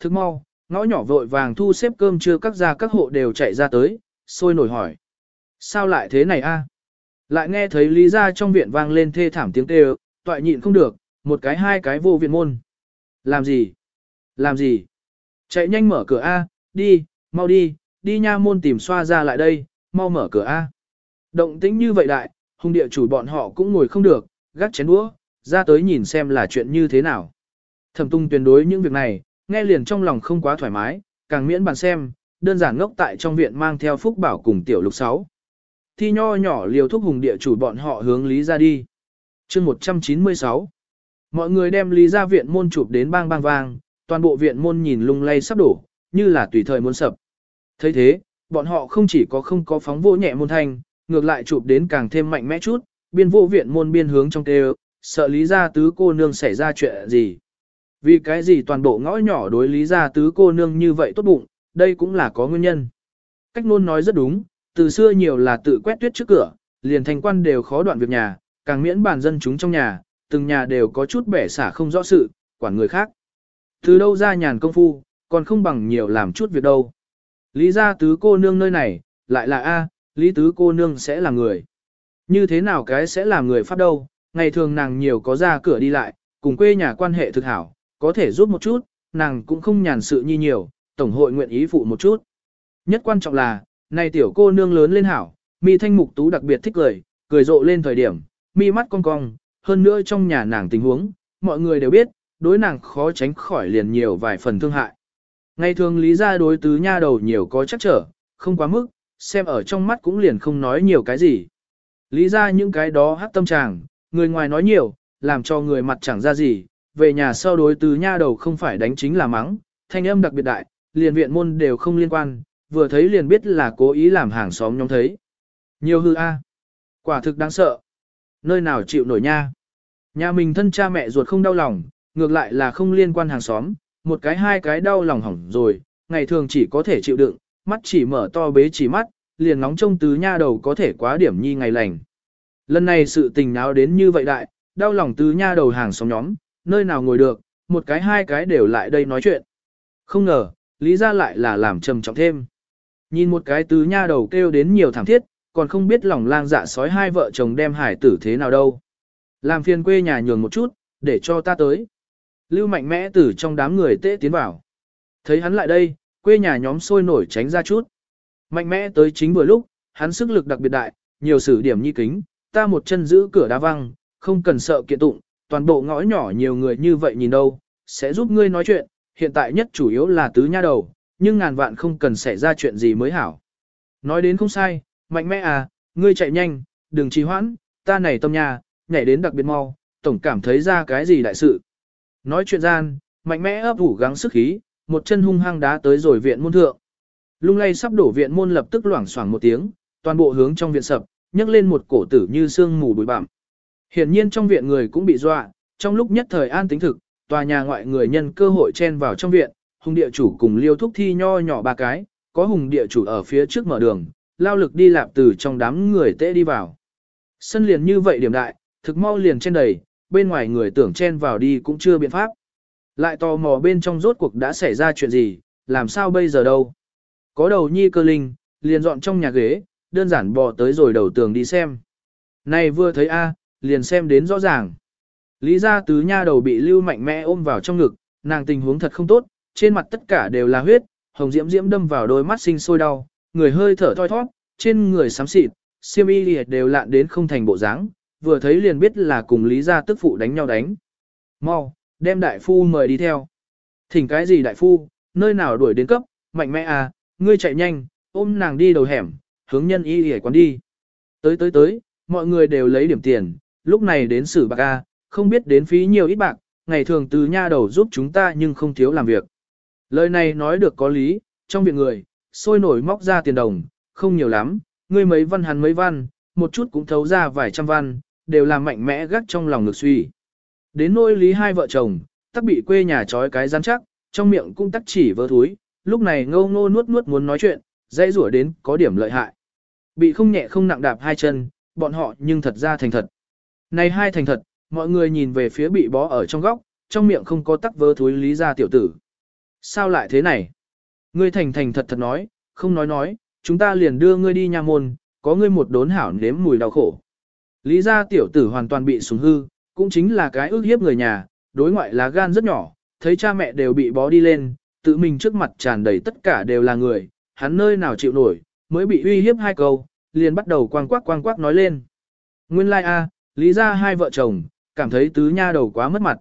Thức mau, ngõ nhỏ vội vàng thu xếp cơm trưa các gia các hộ đều chạy ra tới, sôi nổi hỏi. Sao lại thế này a? Lại nghe thấy lý ra trong viện vang lên thê thảm tiếng kêu, toại nhịn không được, một cái hai cái vô viện môn. Làm gì? Làm gì? Chạy nhanh mở cửa A, đi, mau đi, đi nha môn tìm xoa ra lại đây, mau mở cửa A. Động tĩnh như vậy đại, hung địa chủ bọn họ cũng ngồi không được, gắt chén đũa, ra tới nhìn xem là chuyện như thế nào. Thẩm tung tuyệt đối những việc này, nghe liền trong lòng không quá thoải mái, càng miễn bàn xem, đơn giản ngốc tại trong viện mang theo phúc bảo cùng tiểu lục sáu. Thi nho nhỏ liều thuốc hùng địa chủ bọn họ hướng lý ra đi. chương 196 Mọi người đem lý ra viện môn chụp đến bang bang vang, toàn bộ viện môn nhìn lung lay sắp đổ, như là tùy thời muốn sập. thấy thế, bọn họ không chỉ có không có phóng vô nhẹ môn thanh, ngược lại chụp đến càng thêm mạnh mẽ chút, biên vô viện môn biên hướng trong tê sợ lý gia tứ cô nương xảy ra chuyện gì. Vì cái gì toàn bộ ngõ nhỏ đối lý gia tứ cô nương như vậy tốt bụng, đây cũng là có nguyên nhân. Cách nôn nói rất đúng, từ xưa nhiều là tự quét tuyết trước cửa, liền thành quan đều khó đoạn việc nhà, càng miễn bản dân chúng trong nhà, từng nhà đều có chút bẻ xả không rõ sự, quản người khác. Từ đâu ra nhàn công phu, còn không bằng nhiều làm chút việc đâu. Lý gia tứ cô nương nơi này, lại là A, lý tứ cô nương sẽ là người. Như thế nào cái sẽ là người pháp đâu, ngày thường nàng nhiều có ra cửa đi lại, cùng quê nhà quan hệ thực hảo, có thể giúp một chút, nàng cũng không nhàn sự nhi nhiều, tổng hội nguyện ý phụ một chút. Nhất quan trọng là, này tiểu cô nương lớn lên hảo, mi thanh mục tú đặc biệt thích cười, cười rộ lên thời điểm, mi mắt cong cong, hơn nữa trong nhà nàng tình huống, mọi người đều biết, đối nàng khó tránh khỏi liền nhiều vài phần thương hại. Ngày thường lý ra đối tứ nha đầu nhiều có chắc trở, không quá mức, xem ở trong mắt cũng liền không nói nhiều cái gì. Lý ra những cái đó hát tâm tràng, người ngoài nói nhiều, làm cho người mặt chẳng ra gì, về nhà sau đối tứ nha đầu không phải đánh chính là mắng, thanh âm đặc biệt đại, liền viện môn đều không liên quan, vừa thấy liền biết là cố ý làm hàng xóm nhóm thấy. Nhiều hư a, Quả thực đáng sợ. Nơi nào chịu nổi nha. Nhà mình thân cha mẹ ruột không đau lòng, ngược lại là không liên quan hàng xóm, một cái hai cái đau lòng hỏng rồi, ngày thường chỉ có thể chịu đựng, mắt chỉ mở to bế chỉ mắt, liền nóng trông tứ nha đầu có thể quá điểm nhi ngày lành. Lần này sự tình náo đến như vậy đại, đau lòng tứ nha đầu hàng xóm nhóm, nơi nào ngồi được, một cái hai cái đều lại đây nói chuyện. Không ngờ, lý ra lại là làm trầm trọng thêm. Nhìn một cái tứ nha đầu kêu đến nhiều thảm thiết, còn không biết lòng lang dạ sói hai vợ chồng đem hải tử thế nào đâu. Làm phiền quê nhà nhường một chút, để cho ta tới. Lưu mạnh mẽ từ trong đám người tễ tiến vào. Thấy hắn lại đây, quê nhà nhóm sôi nổi tránh ra chút. Mạnh mẽ tới chính vừa lúc, hắn sức lực đặc biệt đại, nhiều sử điểm nhi kính, ta một chân giữ cửa đá văng, không cần sợ kiện tụng, toàn bộ ngõ nhỏ nhiều người như vậy nhìn đâu, sẽ giúp ngươi nói chuyện, hiện tại nhất chủ yếu là tứ nha đầu, nhưng ngàn vạn không cần xảy ra chuyện gì mới hảo. Nói đến không sai, mạnh mẽ à, ngươi chạy nhanh, đừng trì hoãn, ta này tâm nhà, nhảy đến đặc biệt mau, tổng cảm thấy ra cái gì đại sự. Nói chuyện gian, mạnh mẽ ấp ủ gắng sức khí, một chân hung hăng đá tới rồi viện môn thượng. Lung lay sắp đổ viện môn lập tức loảng xoảng một tiếng, toàn bộ hướng trong viện sập, nhấc lên một cổ tử như xương mù bụi bặm. Hiển nhiên trong viện người cũng bị dọa, trong lúc nhất thời an tính thực, tòa nhà ngoại người nhân cơ hội chen vào trong viện, hùng địa chủ cùng liêu thúc thi nho nhỏ ba cái, có hùng địa chủ ở phía trước mở đường, lao lực đi lạp từ trong đám người tễ đi vào. Sân liền như vậy điểm đại, thực mau liền chen đầy, bên ngoài người tưởng chen vào đi cũng chưa biện pháp. Lại tò mò bên trong rốt cuộc đã xảy ra chuyện gì, làm sao bây giờ đâu. Có đầu nhi cơ linh, liền dọn trong nhà ghế, đơn giản bò tới rồi đầu tường đi xem. Này vừa thấy A, liền xem đến rõ ràng. Lý gia tứ nha đầu bị lưu mạnh mẽ ôm vào trong ngực, nàng tình huống thật không tốt, trên mặt tất cả đều là huyết, hồng diễm diễm đâm vào đôi mắt sinh sôi đau, người hơi thở thoi thoát, trên người xám xịt, xiêm y đều lạn đến không thành bộ dáng, vừa thấy liền biết là cùng Lý gia tức phụ đánh nhau đánh. Mau, đem đại phu mời đi theo. Thỉnh cái gì đại phu, nơi nào đuổi đến cấp, mạnh mẽ à, ngươi chạy nhanh, ôm nàng đi đầu hẻm, hướng nhân y hề quán đi. Tới tới tới, mọi người đều lấy điểm tiền, lúc này đến xử bạc A, không biết đến phí nhiều ít bạc, ngày thường từ nha đầu giúp chúng ta nhưng không thiếu làm việc. Lời này nói được có lý, trong viện người, sôi nổi móc ra tiền đồng, không nhiều lắm, ngươi mấy văn hắn mấy văn, một chút cũng thấu ra vài trăm văn, đều làm mạnh mẽ gắt trong lòng ngực suy. Đến nôi lý hai vợ chồng, tắc bị quê nhà trói cái rắn chắc, trong miệng cũng tắc chỉ vơ thúi, lúc này ngâu ngô nuốt nuốt muốn nói chuyện, dãy rủa đến có điểm lợi hại. Bị không nhẹ không nặng đạp hai chân, bọn họ nhưng thật ra thành thật. Này hai thành thật, mọi người nhìn về phía bị bó ở trong góc, trong miệng không có tắc vơ thúi lý ra tiểu tử. Sao lại thế này? Ngươi thành thành thật thật nói, không nói nói, chúng ta liền đưa ngươi đi nha môn, có ngươi một đốn hảo nếm mùi đau khổ. Lý gia tiểu tử hoàn toàn bị súng hư, cũng chính là cái ước hiếp người nhà, đối ngoại là gan rất nhỏ, thấy cha mẹ đều bị bó đi lên, tự mình trước mặt tràn đầy tất cả đều là người, hắn nơi nào chịu nổi, mới bị uy hiếp hai câu, liền bắt đầu quang quắc quang quắc nói lên. Nguyên lai like a, lý gia hai vợ chồng, cảm thấy tứ nha đầu quá mất mặt.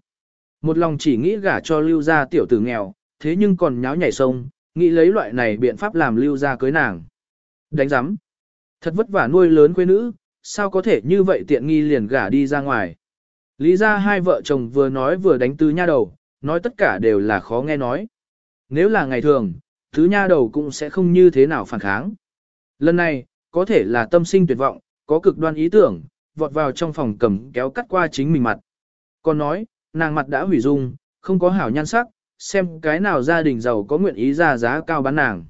Một lòng chỉ nghĩ gả cho lưu gia tiểu tử nghèo, thế nhưng còn nháo nhảy sông, nghĩ lấy loại này biện pháp làm lưu gia cưới nàng. Đánh giám. Thật vất vả nuôi lớn quê nữ, sao có thể như vậy tiện nghi liền gả đi ra ngoài. Lý ra hai vợ chồng vừa nói vừa đánh tứ nha đầu, nói tất cả đều là khó nghe nói. Nếu là ngày thường, tứ nha đầu cũng sẽ không như thế nào phản kháng. Lần này, có thể là tâm sinh tuyệt vọng, có cực đoan ý tưởng, vọt vào trong phòng cầm kéo cắt qua chính mình mặt. Còn nói, nàng mặt đã hủy dung, không có hảo nhan sắc, xem cái nào gia đình giàu có nguyện ý ra giá cao bán nàng.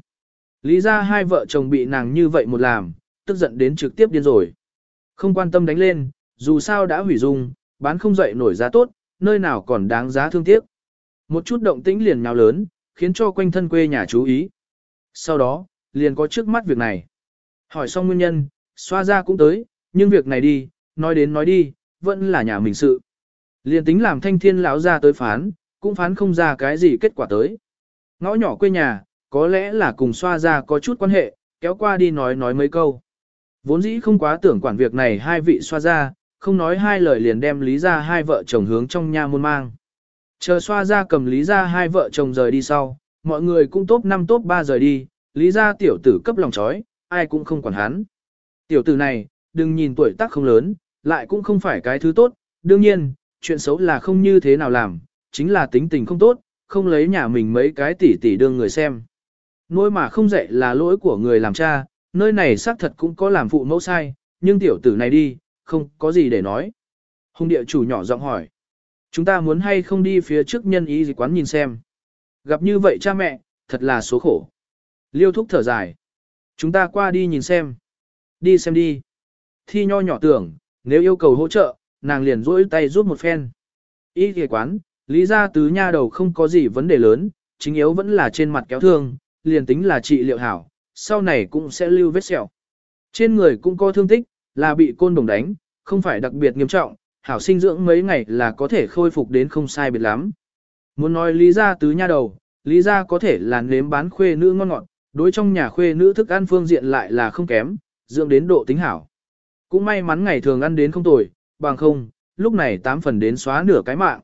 Lý ra hai vợ chồng bị nàng như vậy một làm, tức giận đến trực tiếp điên rồi. Không quan tâm đánh lên, dù sao đã hủy dung, bán không dậy nổi giá tốt, nơi nào còn đáng giá thương tiếc. Một chút động tĩnh liền nào lớn, khiến cho quanh thân quê nhà chú ý. Sau đó, liền có trước mắt việc này. Hỏi xong nguyên nhân, xoa ra cũng tới, nhưng việc này đi, nói đến nói đi, vẫn là nhà mình sự. Liền tính làm thanh thiên lão ra tới phán, cũng phán không ra cái gì kết quả tới. Ngõ nhỏ quê nhà, có lẽ là cùng xoa ra có chút quan hệ, kéo qua đi nói nói mấy câu. Vốn dĩ không quá tưởng quản việc này hai vị xoa ra, không nói hai lời liền đem lý ra hai vợ chồng hướng trong nhà môn mang. Chờ xoa ra cầm lý ra hai vợ chồng rời đi sau, mọi người cũng tốt năm tốt ba rời đi, lý ra tiểu tử cấp lòng chói, ai cũng không quản hắn. Tiểu tử này, đừng nhìn tuổi tác không lớn, lại cũng không phải cái thứ tốt, đương nhiên, chuyện xấu là không như thế nào làm, chính là tính tình không tốt, không lấy nhà mình mấy cái tỷ tỷ đương người xem. Nuôi mà không dạy là lỗi của người làm cha, nơi này xác thật cũng có làm phụ mẫu sai, nhưng tiểu tử này đi, không có gì để nói. Hùng địa chủ nhỏ giọng hỏi. Chúng ta muốn hay không đi phía trước nhân ý gì quán nhìn xem. Gặp như vậy cha mẹ, thật là số khổ. Liêu thúc thở dài. Chúng ta qua đi nhìn xem. Đi xem đi. Thi nho nhỏ tưởng, nếu yêu cầu hỗ trợ, nàng liền rỗi tay giúp một phen. Y ghề quán, lý ra tứ nha đầu không có gì vấn đề lớn, chính yếu vẫn là trên mặt kéo thương, liền tính là trị liệu hảo, sau này cũng sẽ lưu vết sẹo. Trên người cũng có thương tích, là bị côn đồng đánh, không phải đặc biệt nghiêm trọng, hảo sinh dưỡng mấy ngày là có thể khôi phục đến không sai biệt lắm. Muốn nói lý ra tứ nha đầu, lý ra có thể là nếm bán khuê nữ ngon ngọt, đối trong nhà khuê nữ thức ăn phương diện lại là không kém, dưỡng đến độ tính hảo. Cũng may mắn ngày thường ăn đến không tồi, bằng không, lúc này tám phần đến xóa nửa cái mạng.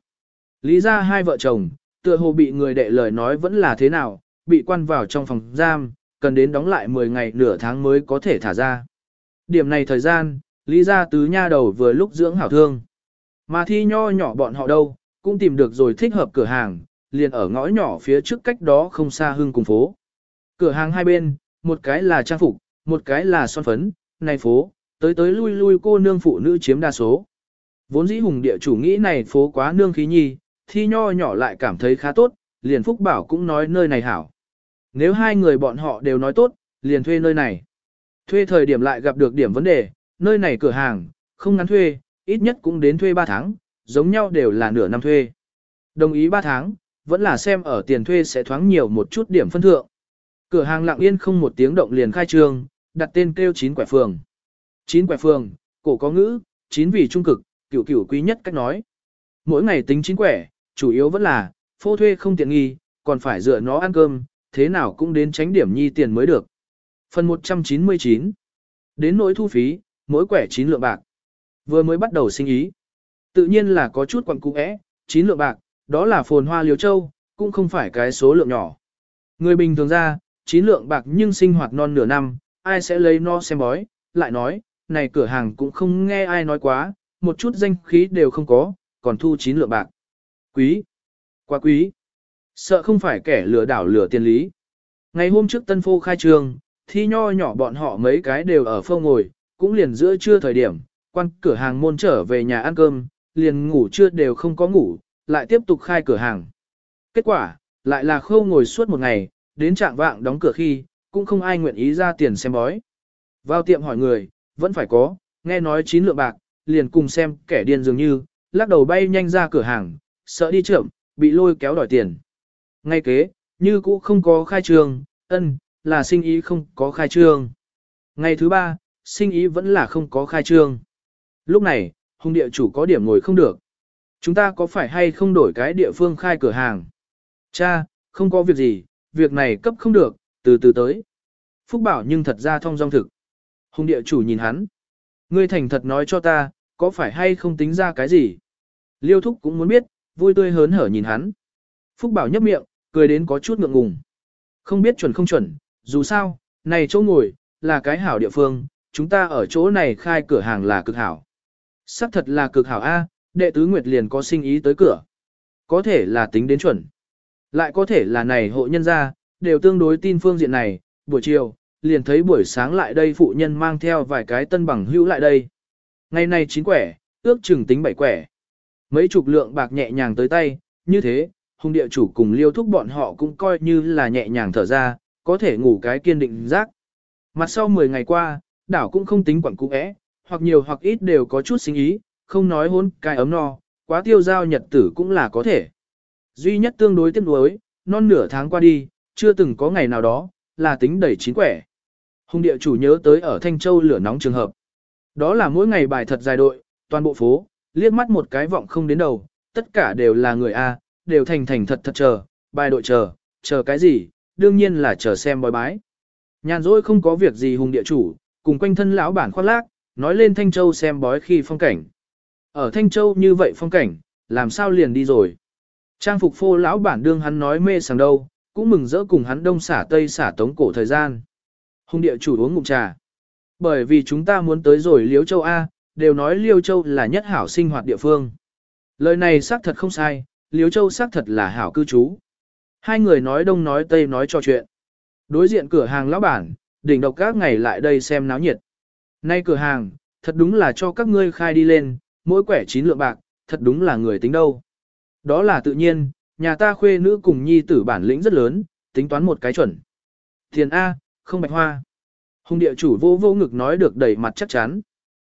Lý ra hai vợ chồng, tựa hồ bị người đệ lời nói vẫn là thế nào, bị quan vào trong phòng giam, cần đến đóng lại 10 ngày nửa tháng mới có thể thả ra. Điểm này thời gian, Lý gia tứ nha đầu vừa lúc dưỡng hảo thương. Mà thi nho nhỏ bọn họ đâu, cũng tìm được rồi thích hợp cửa hàng, liền ở ngõ nhỏ phía trước cách đó không xa hưng cùng phố. Cửa hàng hai bên, một cái là trang phục, một cái là son phấn, này phố, tới tới lui lui cô nương phụ nữ chiếm đa số. Vốn dĩ hùng địa chủ nghĩ này phố quá nương khí nhi, thi nho nhỏ lại cảm thấy khá tốt, liền Phúc Bảo cũng nói nơi này hảo. Nếu hai người bọn họ đều nói tốt, liền thuê nơi này. Thuê thời điểm lại gặp được điểm vấn đề, nơi này cửa hàng, không ngắn thuê, ít nhất cũng đến thuê 3 tháng, giống nhau đều là nửa năm thuê. Đồng ý 3 tháng, vẫn là xem ở tiền thuê sẽ thoáng nhiều một chút điểm phân thượng. Cửa hàng lặng yên không một tiếng động liền khai trương, đặt tên kêu chín quẻ phường. Chín quẻ phường, cổ có ngữ, chín vì trung cực, cửu cửu quý nhất cách nói. Mỗi ngày tính chín quẻ, chủ yếu vẫn là, phô thuê không tiện nghi, còn phải dựa nó ăn cơm, thế nào cũng đến tránh điểm nhi tiền mới được. Phần 199 Đến nỗi thu phí, mỗi quẻ 9 lượng bạc. Vừa mới bắt đầu sinh ý. Tự nhiên là có chút quặng cũ ẽ, 9 lượng bạc, đó là phồn hoa liều châu, cũng không phải cái số lượng nhỏ. Người bình thường ra, 9 lượng bạc nhưng sinh hoạt non nửa năm, ai sẽ lấy no xem bói, lại nói, này cửa hàng cũng không nghe ai nói quá, một chút danh khí đều không có, còn thu 9 lượng bạc. Quý, quá quý. Sợ không phải kẻ lừa đảo lừa tiền lý. Ngày hôm trước tân phô khai trường, thi nho nhỏ bọn họ mấy cái đều ở phâu ngồi, cũng liền giữa trưa thời điểm, quan cửa hàng môn trở về nhà ăn cơm, liền ngủ trưa đều không có ngủ, lại tiếp tục khai cửa hàng. Kết quả, lại là khâu ngồi suốt một ngày, đến trạng vạng đóng cửa khi, cũng không ai nguyện ý ra tiền xem bói. Vào tiệm hỏi người, vẫn phải có, nghe nói chín lượng bạc, liền cùng xem kẻ điên dường như, lắc đầu bay nhanh ra cửa hàng, sợ đi trộm, bị lôi kéo đòi tiền. Ngay kế, như cũ không có khai trương, ân, là sinh ý không có khai trương. Ngày thứ ba, sinh ý vẫn là không có khai trương. Lúc này, hùng địa chủ có điểm ngồi không được. Chúng ta có phải hay không đổi cái địa phương khai cửa hàng? Cha, không có việc gì, việc này cấp không được, từ từ tới. Phúc bảo nhưng thật ra thông dong thực. Hùng địa chủ nhìn hắn. Ngươi thành thật nói cho ta, có phải hay không tính ra cái gì? Liêu thúc cũng muốn biết, vui tươi hớn hở nhìn hắn. Phúc bảo nhấp miệng, cười đến có chút ngượng ngùng. Không biết chuẩn không chuẩn, dù sao, này chỗ ngồi, là cái hảo địa phương, chúng ta ở chỗ này khai cửa hàng là cực hảo. Sắc thật là cực hảo A, đệ tứ Nguyệt liền có sinh ý tới cửa. Có thể là tính đến chuẩn. Lại có thể là này hộ nhân gia, đều tương đối tin phương diện này, buổi chiều, liền thấy buổi sáng lại đây phụ nhân mang theo vài cái tân bằng hữu lại đây. Ngày nay chín quẻ, ước chừng tính bảy quẻ. Mấy chục lượng bạc nhẹ nhàng tới tay, như thế, hung địa chủ cùng liêu thúc bọn họ cũng coi như là nhẹ nhàng thở ra, có thể ngủ cái kiên định giác. Mặt sau 10 ngày qua, đảo cũng không tính quẩn cũ ẽ, hoặc nhiều hoặc ít đều có chút sinh ý, không nói hôn cai ấm no, quá tiêu giao nhật tử cũng là có thể. Duy nhất tương đối tiếc nuối, non nửa tháng qua đi, chưa từng có ngày nào đó, là tính đẩy chín quẻ. Hùng địa chủ nhớ tới ở Thanh Châu lửa nóng trường hợp. Đó là mỗi ngày bài thật dài đội, toàn bộ phố, liếc mắt một cái vọng không đến đầu, tất cả đều là người A, đều thành thành thật thật chờ, bài đội chờ, chờ cái gì, đương nhiên là chờ xem bói bái. Nhàn rỗi không có việc gì hùng địa chủ, cùng quanh thân lão bản khoác lác, nói lên Thanh Châu xem bói khi phong cảnh. Ở Thanh Châu như vậy phong cảnh, làm sao liền đi rồi. Trang phục phô lão bản đương hắn nói mê sảng đâu, cũng mừng rỡ cùng hắn đông xả tây xả tống cổ thời gian. Hùng địa chủ uống ngụm trà. Bởi vì chúng ta muốn tới rồi Liêu Châu A, đều nói Liêu Châu là nhất hảo sinh hoạt địa phương. Lời này xác thật không sai, Liêu Châu xác thật là hảo cư trú. Hai người nói đông nói tây nói trò chuyện. Đối diện cửa hàng lão bản, đỉnh độc các ngày lại đây xem náo nhiệt. Nay cửa hàng, thật đúng là cho các ngươi khai đi lên, mỗi quẻ chín lượng bạc, thật đúng là người tính đâu. Đó là tự nhiên, nhà ta khuê nữ cùng nhi tử bản lĩnh rất lớn, tính toán một cái chuẩn. Tiền A, không bạch hoa. Hùng địa chủ vô vô ngực nói được đầy mặt chắc chắn.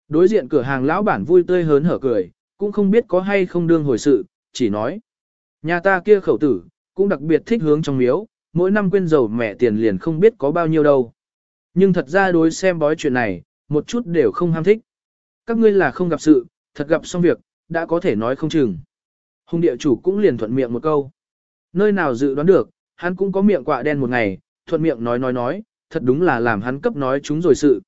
Đối diện cửa hàng lão bản vui tươi hớn hở cười, cũng không biết có hay không đương hồi sự, chỉ nói. Nhà ta kia khẩu tử, cũng đặc biệt thích hướng trong miếu, mỗi năm quên dầu mẹ tiền liền không biết có bao nhiêu đâu. Nhưng thật ra đối xem bói chuyện này, một chút đều không ham thích. Các ngươi là không gặp sự, thật gặp xong việc, đã có thể nói không chừng. Hùng địa chủ cũng liền thuận miệng một câu. Nơi nào dự đoán được, hắn cũng có miệng quạ đen một ngày, thuận miệng nói nói nói, thật đúng là làm hắn cấp nói chúng rồi sự.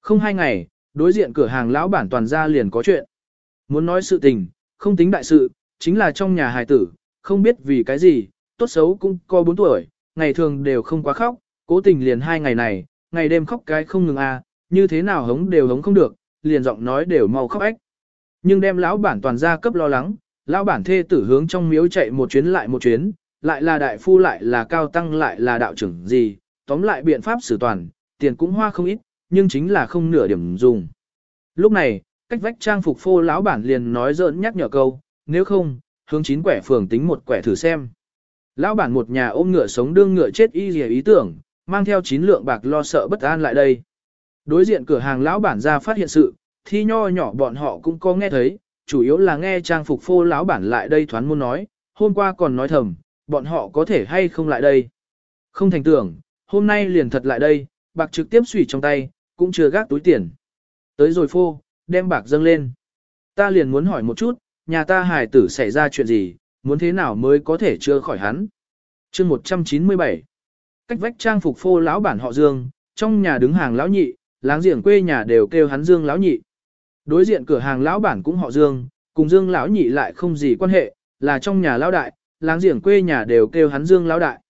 Không hai ngày, đối diện cửa hàng lão bản toàn ra liền có chuyện. Muốn nói sự tình, không tính đại sự, chính là trong nhà hài tử, không biết vì cái gì, tốt xấu cũng có 4 tuổi, ngày thường đều không quá khóc, cố tình liền hai ngày này, ngày đêm khóc cái không ngừng à, như thế nào hống đều hống không được, liền giọng nói đều mau khóc ếch. Nhưng đem lão bản toàn gia cấp lo lắng, lão bản thê tử hướng trong miếu chạy một chuyến lại một chuyến, lại là đại phu lại là cao tăng lại là đạo trưởng gì, tóm lại biện pháp xử toàn, tiền cũng hoa không ít, nhưng chính là không nửa điểm dùng. Lúc này, cách vách trang phục phô lão bản liền nói giỡn nhắc nhở câu, nếu không, hướng chín quẻ phường tính một quẻ thử xem. Lão bản một nhà ôm ngựa sống đương ngựa chết y dìa ý tưởng, mang theo chín lượng bạc lo sợ bất an lại đây. Đối diện cửa hàng lão bản ra phát hiện sự, thi nho nhỏ bọn họ cũng có nghe thấy, chủ yếu là nghe trang phục phô lão bản lại đây thoán muốn nói, hôm qua còn nói thầm, bọn họ có thể hay không lại đây. Không thành tưởng, hôm nay liền thật lại đây, bạc trực tiếp xủy trong tay, cũng chưa gác túi tiền. Tới rồi phô, đem bạc dâng lên. Ta liền muốn hỏi một chút, nhà ta hài tử xảy ra chuyện gì, muốn thế nào mới có thể chưa khỏi hắn. chương 197 Cách vách trang phục phô lão bản họ Dương, trong nhà đứng hàng lão nhị, láng giềng quê nhà đều kêu hắn Dương lão nhị. Đối diện cửa hàng lão bản cũng họ Dương, cùng Dương lão nhị lại không gì quan hệ, là trong nhà lão đại, láng giềng quê nhà đều kêu hắn Dương lão đại.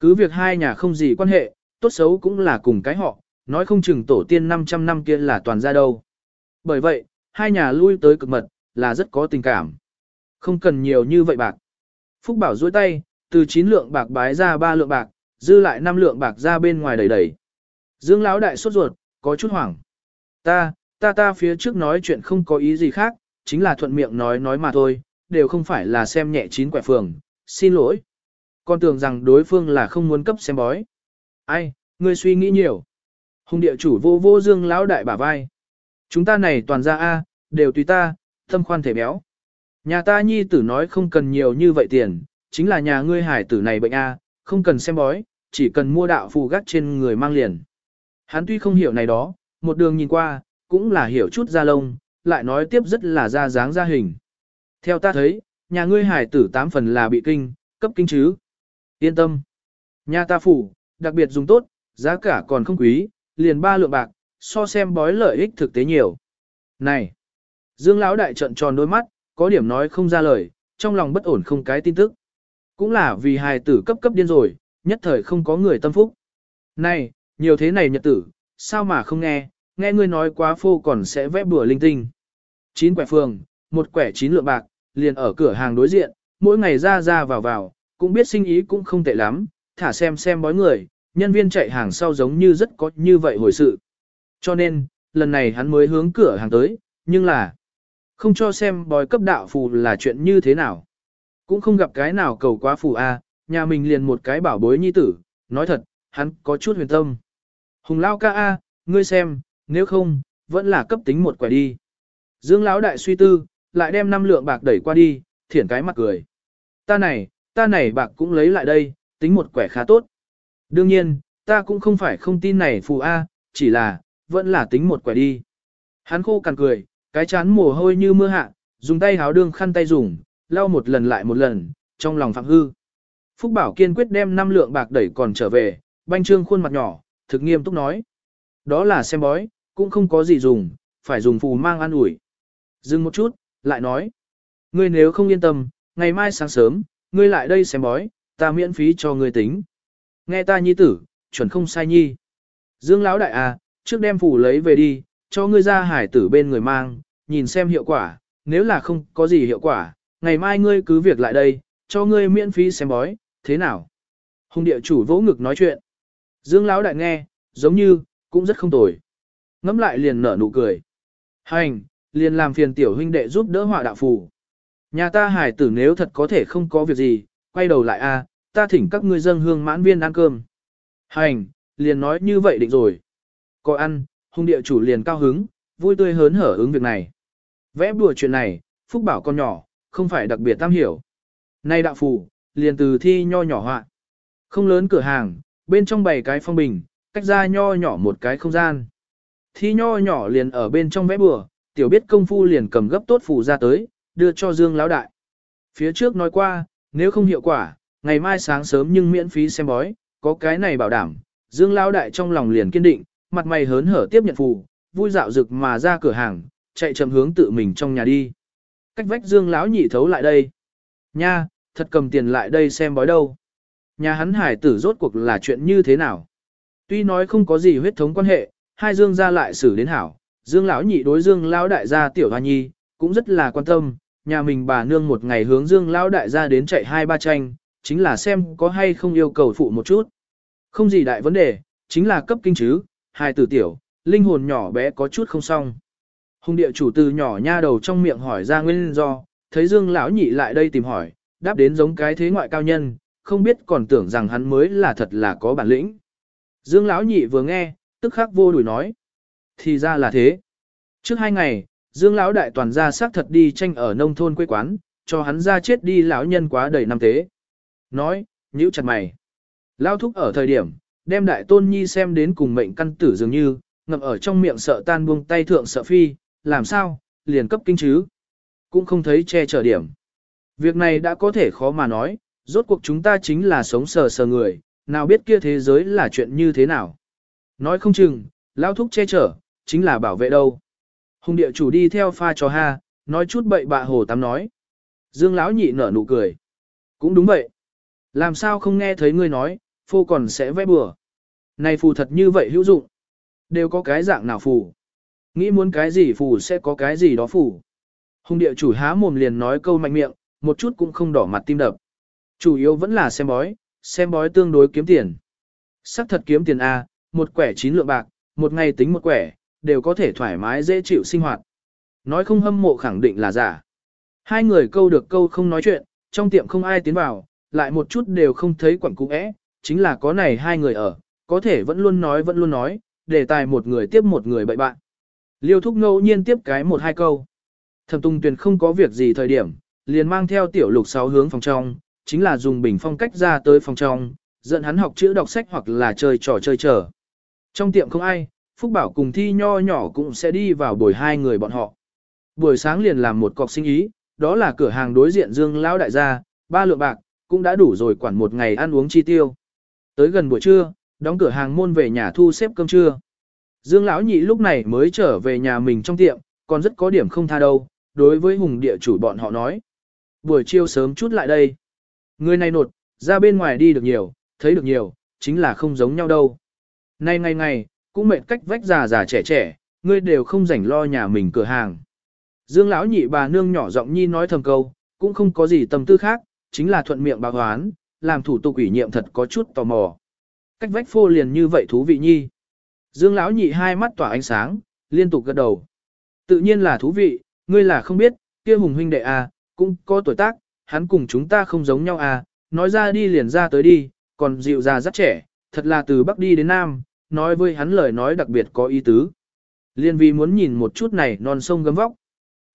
Cứ việc hai nhà không gì quan hệ, tốt xấu cũng là cùng cái họ, nói không chừng tổ tiên 500 năm kia là toàn ra đâu. Bởi vậy, hai nhà lui tới cực mật, là rất có tình cảm. Không cần nhiều như vậy bạc. Phúc Bảo duỗi tay, từ 9 lượng bạc bái ra 3 lượng bạc, dư lại 5 lượng bạc ra bên ngoài đầy đầy. Dương lão đại sốt ruột, có chút hoảng. Ta, ta ta phía trước nói chuyện không có ý gì khác, chính là thuận miệng nói nói mà thôi, đều không phải là xem nhẹ chín quẻ phường, xin lỗi. Con tưởng rằng đối phương là không muốn cấp xem bói. Ai, ngươi suy nghĩ nhiều. Hùng địa chủ vô vô dương lão đại bả vai. Chúng ta này toàn ra A, đều tùy ta, thâm khoan thể béo. Nhà ta nhi tử nói không cần nhiều như vậy tiền, chính là nhà ngươi hải tử này bệnh A, không cần xem bói, chỉ cần mua đạo phù gác trên người mang liền. Hắn tuy không hiểu này đó, một đường nhìn qua, cũng là hiểu chút ra lông, lại nói tiếp rất là ra dáng ra hình. Theo ta thấy, nhà ngươi hải tử tám phần là bị kinh, cấp kinh chứ. Yên tâm. Nhà ta phủ, đặc biệt dùng tốt, giá cả còn không quý, liền ba lượng bạc, so xem bói lợi ích thực tế nhiều. Này! Dương Lão đại trận tròn đôi mắt, có điểm nói không ra lời, trong lòng bất ổn không cái tin tức. Cũng là vì hài tử cấp cấp điên rồi, nhất thời không có người tâm phúc. Này, nhiều thế này nhật tử, sao mà không nghe, nghe ngươi nói quá phô còn sẽ vẽ bừa linh tinh. Chín quẻ phường, một quẻ chín lượng bạc, liền ở cửa hàng đối diện, mỗi ngày ra ra vào vào, cũng biết sinh ý cũng không tệ lắm, thả xem xem bói người, nhân viên chạy hàng sau giống như rất có như vậy hồi sự. Cho nên, lần này hắn mới hướng cửa hàng tới, nhưng là không cho xem bói cấp đạo phù là chuyện như thế nào. Cũng không gặp cái nào cầu quá phù a, nhà mình liền một cái bảo bối nhi tử, nói thật, hắn có chút huyền tâm. Hùng lao ca a, ngươi xem, nếu không, vẫn là cấp tính một quẻ đi. Dương lão đại suy tư, lại đem năm lượng bạc đẩy qua đi, thiển cái mặt cười. Ta này, ta này bạc cũng lấy lại đây, tính một quẻ khá tốt. Đương nhiên, ta cũng không phải không tin này phù A, chỉ là, vẫn là tính một quẻ đi. Hắn khô cằn cười, cái chán mồ hôi như mưa hạ, dùng tay háo đương khăn tay dùng, lau một lần lại một lần, trong lòng phạm hư. Phúc Bảo kiên quyết đem năm lượng bạc đẩy còn trở về, banh trương khuôn mặt nhỏ, thực nghiêm túc nói. Đó là xem bói, cũng không có gì dùng, phải dùng phù mang ăn ủi. Dừng một chút, lại nói. Ngươi nếu không yên tâm, ngày mai sáng sớm, ngươi lại đây xem bói, ta miễn phí cho ngươi tính. Nghe ta nhi tử, chuẩn không sai nhi. Dương lão đại à, trước đem phủ lấy về đi, cho ngươi ra hải tử bên người mang, nhìn xem hiệu quả, nếu là không có gì hiệu quả, ngày mai ngươi cứ việc lại đây, cho ngươi miễn phí xem bói, thế nào? Hùng địa chủ vỗ ngực nói chuyện. Dương lão đại nghe, giống như, cũng rất không tồi. Ngắm lại liền nở nụ cười. Hành, liền làm phiền tiểu huynh đệ giúp đỡ họa đạo phù. Nhà ta hải tử nếu thật có thể không có việc gì, quay đầu lại a, ta thỉnh các ngươi dân hương mãn viên ăn cơm. Hành, liền nói như vậy định rồi. Có ăn, hung địa chủ liền cao hứng, vui tươi hớn hở ứng việc này. Vẽ bùa chuyện này, Phúc bảo con nhỏ, không phải đặc biệt tam hiểu. Nay đạo phụ liền từ thi nho nhỏ họa. Không lớn cửa hàng, bên trong bày cái phong bình, cách ra nho nhỏ một cái không gian. Thi nho nhỏ liền ở bên trong vẽ bùa, tiểu biết công phu liền cầm gấp tốt phù ra tới, đưa cho Dương lão đại. Phía trước nói qua, nếu không hiệu quả, ngày mai sáng sớm nhưng miễn phí xem bói, có cái này bảo đảm. Dương lão đại trong lòng liền kiên định, mặt mày hớn hở tiếp nhận phù, vui dạo rực mà ra cửa hàng, chạy chậm hướng tự mình trong nhà đi. Cách vách Dương lão nhị thấu lại đây. Nha, thật cầm tiền lại đây xem bói đâu. Nhà hắn hải tử rốt cuộc là chuyện như thế nào. Tuy nói không có gì huyết thống quan hệ, hai Dương gia lại xử đến hảo, Dương lão nhị đối Dương lão đại gia tiểu hoa nhi, cũng rất là quan tâm, nhà mình bà nương một ngày hướng Dương lão đại gia đến chạy hai ba tranh, chính là xem có hay không yêu cầu phụ một chút. Không gì đại vấn đề, chính là cấp kinh chứ, hai tử tiểu, linh hồn nhỏ bé có chút không xong. Hùng địa chủ từ nhỏ nha đầu trong miệng hỏi ra nguyên do, thấy Dương lão nhị lại đây tìm hỏi, đáp đến giống cái thế ngoại cao nhân, không biết còn tưởng rằng hắn mới là thật là có bản lĩnh. Dương lão nhị vừa nghe, tức khắc vô đuổi nói. Thì ra là thế. Trước hai ngày, Dương lão đại toàn ra xác thật đi tranh ở nông thôn quê quán, cho hắn ra chết đi lão nhân quá đầy năm tế. Nói, nhíu chặt mày. Lão thúc ở thời điểm, đem đại tôn nhi xem đến cùng mệnh căn tử dường như, ngậm ở trong miệng sợ tan buông tay thượng sợ phi, làm sao, liền cấp kinh chứ. Cũng không thấy che chở điểm. Việc này đã có thể khó mà nói, rốt cuộc chúng ta chính là sống sờ sờ người, nào biết kia thế giới là chuyện như thế nào. Nói không chừng, lão thúc che chở, chính là bảo vệ đâu. Hùng địa chủ đi theo pha trò ha, nói chút bậy bạ hồ tắm nói. Dương lão nhị nở nụ cười. Cũng đúng vậy. Làm sao không nghe thấy ngươi nói, phô còn sẽ vẽ bừa. Này phù thật như vậy hữu dụng. Đều có cái dạng nào phù. Nghĩ muốn cái gì phù sẽ có cái gì đó phù. Hùng địa chủ há mồm liền nói câu mạnh miệng, một chút cũng không đỏ mặt tim đập. Chủ yếu vẫn là xem bói, xem bói tương đối kiếm tiền. Sắc thật kiếm tiền A, một quẻ chín lượng bạc, một ngày tính một quẻ, đều có thể thoải mái dễ chịu sinh hoạt. Nói không hâm mộ khẳng định là giả. Hai người câu được câu không nói chuyện, trong tiệm không ai tiến vào, lại một chút đều không thấy quẩn cũ ẽ, chính là có này hai người ở, có thể vẫn luôn nói vẫn luôn nói, đề tài một người tiếp một người bậy bạn. Liêu thúc ngẫu nhiên tiếp cái một hai câu. Thẩm tung tuyền không có việc gì thời điểm, liền mang theo tiểu lục sáu hướng phòng trong, chính là dùng bình phong cách ra tới phòng trong, dẫn hắn học chữ đọc sách hoặc là chơi trò chơi trở. Trong tiệm không ai, Phúc Bảo cùng thi nho nhỏ cũng sẽ đi vào buổi hai người bọn họ. Buổi sáng liền làm một cọc sinh ý, đó là cửa hàng đối diện Dương Lão đại gia, ba lượng bạc, cũng đã đủ rồi quản một ngày ăn uống chi tiêu. Tới gần buổi trưa, đóng cửa hàng môn về nhà thu xếp cơm trưa. Dương Lão nhị lúc này mới trở về nhà mình trong tiệm, còn rất có điểm không tha đâu, đối với hùng địa chủ bọn họ nói. Buổi chiều sớm chút lại đây. Người này nột, ra bên ngoài đi được nhiều, thấy được nhiều, chính là không giống nhau đâu. Nay ngày ngày, cũng mệt cách vách già già trẻ trẻ, ngươi đều không rảnh lo nhà mình cửa hàng. Dương lão nhị bà nương nhỏ giọng nhi nói thầm câu, cũng không có gì tâm tư khác, chính là thuận miệng bà hoán, làm thủ tục ủy nhiệm thật có chút tò mò. Cách vách phô liền như vậy thú vị nhi. Dương lão nhị hai mắt tỏa ánh sáng, liên tục gật đầu. Tự nhiên là thú vị, ngươi là không biết, kia hùng huynh đệ à, cũng có tuổi tác, hắn cùng chúng ta không giống nhau à, nói ra đi liền ra tới đi, còn dịu già rất trẻ, thật là từ Bắc đi đến Nam, nói với hắn lời nói đặc biệt có ý tứ. Liên vi muốn nhìn một chút này non sông gấm vóc.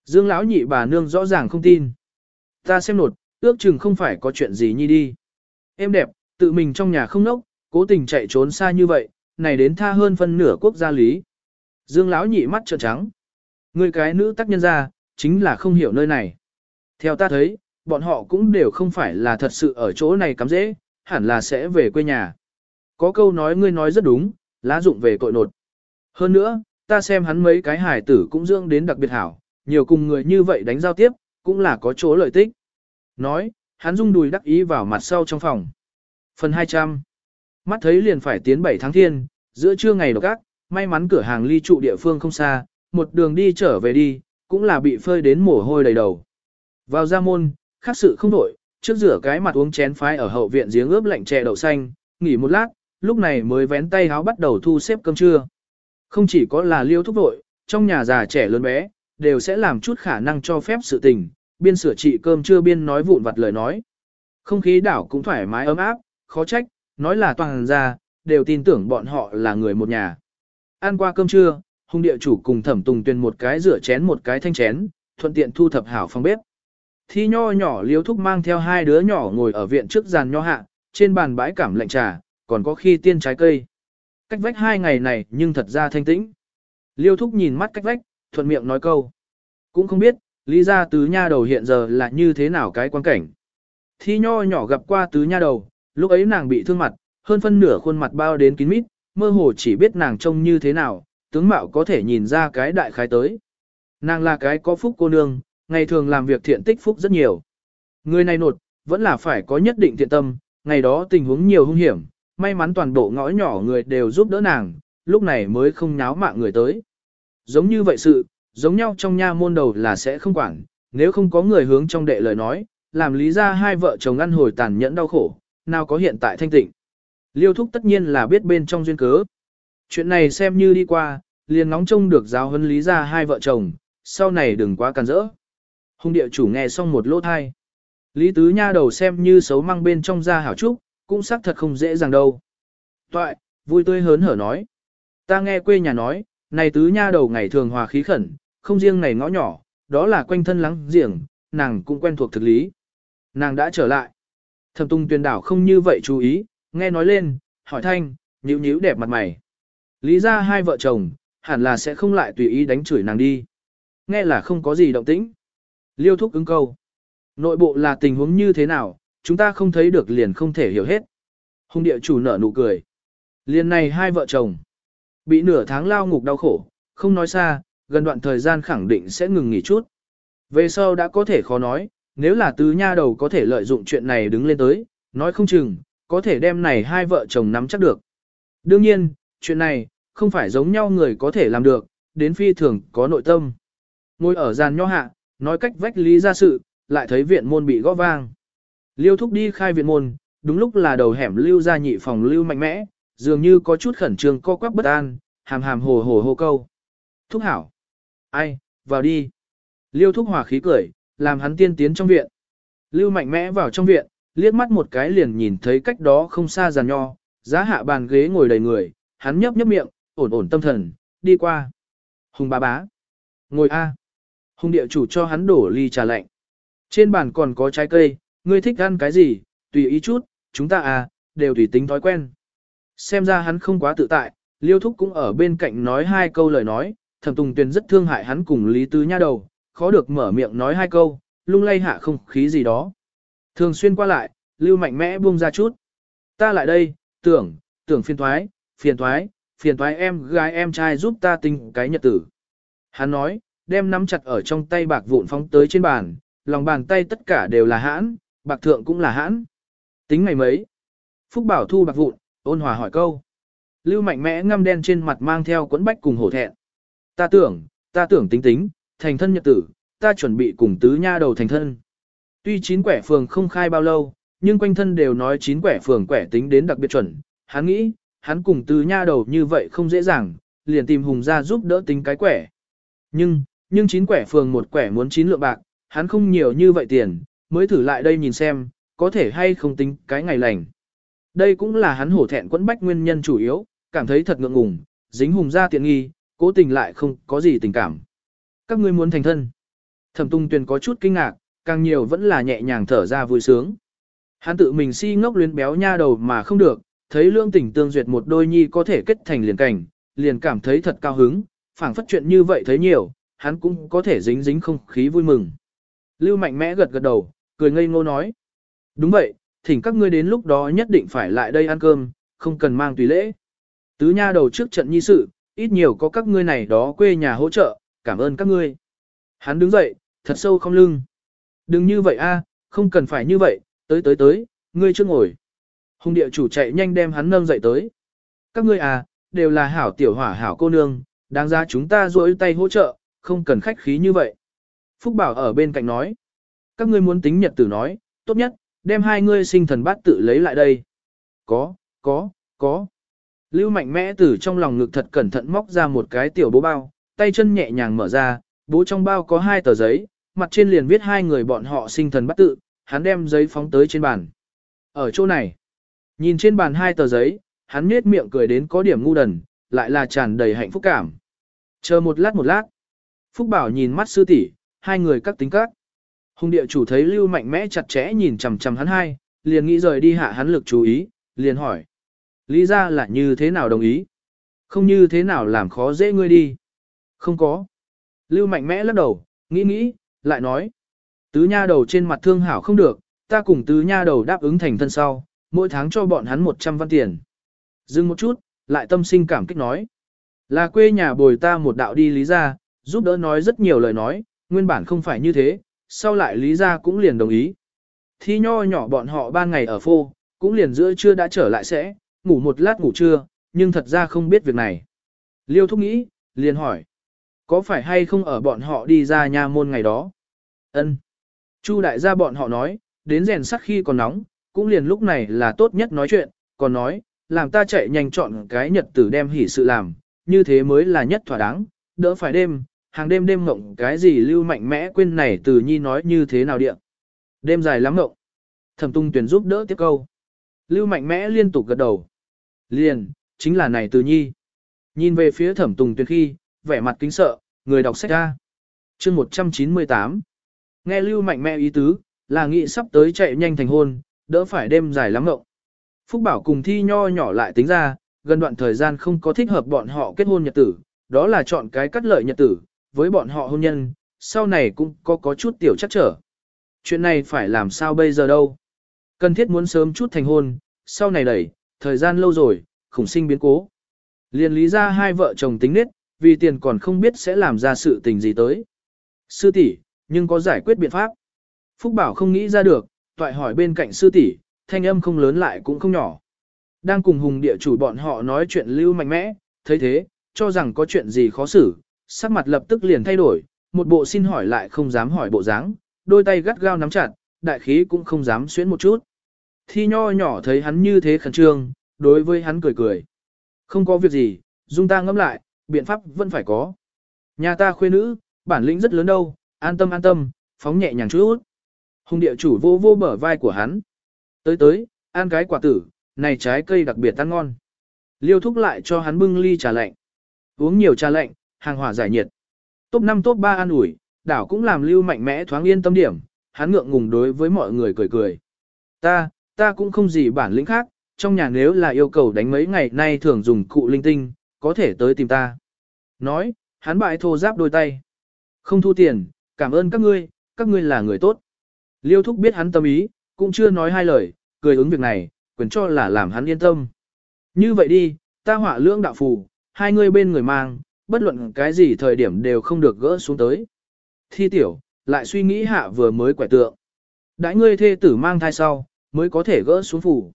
Dương lão nhị bà nương rõ ràng không tin. Ta xem nột, ước chừng không phải có chuyện gì nhi đi. Em đẹp, tự mình trong nhà không nốc, cố tình chạy trốn xa như vậy, này đến tha hơn phân nửa quốc gia lý. Dương lão nhị mắt trợn trắng. Người cái nữ tác nhân ra, chính là không hiểu nơi này. Theo ta thấy, bọn họ cũng đều không phải là thật sự ở chỗ này cắm dễ, hẳn là sẽ về quê nhà. Có câu nói ngươi nói rất đúng, lá dụng về cội nột. Hơn nữa, ta xem hắn mấy cái hải tử cũng dưỡng đến đặc biệt hảo, nhiều cùng người như vậy đánh giao tiếp, cũng là có chỗ lợi tích. Nói, hắn rung đùi đắc ý vào mặt sau trong phòng. Phần 200 Mắt thấy liền phải tiến 7 tháng thiên, giữa trưa ngày độc ác, may mắn cửa hàng ly trụ địa phương không xa, một đường đi trở về đi, cũng là bị phơi đến mồ hôi đầy đầu. Vào ra môn, khác sự không đổi, trước rửa cái mặt uống chén phái ở hậu viện giếng ướp lạnh chè đậu xanh, nghỉ một lát, lúc này mới vén tay háo bắt đầu thu xếp cơm trưa. Không chỉ có là liêu thúc vội, trong nhà già trẻ lớn bé, đều sẽ làm chút khả năng cho phép sự tình, biên sửa trị cơm trưa biên nói vụn vặt lời nói. Không khí đảo cũng thoải mái ấm áp, khó trách, nói là toàn ra, đều tin tưởng bọn họ là người một nhà. Ăn qua cơm trưa, hung địa chủ cùng thẩm tùng tuyên một cái rửa chén một cái thanh chén, thuận tiện thu thập hảo phòng bếp. Thi nho nhỏ liếu thúc mang theo hai đứa nhỏ ngồi ở viện trước giàn nho hạ, trên bàn bãi cảm lạnh trà, còn có khi tiên trái cây. Cách vách hai ngày này nhưng thật ra thanh tĩnh. Liêu thúc nhìn mắt cách vách, thuận miệng nói câu. Cũng không biết, lý ra tứ nha đầu hiện giờ là như thế nào cái quan cảnh. Thi nho nhỏ gặp qua tứ nha đầu, lúc ấy nàng bị thương mặt, hơn phân nửa khuôn mặt bao đến kín mít, mơ hồ chỉ biết nàng trông như thế nào, tướng mạo có thể nhìn ra cái đại khái tới. Nàng là cái có phúc cô nương, ngày thường làm việc thiện tích phúc rất nhiều. Người này nột, vẫn là phải có nhất định thiện tâm, ngày đó tình huống nhiều hung hiểm, may mắn toàn bộ ngõ nhỏ người đều giúp đỡ nàng, lúc này mới không nháo mạng người tới. Giống như vậy sự, giống nhau trong nha môn đầu là sẽ không quản, nếu không có người hướng trong đệ lời nói, làm lý ra hai vợ chồng ăn hồi tàn nhẫn đau khổ, nào có hiện tại thanh tịnh. Liêu thúc tất nhiên là biết bên trong duyên cớ. Chuyện này xem như đi qua, liền nóng trông được giáo huấn lý ra hai vợ chồng, sau này đừng quá càn rỡ. Hùng địa chủ nghe xong một lỗ thai. Lý tứ nha đầu xem như xấu mang bên trong da hảo trúc, cũng xác thật không dễ dàng đâu. Toại, vui tươi hớn hở nói. Ta nghe quê nhà nói, này tứ nha đầu ngày thường hòa khí khẩn, không riêng này ngõ nhỏ, đó là quanh thân lắng giềng, nàng cũng quen thuộc thực lý. Nàng đã trở lại. Thẩm tung tuyên đảo không như vậy chú ý, nghe nói lên, hỏi thanh, nhíu nhíu đẹp mặt mày. Lý ra hai vợ chồng, hẳn là sẽ không lại tùy ý đánh chửi nàng đi. Nghe là không có gì động tĩnh. Liêu thúc ứng câu. Nội bộ là tình huống như thế nào, chúng ta không thấy được liền không thể hiểu hết. Hùng địa chủ nở nụ cười. Liền này hai vợ chồng. Bị nửa tháng lao ngục đau khổ, không nói xa, gần đoạn thời gian khẳng định sẽ ngừng nghỉ chút. Về sau đã có thể khó nói, nếu là tứ nha đầu có thể lợi dụng chuyện này đứng lên tới, nói không chừng, có thể đem này hai vợ chồng nắm chắc được. Đương nhiên, chuyện này, không phải giống nhau người có thể làm được, đến phi thường có nội tâm. Ngồi ở giàn nho hạ, nói cách vách lý ra sự, lại thấy viện môn bị gõ vang. Liêu thúc đi khai viện môn, đúng lúc là đầu hẻm lưu ra nhị phòng lưu mạnh mẽ, dường như có chút khẩn trương co quắp bất an, hàm hàm hồ hồ hô câu. Thúc hảo. Ai, vào đi. Liêu thúc hòa khí cười, làm hắn tiên tiến trong viện. Lưu mạnh mẽ vào trong viện, liếc mắt một cái liền nhìn thấy cách đó không xa giàn nho, giá hạ bàn ghế ngồi đầy người, hắn nhấp nhấp miệng, ổn ổn tâm thần, đi qua. Hùng bá bá. Ngồi A. Hùng địa chủ cho hắn đổ ly trà lạnh. Trên bàn còn có trái cây, ngươi thích ăn cái gì, tùy ý chút, chúng ta à, đều tùy tính thói quen. Xem ra hắn không quá tự tại, liêu thúc cũng ở bên cạnh nói hai câu lời nói, thẩm tùng tuyền rất thương hại hắn cùng Lý Tứ Nha đầu, khó được mở miệng nói hai câu, lung lay hạ không khí gì đó. Thường xuyên qua lại, lưu mạnh mẽ buông ra chút. Ta lại đây, tưởng, tưởng phiền thoái, phiền thoái, phiền thoái em gái em trai giúp ta tính cái nhật tử. Hắn nói, đem nắm chặt ở trong tay bạc vụn phóng tới trên bàn, lòng bàn tay tất cả đều là hãn, bạc thượng cũng là hãn. Tính ngày mấy? Phúc Bảo thu bạc vụn, ôn hòa hỏi câu. Lưu mạnh mẽ ngăm đen trên mặt mang theo quẫn bách cùng hổ thẹn. Ta tưởng, ta tưởng tính tính, thành thân nhật tử, ta chuẩn bị cùng tứ nha đầu thành thân. Tuy chín quẻ phường không khai bao lâu, nhưng quanh thân đều nói chín quẻ phường quẻ tính đến đặc biệt chuẩn. Hắn nghĩ, hắn cùng tứ nha đầu như vậy không dễ dàng, liền tìm hùng ra giúp đỡ tính cái quẻ. Nhưng, nhưng chín quẻ phường một quẻ muốn chín lượng bạc, hắn không nhiều như vậy tiền, mới thử lại đây nhìn xem, có thể hay không tính cái ngày lành. Đây cũng là hắn hổ thẹn quẫn bách nguyên nhân chủ yếu, cảm thấy thật ngượng ngùng, dính hùng ra tiện nghi, cố tình lại không có gì tình cảm. Các ngươi muốn thành thân. Thẩm tung tuyền có chút kinh ngạc, càng nhiều vẫn là nhẹ nhàng thở ra vui sướng. Hắn tự mình si ngốc luyến béo nha đầu mà không được, thấy lương tình tương duyệt một đôi nhi có thể kết thành liền cảnh, liền cảm thấy thật cao hứng, phảng phất chuyện như vậy thấy nhiều, hắn cũng có thể dính dính không khí vui mừng. Lưu mạnh mẽ gật gật đầu, cười ngây ngô nói. Đúng vậy, thỉnh các ngươi đến lúc đó nhất định phải lại đây ăn cơm, không cần mang tùy lễ. Tứ nha đầu trước trận nhi sự, ít nhiều có các ngươi này đó quê nhà hỗ trợ, cảm ơn các ngươi. Hắn đứng dậy, thật sâu không lưng. Đừng như vậy a, không cần phải như vậy, tới tới tới, ngươi chưa ngồi. Hùng địa chủ chạy nhanh đem hắn nâng dậy tới. Các ngươi à, đều là hảo tiểu hỏa hảo cô nương, đáng ra chúng ta rỗi tay hỗ trợ, không cần khách khí như vậy. Phúc Bảo ở bên cạnh nói. Các ngươi muốn tính nhật tử nói, tốt nhất, đem hai ngươi sinh thần bát tự lấy lại đây. Có, có, có. Lưu mạnh mẽ từ trong lòng ngực thật cẩn thận móc ra một cái tiểu bố bao, tay chân nhẹ nhàng mở ra, bố trong bao có hai tờ giấy, mặt trên liền viết hai người bọn họ sinh thần bát tự, hắn đem giấy phóng tới trên bàn. Ở chỗ này, nhìn trên bàn hai tờ giấy, hắn nết miệng cười đến có điểm ngu đần, lại là tràn đầy hạnh phúc cảm. Chờ một lát một lát, Phúc Bảo nhìn mắt sư tỷ, hai người các tính các. Hùng địa chủ thấy Lưu mạnh mẽ chặt chẽ nhìn chằm chằm hắn hai, liền nghĩ rời đi hạ hắn lực chú ý, liền hỏi. Lý ra là như thế nào đồng ý? Không như thế nào làm khó dễ ngươi đi? Không có. Lưu mạnh mẽ lắc đầu, nghĩ nghĩ, lại nói. Tứ nha đầu trên mặt thương hảo không được, ta cùng tứ nha đầu đáp ứng thành thân sau, mỗi tháng cho bọn hắn 100 văn tiền. Dừng một chút, lại tâm sinh cảm kích nói. Là quê nhà bồi ta một đạo đi lý ra, giúp đỡ nói rất nhiều lời nói, nguyên bản không phải như thế, sau lại lý gia cũng liền đồng ý. Thi nho nhỏ bọn họ ban ngày ở phô, cũng liền giữa trưa đã trở lại sẽ, ngủ một lát ngủ trưa, nhưng thật ra không biết việc này. Liêu thúc nghĩ, liền hỏi, có phải hay không ở bọn họ đi ra nhà môn ngày đó? Ân. Chu đại gia bọn họ nói, đến rèn sắt khi còn nóng, cũng liền lúc này là tốt nhất nói chuyện, còn nói, làm ta chạy nhanh chọn cái nhật tử đem hỉ sự làm, như thế mới là nhất thỏa đáng, đỡ phải đêm, hàng đêm đêm ngộng cái gì lưu mạnh mẽ quên này từ nhi nói như thế nào điện. Đêm dài lắm ngộng. Thẩm tung tuyển giúp đỡ tiếp câu. Lưu mạnh mẽ liên tục gật đầu. Liền, chính là này từ nhi. Nhìn về phía thẩm tùng tuyển khi, vẻ mặt kính sợ, người đọc sách ra. chương 198. Nghe lưu mạnh mẽ ý tứ, là nghị sắp tới chạy nhanh thành hôn, đỡ phải đêm dài lắm ngộng. Phúc Bảo cùng thi nho nhỏ lại tính ra, gần đoạn thời gian không có thích hợp bọn họ kết hôn nhật tử, đó là chọn cái cắt lợi nhật tử, với bọn họ hôn nhân, sau này cũng có có chút tiểu chắc trở. Chuyện này phải làm sao bây giờ đâu. Cần thiết muốn sớm chút thành hôn, sau này đẩy, thời gian lâu rồi, khủng sinh biến cố. Liên lý ra hai vợ chồng tính nết, vì tiền còn không biết sẽ làm ra sự tình gì tới. Sư tỷ, nhưng có giải quyết biện pháp. Phúc Bảo không nghĩ ra được, toại hỏi bên cạnh sư tỷ, thanh âm không lớn lại cũng không nhỏ. Đang cùng hùng địa chủ bọn họ nói chuyện lưu mạnh mẽ, thấy thế, cho rằng có chuyện gì khó xử, sắc mặt lập tức liền thay đổi, một bộ xin hỏi lại không dám hỏi bộ dáng, đôi tay gắt gao nắm chặt, đại khí cũng không dám xuyến một chút. Thi nho nhỏ thấy hắn như thế khẩn trương, đối với hắn cười cười. Không có việc gì, dung ta ngẫm lại, biện pháp vẫn phải có. Nhà ta khuê nữ, bản lĩnh rất lớn đâu, an tâm an tâm, phóng nhẹ nhàng chút. Hùng địa chủ vô vô bở vai của hắn. Tới tới, ăn cái quả tử, này trái cây đặc biệt ăn ngon. Liêu thúc lại cho hắn bưng ly trà lạnh. Uống nhiều trà lạnh, hàng hỏa giải nhiệt. Top 5 top 3 ăn ủi, đảo cũng làm lưu mạnh mẽ thoáng yên tâm điểm, hắn ngượng ngùng đối với mọi người cười cười. Ta, ta cũng không gì bản lĩnh khác, trong nhà nếu là yêu cầu đánh mấy ngày nay thường dùng cụ linh tinh, có thể tới tìm ta. Nói, hắn bại thô giáp đôi tay. Không thu tiền, cảm ơn các ngươi, các ngươi là người tốt. Liêu thúc biết hắn tâm ý, cũng chưa nói hai lời, cười ứng việc này, quyền cho là làm hắn yên tâm. Như vậy đi, ta họa lưỡng đạo phù, hai ngươi bên người mang, bất luận cái gì thời điểm đều không được gỡ xuống tới. Thi tiểu, lại suy nghĩ hạ vừa mới quẻ tượng. Đãi ngươi thê tử mang thai sau, mới có thể gỡ xuống phù.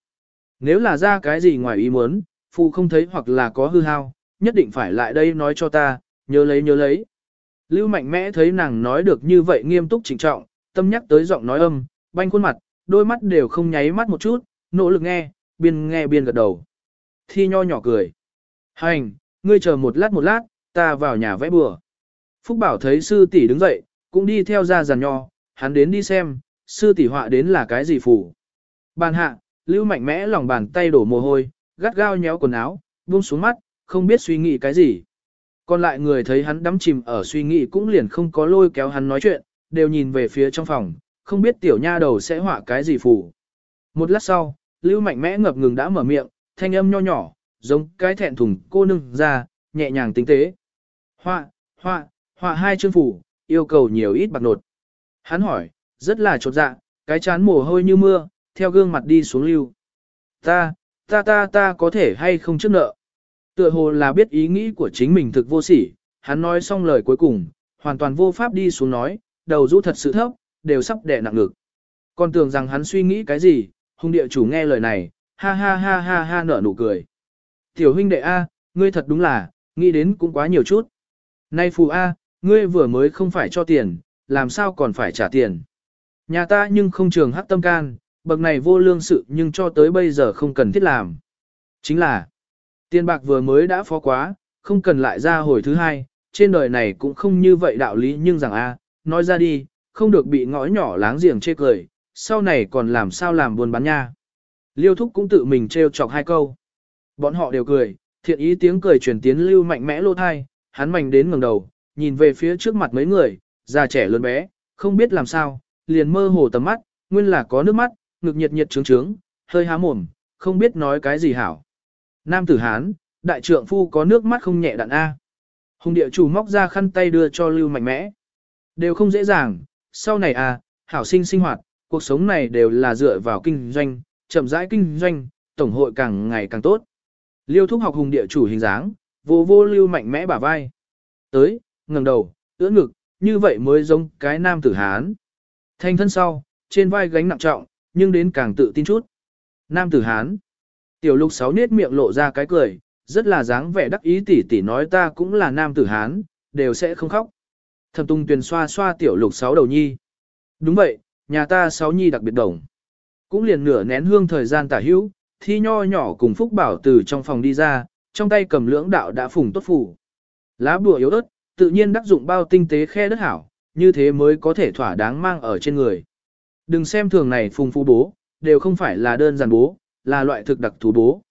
Nếu là ra cái gì ngoài ý muốn, phù không thấy hoặc là có hư hao, nhất định phải lại đây nói cho ta, nhớ lấy nhớ lấy. Lưu mạnh mẽ thấy nàng nói được như vậy nghiêm túc trịnh trọng, tâm nhắc tới giọng nói âm, banh khuôn mặt, đôi mắt đều không nháy mắt một chút, nỗ lực nghe, biên nghe biên gật đầu. Thi nho nhỏ cười. Hành, ngươi chờ một lát một lát, ta vào nhà vẽ bừa. Phúc Bảo thấy sư tỷ đứng dậy, cũng đi theo ra giàn nho, hắn đến đi xem, sư tỷ họa đến là cái gì phủ. Bàn hạ, lưu mạnh mẽ lòng bàn tay đổ mồ hôi, gắt gao nhéo quần áo, buông xuống mắt, không biết suy nghĩ cái gì. Còn lại người thấy hắn đắm chìm ở suy nghĩ cũng liền không có lôi kéo hắn nói chuyện, đều nhìn về phía trong phòng, không biết tiểu nha đầu sẽ họa cái gì phủ. Một lát sau, lưu mạnh mẽ ngập ngừng đã mở miệng, thanh âm nho nhỏ, giống cái thẹn thùng cô nương ra, nhẹ nhàng tinh tế. Họa, họa, họa hai chương phủ, yêu cầu nhiều ít bạc nột. Hắn hỏi, rất là chột dạ, cái chán mồ hôi như mưa, theo gương mặt đi xuống lưu. Ta, ta ta ta có thể hay không trước nợ. Tựa hồ là biết ý nghĩ của chính mình thực vô sỉ, hắn nói xong lời cuối cùng, hoàn toàn vô pháp đi xuống nói, đầu rũ thật sự thấp, đều sắp đè nặng ngực. Còn tưởng rằng hắn suy nghĩ cái gì, hung địa chủ nghe lời này, ha ha ha ha ha nở nụ cười. Tiểu huynh đệ A, ngươi thật đúng là, nghĩ đến cũng quá nhiều chút. Nay phù A, ngươi vừa mới không phải cho tiền, làm sao còn phải trả tiền. Nhà ta nhưng không trường hắc tâm can, bậc này vô lương sự nhưng cho tới bây giờ không cần thiết làm. Chính là, tiền bạc vừa mới đã phó quá, không cần lại ra hồi thứ hai, trên đời này cũng không như vậy đạo lý nhưng rằng a, nói ra đi, không được bị ngõ nhỏ láng giềng chê cười, sau này còn làm sao làm buồn bán nha. Liêu thúc cũng tự mình trêu chọc hai câu. Bọn họ đều cười, thiện ý tiếng cười truyền tiến lưu mạnh mẽ lô thai, hắn mạnh đến ngẩng đầu, nhìn về phía trước mặt mấy người, già trẻ lớn bé, không biết làm sao, liền mơ hồ tầm mắt, nguyên là có nước mắt, ngực nhiệt nhiệt trướng trướng, hơi há mồm, không biết nói cái gì hảo. Nam tử Hán, đại trượng phu có nước mắt không nhẹ đạn A. Hùng địa chủ móc ra khăn tay đưa cho lưu mạnh mẽ. Đều không dễ dàng, sau này à, hảo sinh sinh hoạt, cuộc sống này đều là dựa vào kinh doanh, chậm rãi kinh doanh, tổng hội càng ngày càng tốt. Liêu thúc học hùng địa chủ hình dáng, vô vô lưu mạnh mẽ bả vai. Tới, ngẩng đầu, ưỡn ngực, như vậy mới giống cái nam tử Hán. Thanh thân sau, trên vai gánh nặng trọng, nhưng đến càng tự tin chút. Nam tử Hán. Tiểu lục sáu nết miệng lộ ra cái cười, rất là dáng vẻ đắc ý tỉ tỉ nói ta cũng là nam tử Hán, đều sẽ không khóc. Thẩm tung tuyền xoa xoa tiểu lục sáu đầu nhi. Đúng vậy, nhà ta sáu nhi đặc biệt đồng. Cũng liền nửa nén hương thời gian tả hữu, thi nho nhỏ cùng Phúc Bảo từ trong phòng đi ra, trong tay cầm lưỡng đạo đã phùng tốt phủ. Lá bùa yếu ớt, tự nhiên đắc dụng bao tinh tế khe đất hảo, như thế mới có thể thỏa đáng mang ở trên người. Đừng xem thường này phùng phú bố, đều không phải là đơn giản bố, là loại thực đặc thú bố.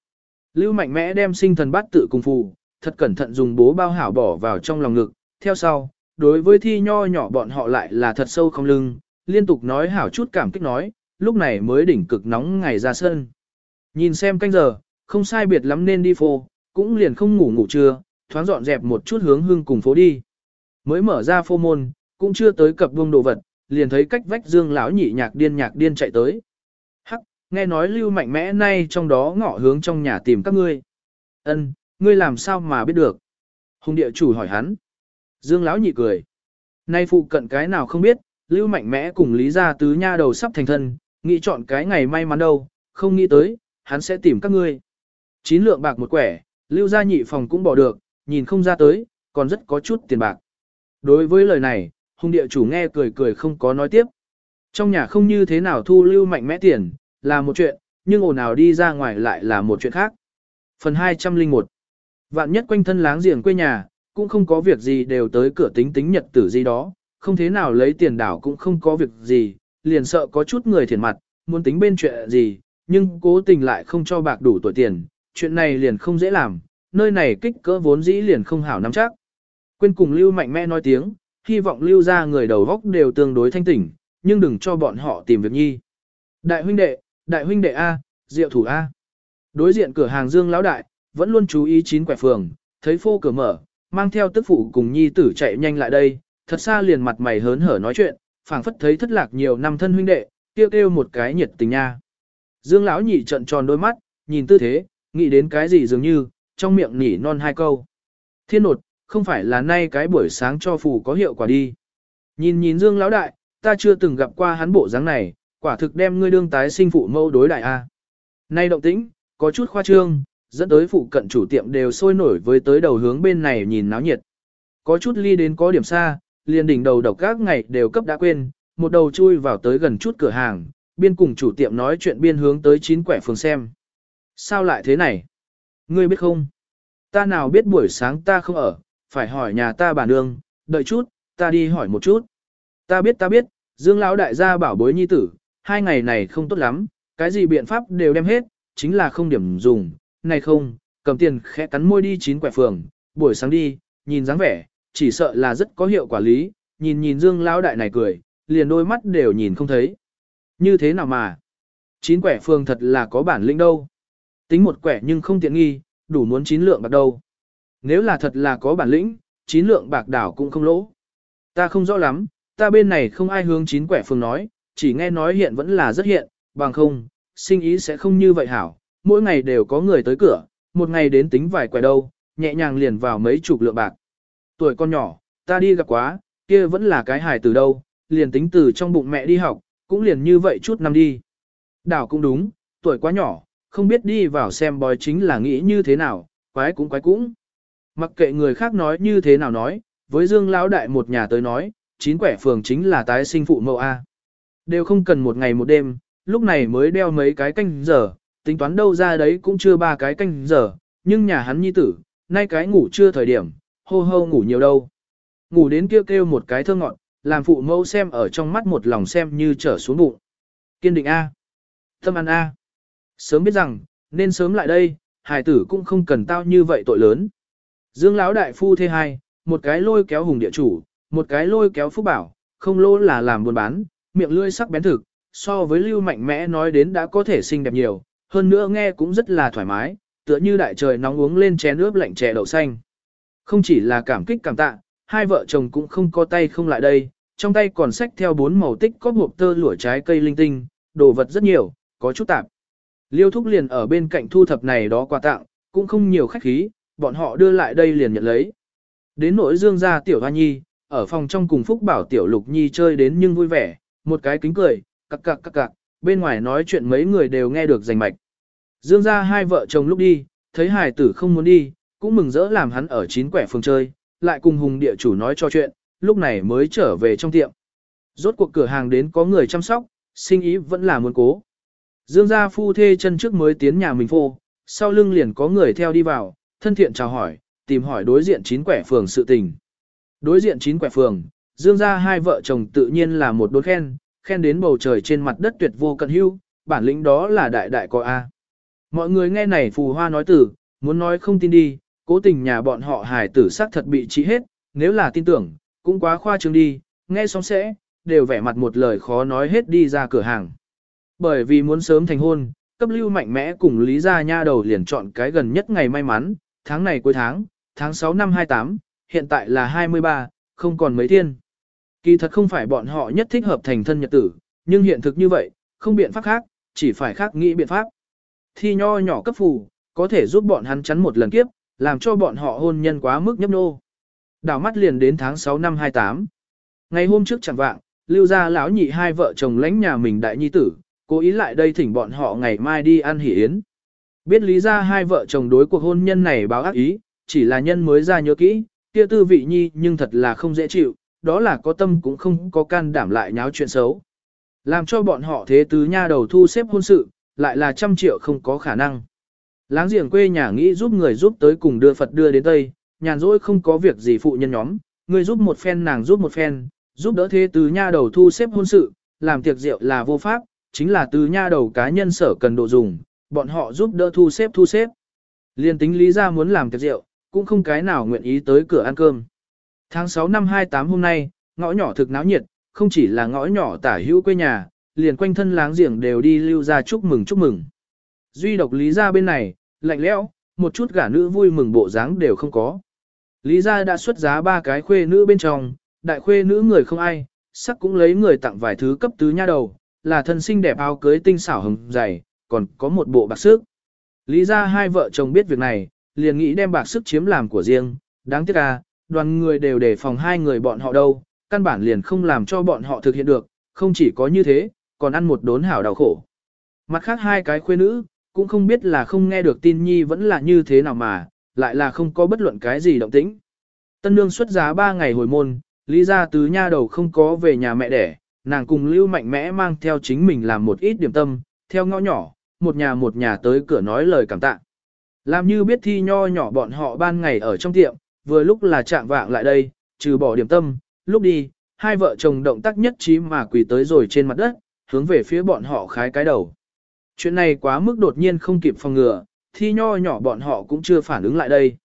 Lưu mạnh mẽ đem sinh thần bát tự cùng phù, thật cẩn thận dùng bố bao hảo bỏ vào trong lòng ngực, theo sau, đối với thi nho nhỏ bọn họ lại là thật sâu không lưng, liên tục nói hảo chút cảm kích nói, lúc này mới đỉnh cực nóng ngày ra sân. Nhìn xem canh giờ, không sai biệt lắm nên đi phô, cũng liền không ngủ ngủ trưa, thoáng dọn dẹp một chút hướng hương cùng phố đi. Mới mở ra phô môn, cũng chưa tới cập buông đồ vật, liền thấy cách vách dương lão nhị nhạc điên nhạc điên chạy tới. Hắc, nghe nói lưu mạnh mẽ nay trong đó ngọ hướng trong nhà tìm các ngươi. Ân, ngươi làm sao mà biết được? Hùng địa chủ hỏi hắn. Dương lão nhị cười. Nay phụ cận cái nào không biết, lưu mạnh mẽ cùng lý gia tứ nha đầu sắp thành thân, nghĩ chọn cái ngày may mắn đâu, không nghĩ tới, hắn sẽ tìm các ngươi. Chín lượng bạc một quẻ, lưu gia nhị phòng cũng bỏ được, nhìn không ra tới, còn rất có chút tiền bạc. Đối với lời này, hung địa chủ nghe cười cười không có nói tiếp. Trong nhà không như thế nào thu lưu mạnh mẽ tiền, là một chuyện, nhưng ồn nào đi ra ngoài lại là một chuyện khác. Phần 201 Vạn nhất quanh thân láng giềng quê nhà, cũng không có việc gì đều tới cửa tính tính nhật tử gì đó, không thế nào lấy tiền đảo cũng không có việc gì, liền sợ có chút người thiền mặt, muốn tính bên chuyện gì, nhưng cố tình lại không cho bạc đủ tuổi tiền, chuyện này liền không dễ làm, nơi này kích cỡ vốn dĩ liền không hảo nắm chắc. Quên cùng lưu mạnh mẽ nói tiếng, hy vọng lưu ra người đầu góc đều tương đối thanh tỉnh, nhưng đừng cho bọn họ tìm việc nhi. Đại huynh đệ, đại huynh đệ A, diệu thủ A. Đối diện cửa hàng Dương lão đại, vẫn luôn chú ý chín quẻ phường, thấy phô cửa mở, mang theo tức phụ cùng nhi tử chạy nhanh lại đây, thật xa liền mặt mày hớn hở nói chuyện, phảng phất thấy thất lạc nhiều năm thân huynh đệ, kêu kêu một cái nhiệt tình nha. Dương lão nhị trận tròn đôi mắt, nhìn tư thế, nghĩ đến cái gì dường như, trong miệng nỉ non hai câu. Thiên nột, không phải là nay cái buổi sáng cho phù có hiệu quả đi. Nhìn nhìn Dương lão đại, ta chưa từng gặp qua hắn bộ dáng này, quả thực đem ngươi đương tái sinh phụ mâu đối đại a. Nay động tĩnh, có chút khoa trương, dẫn tới phụ cận chủ tiệm đều sôi nổi với tới đầu hướng bên này nhìn náo nhiệt. Có chút ly đến có điểm xa, liền đỉnh đầu độc các ngày đều cấp đã quên, một đầu chui vào tới gần chút cửa hàng, biên cùng chủ tiệm nói chuyện biên hướng tới chín quẻ phường xem. Sao lại thế này? Ngươi biết không? Ta nào biết buổi sáng ta không ở, phải hỏi nhà ta bà nương, đợi chút, ta đi hỏi một chút. Ta biết ta biết, Dương lão đại gia bảo bối nhi tử, hai ngày này không tốt lắm, cái gì biện pháp đều đem hết, chính là không điểm dùng, này không, cầm tiền khẽ cắn môi đi chín quẻ phường, buổi sáng đi, nhìn dáng vẻ, chỉ sợ là rất có hiệu quả lý, nhìn nhìn Dương lão đại này cười, liền đôi mắt đều nhìn không thấy. Như thế nào mà? Chín quẻ phường thật là có bản lĩnh đâu. Tính một quẻ nhưng không tiện nghi, đủ muốn chín lượng bạc đâu. Nếu là thật là có bản lĩnh, chín lượng bạc đảo cũng không lỗ. Ta không rõ lắm, ta bên này không ai hướng chín quẻ phương nói, chỉ nghe nói hiện vẫn là rất hiện, bằng không, sinh ý sẽ không như vậy hảo, mỗi ngày đều có người tới cửa, một ngày đến tính vài quẻ đâu, nhẹ nhàng liền vào mấy chục lượng bạc. Tuổi con nhỏ, ta đi gặp quá, kia vẫn là cái hài từ đâu, liền tính từ trong bụng mẹ đi học, cũng liền như vậy chút năm đi. Đảo cũng đúng, tuổi quá nhỏ, không biết đi vào xem bói chính là nghĩ như thế nào, quái cũng quái cũng. Mặc kệ người khác nói như thế nào nói, với Dương Lão Đại một nhà tới nói, chín quẻ phường chính là tái sinh phụ mẫu A. Đều không cần một ngày một đêm, lúc này mới đeo mấy cái canh giờ, tính toán đâu ra đấy cũng chưa ba cái canh giờ, nhưng nhà hắn nhi tử, nay cái ngủ chưa thời điểm, hô hô ngủ nhiều đâu. Ngủ đến kêu kêu một cái thơ ngọn, làm phụ mẫu xem ở trong mắt một lòng xem như trở xuống bụng. Kiên định A. Tâm ăn A. Sớm biết rằng, nên sớm lại đây, hải tử cũng không cần tao như vậy tội lớn. Dương lão đại phu thế hai, một cái lôi kéo hùng địa chủ, một cái lôi kéo phúc bảo, không lô là làm buôn bán, miệng lưỡi sắc bén thực, so với lưu mạnh mẽ nói đến đã có thể xinh đẹp nhiều, hơn nữa nghe cũng rất là thoải mái, tựa như đại trời nóng uống lên chén nước lạnh chè đậu xanh. Không chỉ là cảm kích cảm tạ, hai vợ chồng cũng không có tay không lại đây, trong tay còn xách theo bốn màu tích có hộp tơ lụa trái cây linh tinh, đồ vật rất nhiều, có chút tạp. Liêu thúc liền ở bên cạnh thu thập này đó quà tặng, cũng không nhiều khách khí, bọn họ đưa lại đây liền nhận lấy. Đến nỗi dương gia tiểu hoa nhi, ở phòng trong cùng Phúc Bảo tiểu lục nhi chơi đến nhưng vui vẻ, một cái kính cười, cặc cặc cặc cặc, bên ngoài nói chuyện mấy người đều nghe được rành mạch. Dương gia hai vợ chồng lúc đi, thấy hài tử không muốn đi, cũng mừng rỡ làm hắn ở chín quẻ phường chơi, lại cùng hùng địa chủ nói cho chuyện, lúc này mới trở về trong tiệm. Rốt cuộc cửa hàng đến có người chăm sóc, sinh ý vẫn là muốn cố. Dương gia phu thê chân trước mới tiến nhà mình phô, sau lưng liền có người theo đi vào, thân thiện chào hỏi, tìm hỏi đối diện chín quẻ phường sự tình. Đối diện chín quẻ phường, Dương gia hai vợ chồng tự nhiên là một đốn khen, khen đến bầu trời trên mặt đất tuyệt vô cận hưu, bản lĩnh đó là đại đại có A. Mọi người nghe này phù hoa nói tử, muốn nói không tin đi, cố tình nhà bọn họ hài tử xác thật bị trị hết, nếu là tin tưởng, cũng quá khoa trương đi, nghe xong sẽ, đều vẻ mặt một lời khó nói hết đi ra cửa hàng. Bởi vì muốn sớm thành hôn, cấp lưu mạnh mẽ cùng Lý Gia Nha đầu liền chọn cái gần nhất ngày may mắn, tháng này cuối tháng, tháng 6 năm 28, hiện tại là 23, không còn mấy thiên. Kỳ thật không phải bọn họ nhất thích hợp thành thân nhật tử, nhưng hiện thực như vậy, không biện pháp khác, chỉ phải khác nghĩ biện pháp. Thi nho nhỏ cấp phù, có thể giúp bọn hắn chắn một lần kiếp, làm cho bọn họ hôn nhân quá mức nhấp nô. Đảo mắt liền đến tháng 6 năm 28. Ngày hôm trước chẳng vạng, lưu gia lão nhị hai vợ chồng lãnh nhà mình đại nhi tử, cố ý lại đây thỉnh bọn họ ngày mai đi ăn hỷ yến. Biết lý ra hai vợ chồng đối cuộc hôn nhân này báo ác ý, chỉ là nhân mới ra nhớ kỹ, kia tư vị nhi nhưng thật là không dễ chịu, đó là có tâm cũng không có can đảm lại nháo chuyện xấu. Làm cho bọn họ thế tứ nha đầu thu xếp hôn sự, lại là trăm triệu không có khả năng. Láng giềng quê nhà nghĩ giúp người giúp tới cùng đưa Phật đưa đến Tây, nhàn rỗi không có việc gì phụ nhân nhóm, người giúp một phen nàng giúp một phen, giúp đỡ thế tứ nha đầu thu xếp hôn sự, làm tiệc rượu là vô pháp, chính là từ nha đầu cá nhân sở cần độ dùng, bọn họ giúp đỡ thu xếp thu xếp. Liên tính lý ra muốn làm tiệc rượu, cũng không cái nào nguyện ý tới cửa ăn cơm. Tháng 6 năm 28 hôm nay, ngõ nhỏ thực náo nhiệt, không chỉ là ngõ nhỏ tả hữu quê nhà, liền quanh thân láng giềng đều đi lưu ra chúc mừng chúc mừng. Duy độc Lý gia bên này, lạnh lẽo, một chút gả nữ vui mừng bộ dáng đều không có. Lý gia đã xuất giá ba cái khuê nữ bên trong, đại khuê nữ người không ai, sắc cũng lấy người tặng vài thứ cấp tứ nha đầu, là thân xinh đẹp áo cưới tinh xảo hồng dày, còn có một bộ bạc sức. Lý gia hai vợ chồng biết việc này, liền nghĩ đem bạc sức chiếm làm của riêng, đáng tiếc à, đoàn người đều đề phòng hai người bọn họ đâu, căn bản liền không làm cho bọn họ thực hiện được, không chỉ có như thế, còn ăn một đốn hảo đau khổ. Mặt khác hai cái khuê nữ, cũng không biết là không nghe được tin nhi vẫn là như thế nào mà, lại là không có bất luận cái gì động tĩnh. Tân nương xuất giá ba ngày hồi môn, lý gia tứ nha đầu không có về nhà mẹ đẻ, nàng cùng lưu mạnh mẽ mang theo chính mình làm một ít điểm tâm, theo ngõ nhỏ, một nhà một nhà tới cửa nói lời cảm tạ. Làm như biết thi nho nhỏ bọn họ ban ngày ở trong tiệm, vừa lúc là chạm vạng lại đây, trừ bỏ điểm tâm, lúc đi, hai vợ chồng động tác nhất trí mà quỳ tới rồi trên mặt đất, hướng về phía bọn họ khái cái đầu. Chuyện này quá mức đột nhiên không kịp phòng ngừa, thi nho nhỏ bọn họ cũng chưa phản ứng lại đây.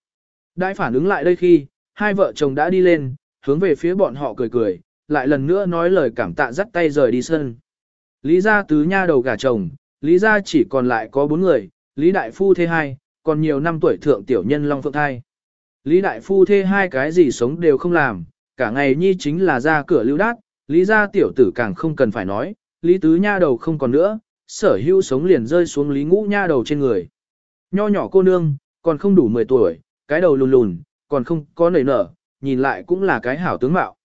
Đại phản ứng lại đây khi, hai vợ chồng đã đi lên, hướng về phía bọn họ cười cười, lại lần nữa nói lời cảm tạ dắt tay rời đi sân. Lý gia tứ nha đầu gả chồng, Lý gia chỉ còn lại có bốn người, Lý đại phu thê hai, còn nhiều năm tuổi thượng tiểu nhân long phượng thai. Lý đại phu thê hai cái gì sống đều không làm, cả ngày nhi chính là ra cửa lưu đát, Lý gia tiểu tử càng không cần phải nói, Lý tứ nha đầu không còn nữa, sở hữu sống liền rơi xuống Lý ngũ nha đầu trên người. Nho nhỏ cô nương, còn không đủ 10 tuổi, cái đầu lùn lùn, còn không có nảy nở, nhìn lại cũng là cái hảo tướng mạo.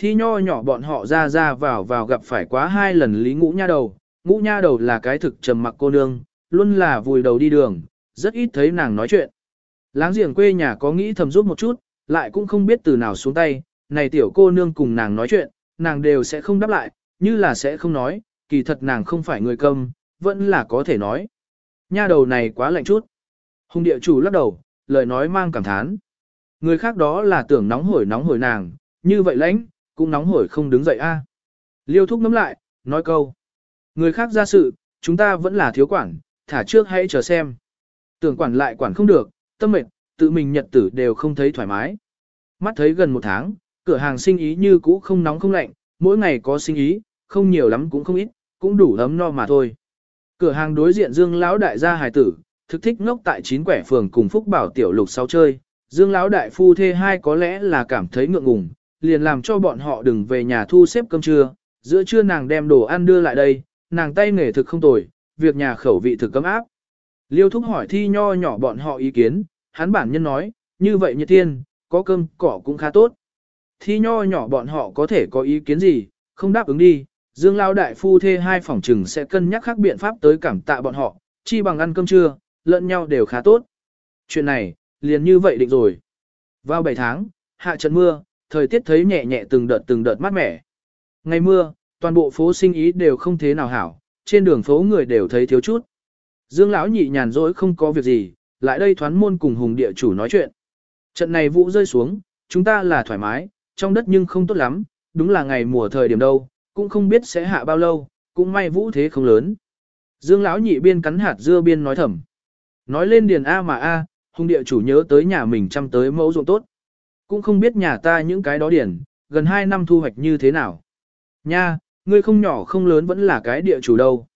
Thi nho nhỏ bọn họ ra ra vào vào gặp phải quá hai lần Lý ngũ nha đầu, ngũ nha đầu là cái thực trầm mặc cô nương, luôn là vùi đầu đi đường, rất ít thấy nàng nói chuyện. Láng giềng quê nhà có nghĩ thầm giúp một chút, lại cũng không biết từ nào xuống tay, này tiểu cô nương cùng nàng nói chuyện, nàng đều sẽ không đáp lại, như là sẽ không nói, kỳ thật nàng không phải người câm, vẫn là có thể nói. Nha đầu này quá lạnh chút. Hùng địa chủ lắc đầu, lời nói mang cảm thán. Người khác đó là tưởng nóng hổi nóng hổi nàng, như vậy lãnh, cũng nóng hổi không đứng dậy a. À. Liêu thúc nắm lại, nói câu. Người khác ra sự, chúng ta vẫn là thiếu quản, thả trước hãy chờ xem. Tưởng quản lại quản không được, tâm mệt, tự mình nhật tử đều không thấy thoải mái. Mắt thấy gần một tháng, cửa hàng sinh ý như cũ không nóng không lạnh, mỗi ngày có sinh ý, không nhiều lắm cũng không ít, cũng đủ ấm no mà thôi. Cửa hàng đối diện Dương lão đại gia hài tử, thực thích ngốc tại chín quẻ phường cùng Phúc Bảo tiểu lục sau chơi. Dương lão đại phu thê hai có lẽ là cảm thấy ngượng ngùng, liền làm cho bọn họ đừng về nhà thu xếp cơm trưa, giữa trưa nàng đem đồ ăn đưa lại đây, nàng tay nghề thực không tồi, việc nhà khẩu vị thực cấm áp. Liêu thúc hỏi thi nho nhỏ bọn họ ý kiến, hắn bản nhân nói, như vậy như tiên, có cơm cỏ cũng khá tốt. Thi nho nhỏ bọn họ có thể có ý kiến gì, không đáp ứng đi, Dương Lao đại phu thê hai phòng trừng sẽ cân nhắc khác biện pháp tới cảm tạ bọn họ, chi bằng ăn cơm trưa, lẫn nhau đều khá tốt. Chuyện này, liền như vậy định rồi. Vào 7 tháng, hạ trận mưa, thời tiết thấy nhẹ nhẹ từng đợt từng đợt mát mẻ. Ngày mưa, toàn bộ phố sinh ý đều không thế nào hảo, trên đường phố người đều thấy thiếu chút. Dương lão nhị nhàn rỗi không có việc gì, lại đây thoán môn cùng hùng địa chủ nói chuyện. Trận này vũ rơi xuống, chúng ta là thoải mái, trong đất nhưng không tốt lắm, đúng là ngày mùa thời điểm đâu, cũng không biết sẽ hạ bao lâu, cũng may vũ thế không lớn. Dương lão nhị biên cắn hạt dưa biên nói thầm. Nói lên điền A mà A, hùng địa chủ nhớ tới nhà mình chăm tới mẫu ruộng tốt. Cũng không biết nhà ta những cái đó điển, gần 2 năm thu hoạch như thế nào. Nha, ngươi không nhỏ không lớn vẫn là cái địa chủ đâu.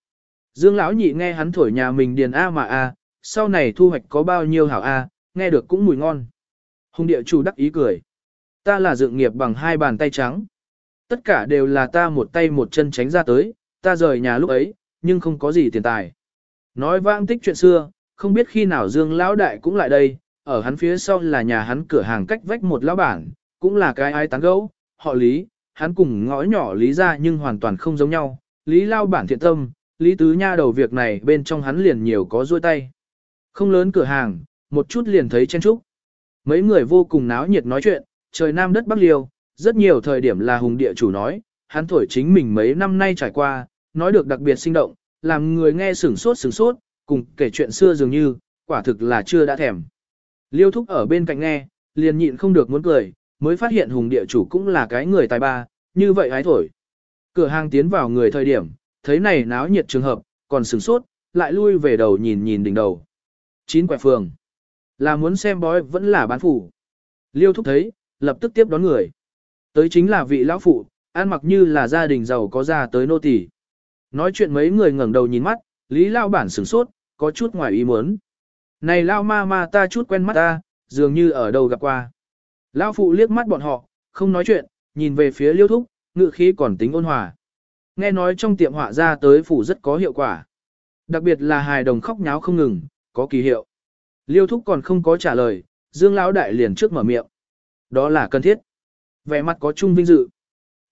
Dương lão nhị nghe hắn thổi nhà mình điền A mà A, sau này thu hoạch có bao nhiêu hảo A, nghe được cũng mùi ngon. Hùng địa chủ đắc ý cười. Ta là dựng nghiệp bằng hai bàn tay trắng. Tất cả đều là ta một tay một chân tránh ra tới, ta rời nhà lúc ấy, nhưng không có gì tiền tài. Nói vãng tích chuyện xưa, không biết khi nào Dương lão đại cũng lại đây, ở hắn phía sau là nhà hắn cửa hàng cách vách một lão bản, cũng là cái ai tán gẫu, họ Lý, hắn cùng ngõ nhỏ Lý ra nhưng hoàn toàn không giống nhau. Lý lao bản thiện tâm, Lý tứ nha đầu việc này bên trong hắn liền nhiều có dôi tay. Không lớn cửa hàng, một chút liền thấy chen trúc. Mấy người vô cùng náo nhiệt nói chuyện, trời nam đất bắc liêu, rất nhiều thời điểm là hùng địa chủ nói, hắn thổi chính mình mấy năm nay trải qua, nói được đặc biệt sinh động, làm người nghe sửng sốt sửng sốt, cùng kể chuyện xưa dường như, quả thực là chưa đã thèm. Liêu thúc ở bên cạnh nghe, liền nhịn không được muốn cười, mới phát hiện hùng địa chủ cũng là cái người tài ba, như vậy hái thổi. Cửa hàng tiến vào người thời điểm, thấy này náo nhiệt trường hợp, còn sửng sốt, lại lui về đầu nhìn nhìn đỉnh đầu. Chín quẻ phường. Là muốn xem bói vẫn là bán phủ. Liêu thúc thấy, lập tức tiếp đón người. Tới chính là vị lão phụ, ăn mặc như là gia đình giàu có ra tới nô tỳ. Nói chuyện mấy người ngẩng đầu nhìn mắt, Lý Lao bản sửng sốt, có chút ngoài ý muốn. Này lao ma ma ta chút quen mắt ta, dường như ở đâu gặp qua. Lao phụ liếc mắt bọn họ, không nói chuyện, nhìn về phía liêu thúc, ngự khí còn tính ôn hòa. Nghe nói trong tiệm họa ra tới phủ rất có hiệu quả. Đặc biệt là hài đồng khóc nháo không ngừng, có kỳ hiệu. Liêu thúc còn không có trả lời, Dương Lão Đại liền trước mở miệng. Đó là cần thiết. Vẻ mặt có chung vinh dự.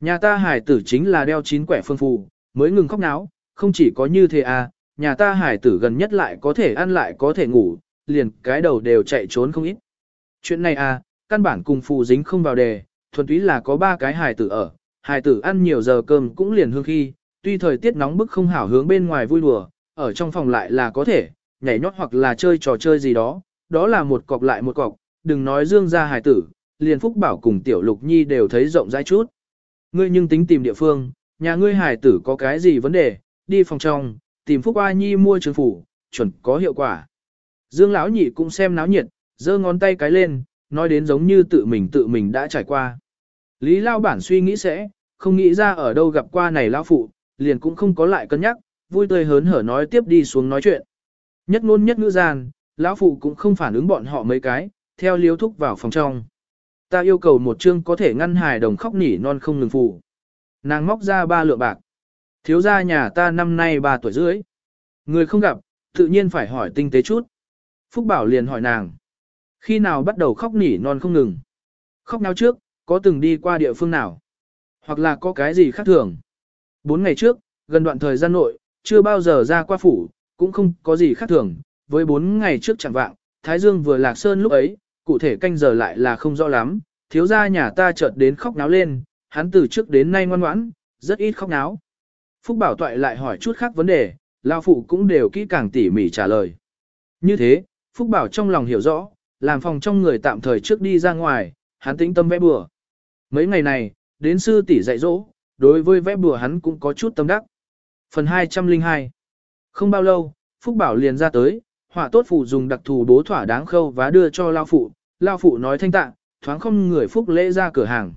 Nhà ta hài tử chính là đeo chín quẻ phương phù, mới ngừng khóc náo, không chỉ có như thế à, nhà ta hải tử gần nhất lại có thể ăn lại có thể ngủ, liền cái đầu đều chạy trốn không ít. Chuyện này à, căn bản cùng phù dính không vào đề, thuần túy là có ba cái hải tử ở, hải tử ăn nhiều giờ cơm cũng liền hương khi, tuy thời tiết nóng bức không hảo hướng bên ngoài vui đùa, ở trong phòng lại là có thể, nhảy nhót hoặc là chơi trò chơi gì đó, đó là một cọc lại một cọc, đừng nói dương ra hải tử, liền Phúc Bảo cùng Tiểu Lục Nhi đều thấy rộng rãi chút. Ngươi nhưng tính tìm địa phương, nhà ngươi hải tử có cái gì vấn đề, đi phòng trong, tìm Phúc A Nhi mua trường phủ, chuẩn có hiệu quả. Dương lão nhị cũng xem náo nhiệt, giơ ngón tay cái lên, nói đến giống như tự mình tự mình đã trải qua. Lý Lao bản suy nghĩ sẽ, không nghĩ ra ở đâu gặp qua này Lao phụ, liền cũng không có lại cân nhắc, vui tươi hớn hở nói tiếp đi xuống nói chuyện. Nhất ngôn nhất ngữ gian, lão phụ cũng không phản ứng bọn họ mấy cái, theo liếu thúc vào phòng trong. Ta yêu cầu một chương có thể ngăn hài đồng khóc nỉ non không ngừng phụ. Nàng móc ra ba lượng bạc. Thiếu gia nhà ta năm nay ba tuổi rưỡi. Người không gặp, tự nhiên phải hỏi tinh tế chút. Phúc Bảo liền hỏi nàng. Khi nào bắt đầu khóc nỉ non không ngừng? Khóc nào trước, có từng đi qua địa phương nào? Hoặc là có cái gì khác thường? Bốn ngày trước, gần đoạn thời gian nội, chưa bao giờ ra qua phủ, cũng không có gì khác thường. Với bốn ngày trước chẳng vạng, Thái Dương vừa lạc sơn lúc ấy, cụ thể canh giờ lại là không rõ lắm. Thiếu gia nhà ta chợt đến khóc náo lên, hắn từ trước đến nay ngoan ngoãn, rất ít khóc náo. Phúc Bảo Toại lại hỏi chút khác vấn đề, Lao Phụ cũng đều kỹ càng tỉ mỉ trả lời. Như thế, Phúc Bảo trong lòng hiểu rõ, làm phòng trong người tạm thời trước đi ra ngoài, hắn tĩnh tâm vẽ bừa. Mấy ngày này, đến sư tỷ dạy dỗ, đối với vẽ bừa hắn cũng có chút tâm đắc. Phần 202 Không bao lâu, Phúc Bảo liền ra tới, họa tốt phụ dùng đặc thù bố thỏa đáng khâu và đưa cho Lao Phụ. Lao Phụ nói thanh tạng, thoáng không người Phúc lễ ra cửa hàng.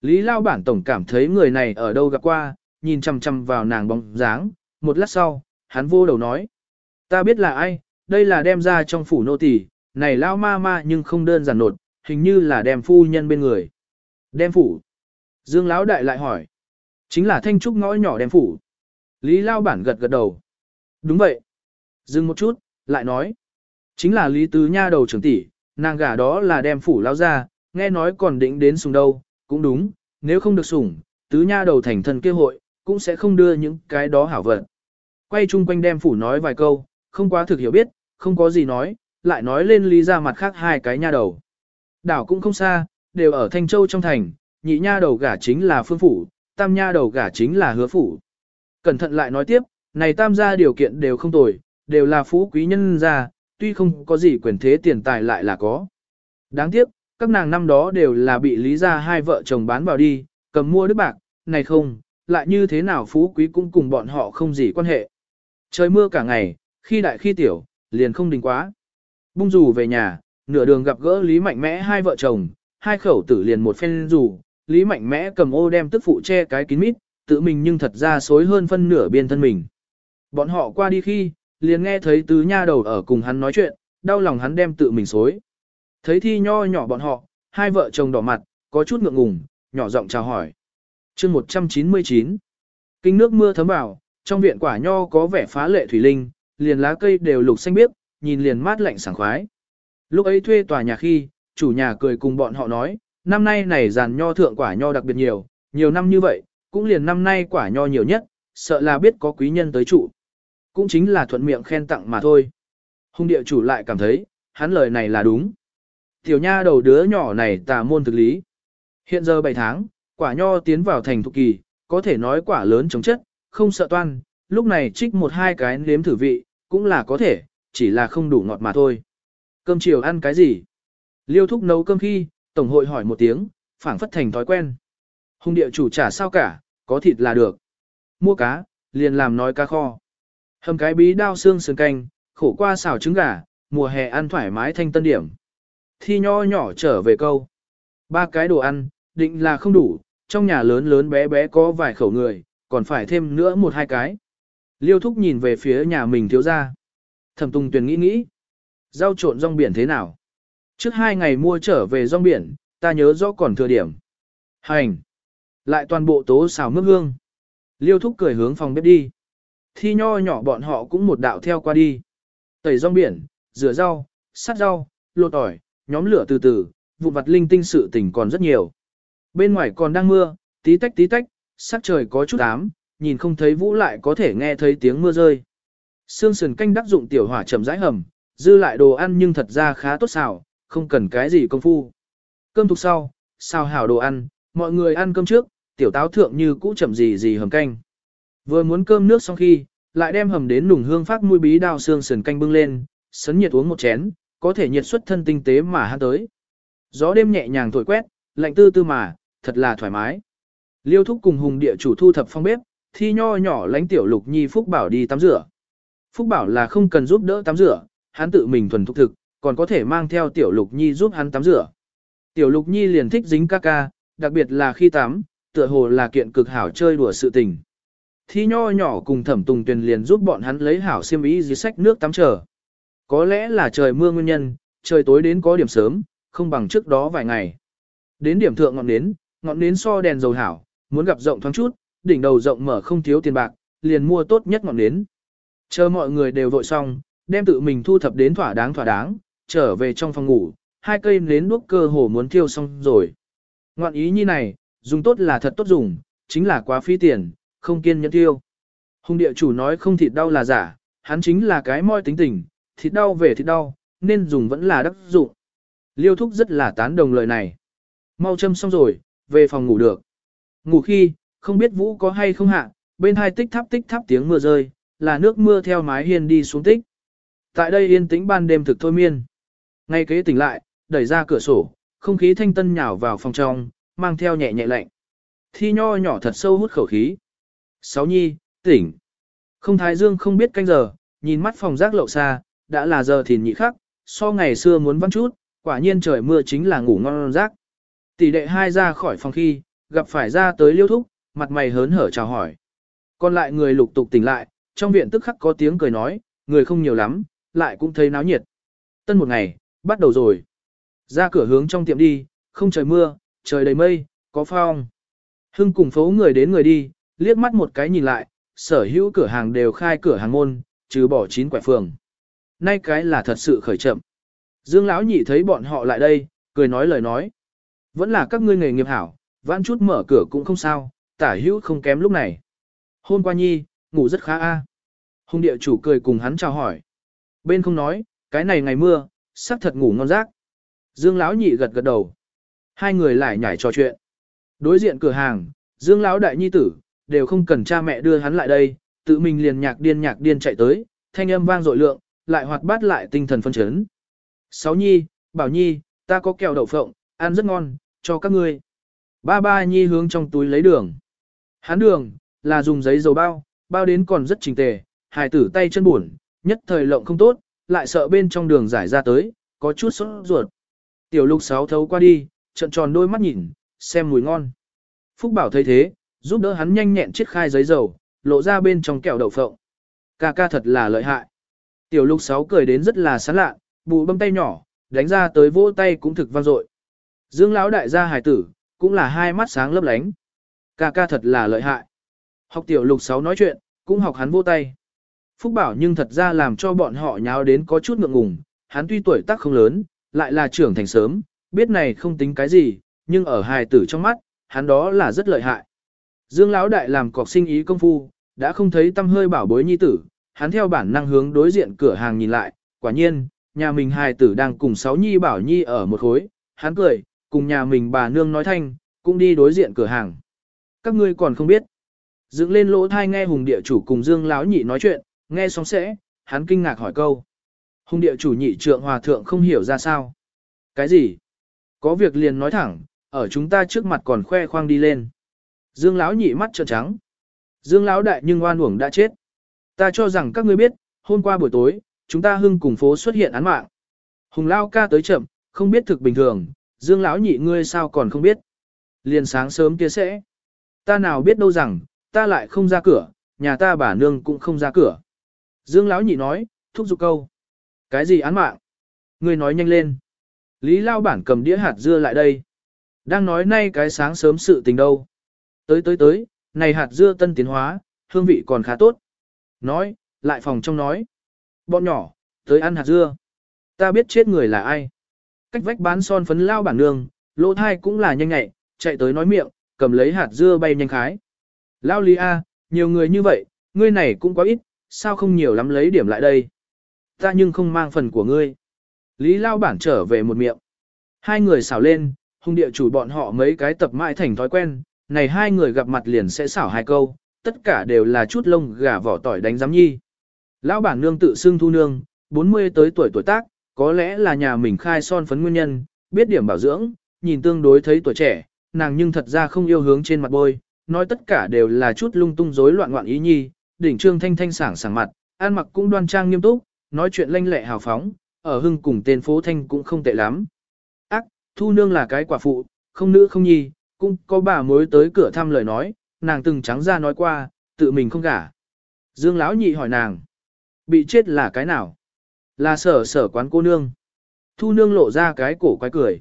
Lý Lao Bản Tổng cảm thấy người này ở đâu gặp qua, nhìn chăm chăm vào nàng bóng dáng, một lát sau, hắn vô đầu nói. Ta biết là ai, đây là đem ra trong phủ nô tỳ, này lao ma ma nhưng không đơn giản nột, hình như là đem phu nhân bên người. Đem phủ. Dương Lão Đại lại hỏi. Chính là thanh trúc ngõ nhỏ đem phủ. Lý Lao Bản gật gật đầu. Đúng vậy. Dừng một chút, lại nói. Chính là Lý Tứ Nha đầu trưởng tỷ, nàng gả đó là đem phủ lao ra, nghe nói còn định đến sùng đâu, cũng đúng, nếu không được sủng, Tứ Nha đầu thành thân kêu hội, cũng sẽ không đưa những cái đó hảo vận. Quay chung quanh đem phủ nói vài câu, không quá thực hiểu biết, không có gì nói, lại nói lên lý ra mặt khác hai cái nha đầu. Đảo cũng không xa, đều ở Thanh Châu trong thành, nhị nha đầu gả chính là phương phủ, tam nha đầu gả chính là hứa phủ. Cẩn thận lại nói tiếp, này tam gia điều kiện đều không tồi, đều là phú quý nhân gia, tuy không có gì quyền thế tiền tài lại là có. Đáng tiếc, các nàng năm đó đều là bị lý ra hai vợ chồng bán vào đi, cầm mua đứa bạc, này không, lại như thế nào phú quý cũng cùng bọn họ không gì quan hệ. Trời mưa cả ngày, khi đại khi tiểu, liền không đình quá. Bung dù về nhà, nửa đường gặp gỡ Lý Mạnh Mẽ hai vợ chồng, hai khẩu tử liền một phen dù, Lý Mạnh Mẽ cầm ô đem tức phụ che cái kín mít, tự mình nhưng thật ra xối hơn phân nửa biên thân mình. Bọn họ qua đi khi, liền nghe thấy tứ nha đầu ở cùng hắn nói chuyện, đau lòng hắn đem tự mình xối. Thấy thi nho nhỏ bọn họ, hai vợ chồng đỏ mặt, có chút ngượng ngùng, nhỏ giọng chào hỏi chương 199 Kinh nước mưa thấm vào, trong viện quả nho có vẻ phá lệ thủy linh, liền lá cây đều lục xanh biếc, nhìn liền mát lạnh sảng khoái. Lúc ấy thuê tòa nhà khi, chủ nhà cười cùng bọn họ nói, năm nay này giàn nho thượng quả nho đặc biệt nhiều, nhiều năm như vậy, cũng liền năm nay quả nho nhiều nhất, sợ là biết có quý nhân tới trụ. Cũng chính là thuận miệng khen tặng mà thôi. Hùng địa chủ lại cảm thấy, hắn lời này là đúng. Tiểu nha đầu đứa nhỏ này tà môn thực lý. Hiện giờ 7 tháng, quả nho tiến vào thành thục kỳ, có thể nói quả lớn chống chất, không sợ toan, lúc này trích một hai cái nếm thử vị, cũng là có thể, chỉ là không đủ ngọt mà thôi. Cơm chiều ăn cái gì? Liêu thúc nấu cơm khi, tổng hội hỏi một tiếng, phảng phất thành thói quen. Hùng địa chủ trả sao cả, có thịt là được. Mua cá, liền làm nói cá kho. Hầm cái bí đao xương sườn canh, khổ qua xào trứng gà, mùa hè ăn thoải mái thanh tân điểm. Thi nho nhỏ trở về câu. Ba cái đồ ăn, định là không đủ, trong nhà lớn lớn bé bé có vài khẩu người, còn phải thêm nữa một hai cái. Liêu thúc nhìn về phía nhà mình thiếu ra. Thẩm Tùng Tuyền nghĩ nghĩ. Rau trộn rong biển thế nào? Trước hai ngày mua trở về rong biển, ta nhớ rõ còn thừa điểm. Hành. Lại toàn bộ tố xào mướp hương. Liêu thúc cười hướng phòng bếp đi. Thi nho nhỏ bọn họ cũng một đạo theo qua đi. Tẩy rong biển, rửa rau, sát rau, lột tỏi, nhóm lửa từ từ, vụ vặt linh tinh sự tình còn rất nhiều. Bên ngoài còn đang mưa, tí tách tí tách, sắc trời có chút ám, nhìn không thấy vũ lại có thể nghe thấy tiếng mưa rơi. Sương sườn canh đắc dụng tiểu hỏa chậm rãi hầm, dư lại đồ ăn nhưng thật ra khá tốt xào, không cần cái gì công phu. Cơm thuộc sau, xào hảo đồ ăn, mọi người ăn cơm trước, tiểu táo thượng như cũ chậm gì gì hầm canh. Vừa muốn cơm nước xong khi, lại đem hầm đến nùng hương phát mũi bí đào xương sườn canh bưng lên, sấn nhiệt uống một chén, có thể nhiệt xuất thân tinh tế mà hát tới. Gió đêm nhẹ nhàng thổi quét, lạnh tư tư mà, thật là thoải mái. Liêu thúc cùng hùng địa chủ thu thập phong bếp, thi nho nhỏ lánh tiểu lục nhi Phúc Bảo đi tắm rửa. Phúc Bảo là không cần giúp đỡ tắm rửa, hắn tự mình thuần thục thực, còn có thể mang theo tiểu lục nhi giúp hắn tắm rửa. Tiểu lục nhi liền thích dính ca ca, đặc biệt là khi tắm, tựa hồ là kiện cực hảo chơi đùa sự tình. Thi nho nhỏ cùng thẩm tùng tuyền liền giúp bọn hắn lấy hảo xiêm ý dưới sách nước tắm trở. Có lẽ là trời mưa nguyên nhân, trời tối đến có điểm sớm, không bằng trước đó vài ngày. Đến điểm thượng ngọn nến, ngọn nến so đèn dầu hảo, muốn gặp rộng thoáng chút, đỉnh đầu rộng mở không thiếu tiền bạc, liền mua tốt nhất ngọn nến. Chờ mọi người đều vội xong, đem tự mình thu thập đến thỏa đáng thỏa đáng, trở về trong phòng ngủ, hai cây nến đuốc cơ hồ muốn thiêu xong rồi. Ngọn ý như này, dùng tốt là thật tốt dùng, chính là quá phí tiền, không kiên nhẫn thiêu. Hùng địa chủ nói không thịt đau là giả, hắn chính là cái moi tính tình, thịt đau về thịt đau, nên dùng vẫn là đắc dụng. Liêu thúc rất là tán đồng lời này. Mau châm xong rồi, về phòng ngủ được. Ngủ khi, không biết vũ có hay không hạ, bên hai tích tháp tích tháp tiếng mưa rơi, là nước mưa theo mái hiên đi xuống tích. Tại đây yên tĩnh ban đêm thực thôi miên. Ngay kế tỉnh lại, đẩy ra cửa sổ, không khí thanh tân nhào vào phòng trong, mang theo nhẹ nhẹ lạnh. Thi nho nhỏ thật sâu hút khẩu khí. Sáu nhi, tỉnh. Không thái dương không biết canh giờ, nhìn mắt phòng rác lậu xa, đã là giờ thìn nhị khắc, so ngày xưa muốn văn chút, quả nhiên trời mưa chính là ngủ ngon rác. Tỷ đệ hai ra khỏi phòng khi, gặp phải ra tới liêu thúc, mặt mày hớn hở chào hỏi. Còn lại người lục tục tỉnh lại, trong viện tức khắc có tiếng cười nói, người không nhiều lắm, lại cũng thấy náo nhiệt. Tân một ngày, bắt đầu rồi. Ra cửa hướng trong tiệm đi, không trời mưa, trời đầy mây, có phong. Hưng cùng phố người đến người đi, liếc mắt một cái nhìn lại, sở hữu cửa hàng đều khai cửa hàng môn, trừ bỏ chín quẻ phường. Nay cái là thật sự khởi chậm. Dương lão nhị thấy bọn họ lại đây, cười nói lời nói. Vẫn là các ngươi nghề nghiệp hảo, vãn chút mở cửa cũng không sao, tả hữu không kém lúc này. Hôm qua nhi, ngủ rất khá a. Hùng địa chủ cười cùng hắn chào hỏi. Bên không nói, cái này ngày mưa, sắc thật ngủ ngon giấc. Dương lão nhị gật gật đầu. Hai người lại nhảy trò chuyện. Đối diện cửa hàng, Dương lão đại nhi tử, đều không cần cha mẹ đưa hắn lại đây, tự mình liền nhạc điên nhạc điên chạy tới, thanh âm vang dội lượng, lại hoạt bát lại tinh thần phân chấn. Sáu nhi, bảo nhi, ta có kẹo đậu phộng, ăn rất ngon, cho các ngươi. Ba ba nhi hướng trong túi lấy đường. Hắn đường, là dùng giấy dầu bao, bao đến còn rất trình tề, hài tử tay chân buồn, nhất thời lộng không tốt, lại sợ bên trong đường giải ra tới, có chút sốt ruột. Tiểu lục sáu thấu qua đi, trận tròn đôi mắt nhìn, xem mùi ngon. Phúc bảo thấy thế, giúp đỡ hắn nhanh nhẹn chiết khai giấy dầu, lộ ra bên trong kẹo đậu phộng. Ca ca thật là lợi hại. Tiểu lục sáu cười đến rất là sán lạ, bù bấm tay nhỏ, đánh ra tới vỗ tay cũng thực vang dội. Dương lão đại gia hài tử, cũng là hai mắt sáng lấp lánh. Ca ca thật là lợi hại. Học tiểu lục sáu nói chuyện, cũng học hắn vỗ tay. Phúc bảo nhưng thật ra làm cho bọn họ nháo đến có chút ngượng ngùng, hắn tuy tuổi tác không lớn, lại là trưởng thành sớm, biết này không tính cái gì, nhưng ở hài tử trong mắt, hắn đó là rất lợi hại. Dương lão đại làm cọc sinh ý công phu, đã không thấy tâm hơi bảo bối nhi tử, hắn theo bản năng hướng đối diện cửa hàng nhìn lại, quả nhiên, nhà mình hài tử đang cùng sáu nhi bảo nhi ở một khối, hắn cười, cùng nhà mình bà nương nói thanh, cũng đi đối diện cửa hàng. Các ngươi còn không biết. Dựng lên lỗ thai nghe hùng địa chủ cùng Dương lão nhị nói chuyện, nghe xong sẽ, hắn kinh ngạc hỏi câu. Hùng địa chủ nhị trượng hòa thượng không hiểu ra sao. Cái gì? Có việc liền nói thẳng, ở chúng ta trước mặt còn khoe khoang đi lên. Dương lão nhị mắt trợn trắng. Dương lão đại nhưng oan uổng đã chết. Ta cho rằng các ngươi biết, hôm qua buổi tối, chúng ta hưng cùng phố xuất hiện án mạng. Hùng lao ca tới chậm, không biết thực bình thường, Dương lão nhị ngươi sao còn không biết. Liền sáng sớm kia sẽ. Ta nào biết đâu rằng, ta lại không ra cửa, nhà ta bà nương cũng không ra cửa. Dương lão nhị nói, thúc giục câu. Cái gì án mạng? Ngươi nói nhanh lên. Lý lao bản cầm đĩa hạt dưa lại đây. Đang nói nay cái sáng sớm sự tình đâu. Tới tới tới, này hạt dưa tân tiến hóa, hương vị còn khá tốt. Nói, lại phòng trong nói. Bọn nhỏ, tới ăn hạt dưa. Ta biết chết người là ai. Cách vách bán son phấn lao bản nương, lỗ thai cũng là nhanh nhạy, chạy tới nói miệng, cầm lấy hạt dưa bay nhanh khái. Lao Lý A, nhiều người như vậy, ngươi này cũng quá ít, sao không nhiều lắm lấy điểm lại đây. Ta nhưng không mang phần của ngươi. Lý Lao bản trở về một miệng. Hai người xảo lên, hung địa chủ bọn họ mấy cái tập mãi thành thói quen, này hai người gặp mặt liền sẽ xảo hai câu, tất cả đều là chút lông gà vỏ tỏi đánh giám nhi. Lão bản nương tự xưng thu nương, 40 tới tuổi tuổi tác, có lẽ là nhà mình khai son phấn nguyên nhân, biết điểm bảo dưỡng, nhìn tương đối thấy tuổi trẻ, nàng nhưng thật ra không yêu hướng trên mặt bôi, nói tất cả đều là chút lung tung rối loạn loạn ý nhi, đỉnh trương thanh thanh sảng sảng mặt, an mặc cũng đoan trang nghiêm túc, nói chuyện lanh lẹ hào phóng, ở hưng cùng tên phố thanh cũng không tệ lắm. Ác, thu nương là cái quả phụ, không nữ không nhi, cũng có bà mối tới cửa thăm lời nói, nàng từng trắng ra nói qua, tự mình không gả. Dương lão nhị hỏi nàng, bị chết là cái nào? Là sở sở quán cô nương. Thu nương lộ ra cái cổ quái cười.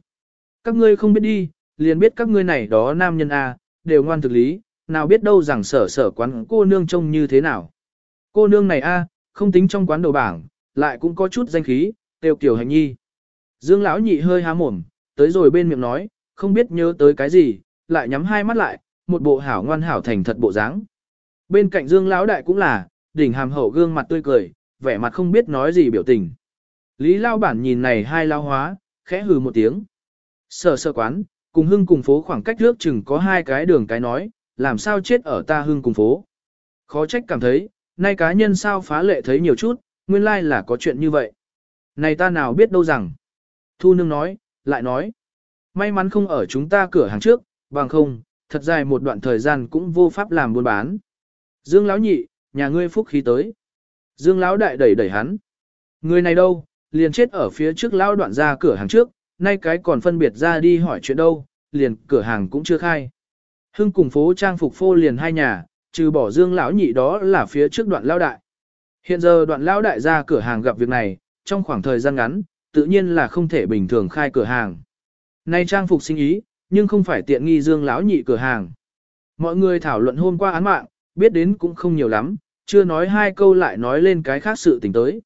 Các ngươi không biết đi, liền biết các ngươi này đó nam nhân A, đều ngoan thực lý, nào biết đâu rằng sở sở quán cô nương trông như thế nào. Cô nương này A, không tính trong quán đầu bảng, lại cũng có chút danh khí, tiêu kiểu hành nhi. Dương lão nhị hơi há mồm, tới rồi bên miệng nói, không biết nhớ tới cái gì, lại nhắm hai mắt lại, một bộ hảo ngoan hảo thành thật bộ dáng. Bên cạnh Dương lão đại cũng là, đỉnh hàm hậu gương mặt tươi cười, vẻ mặt không biết nói gì biểu tình. Lý lao bản nhìn này hai lao hóa, khẽ hừ một tiếng. Sở sở quán, cùng hưng cùng phố khoảng cách trước chừng có hai cái đường cái nói, làm sao chết ở ta hưng cùng phố. Khó trách cảm thấy, nay cá nhân sao phá lệ thấy nhiều chút, nguyên lai là có chuyện như vậy. Này ta nào biết đâu rằng. Thu nương nói, lại nói. May mắn không ở chúng ta cửa hàng trước, bằng không, thật dài một đoạn thời gian cũng vô pháp làm buôn bán. Dương lão nhị, nhà ngươi phúc khí tới. Dương lão đại đẩy đẩy hắn. Người này đâu, liền chết ở phía trước lão đoạn ra cửa hàng trước, nay cái còn phân biệt ra đi hỏi chuyện đâu, liền cửa hàng cũng chưa khai. Hưng cùng phố trang phục phô liền hai nhà, trừ bỏ Dương lão nhị đó là phía trước đoạn lão đại. Hiện giờ đoạn lão đại ra cửa hàng gặp việc này, trong khoảng thời gian ngắn, tự nhiên là không thể bình thường khai cửa hàng. Nay trang phục sinh ý, nhưng không phải tiện nghi Dương lão nhị cửa hàng. Mọi người thảo luận hôm qua án mạng, biết đến cũng không nhiều lắm, chưa nói hai câu lại nói lên cái khác sự tình tới.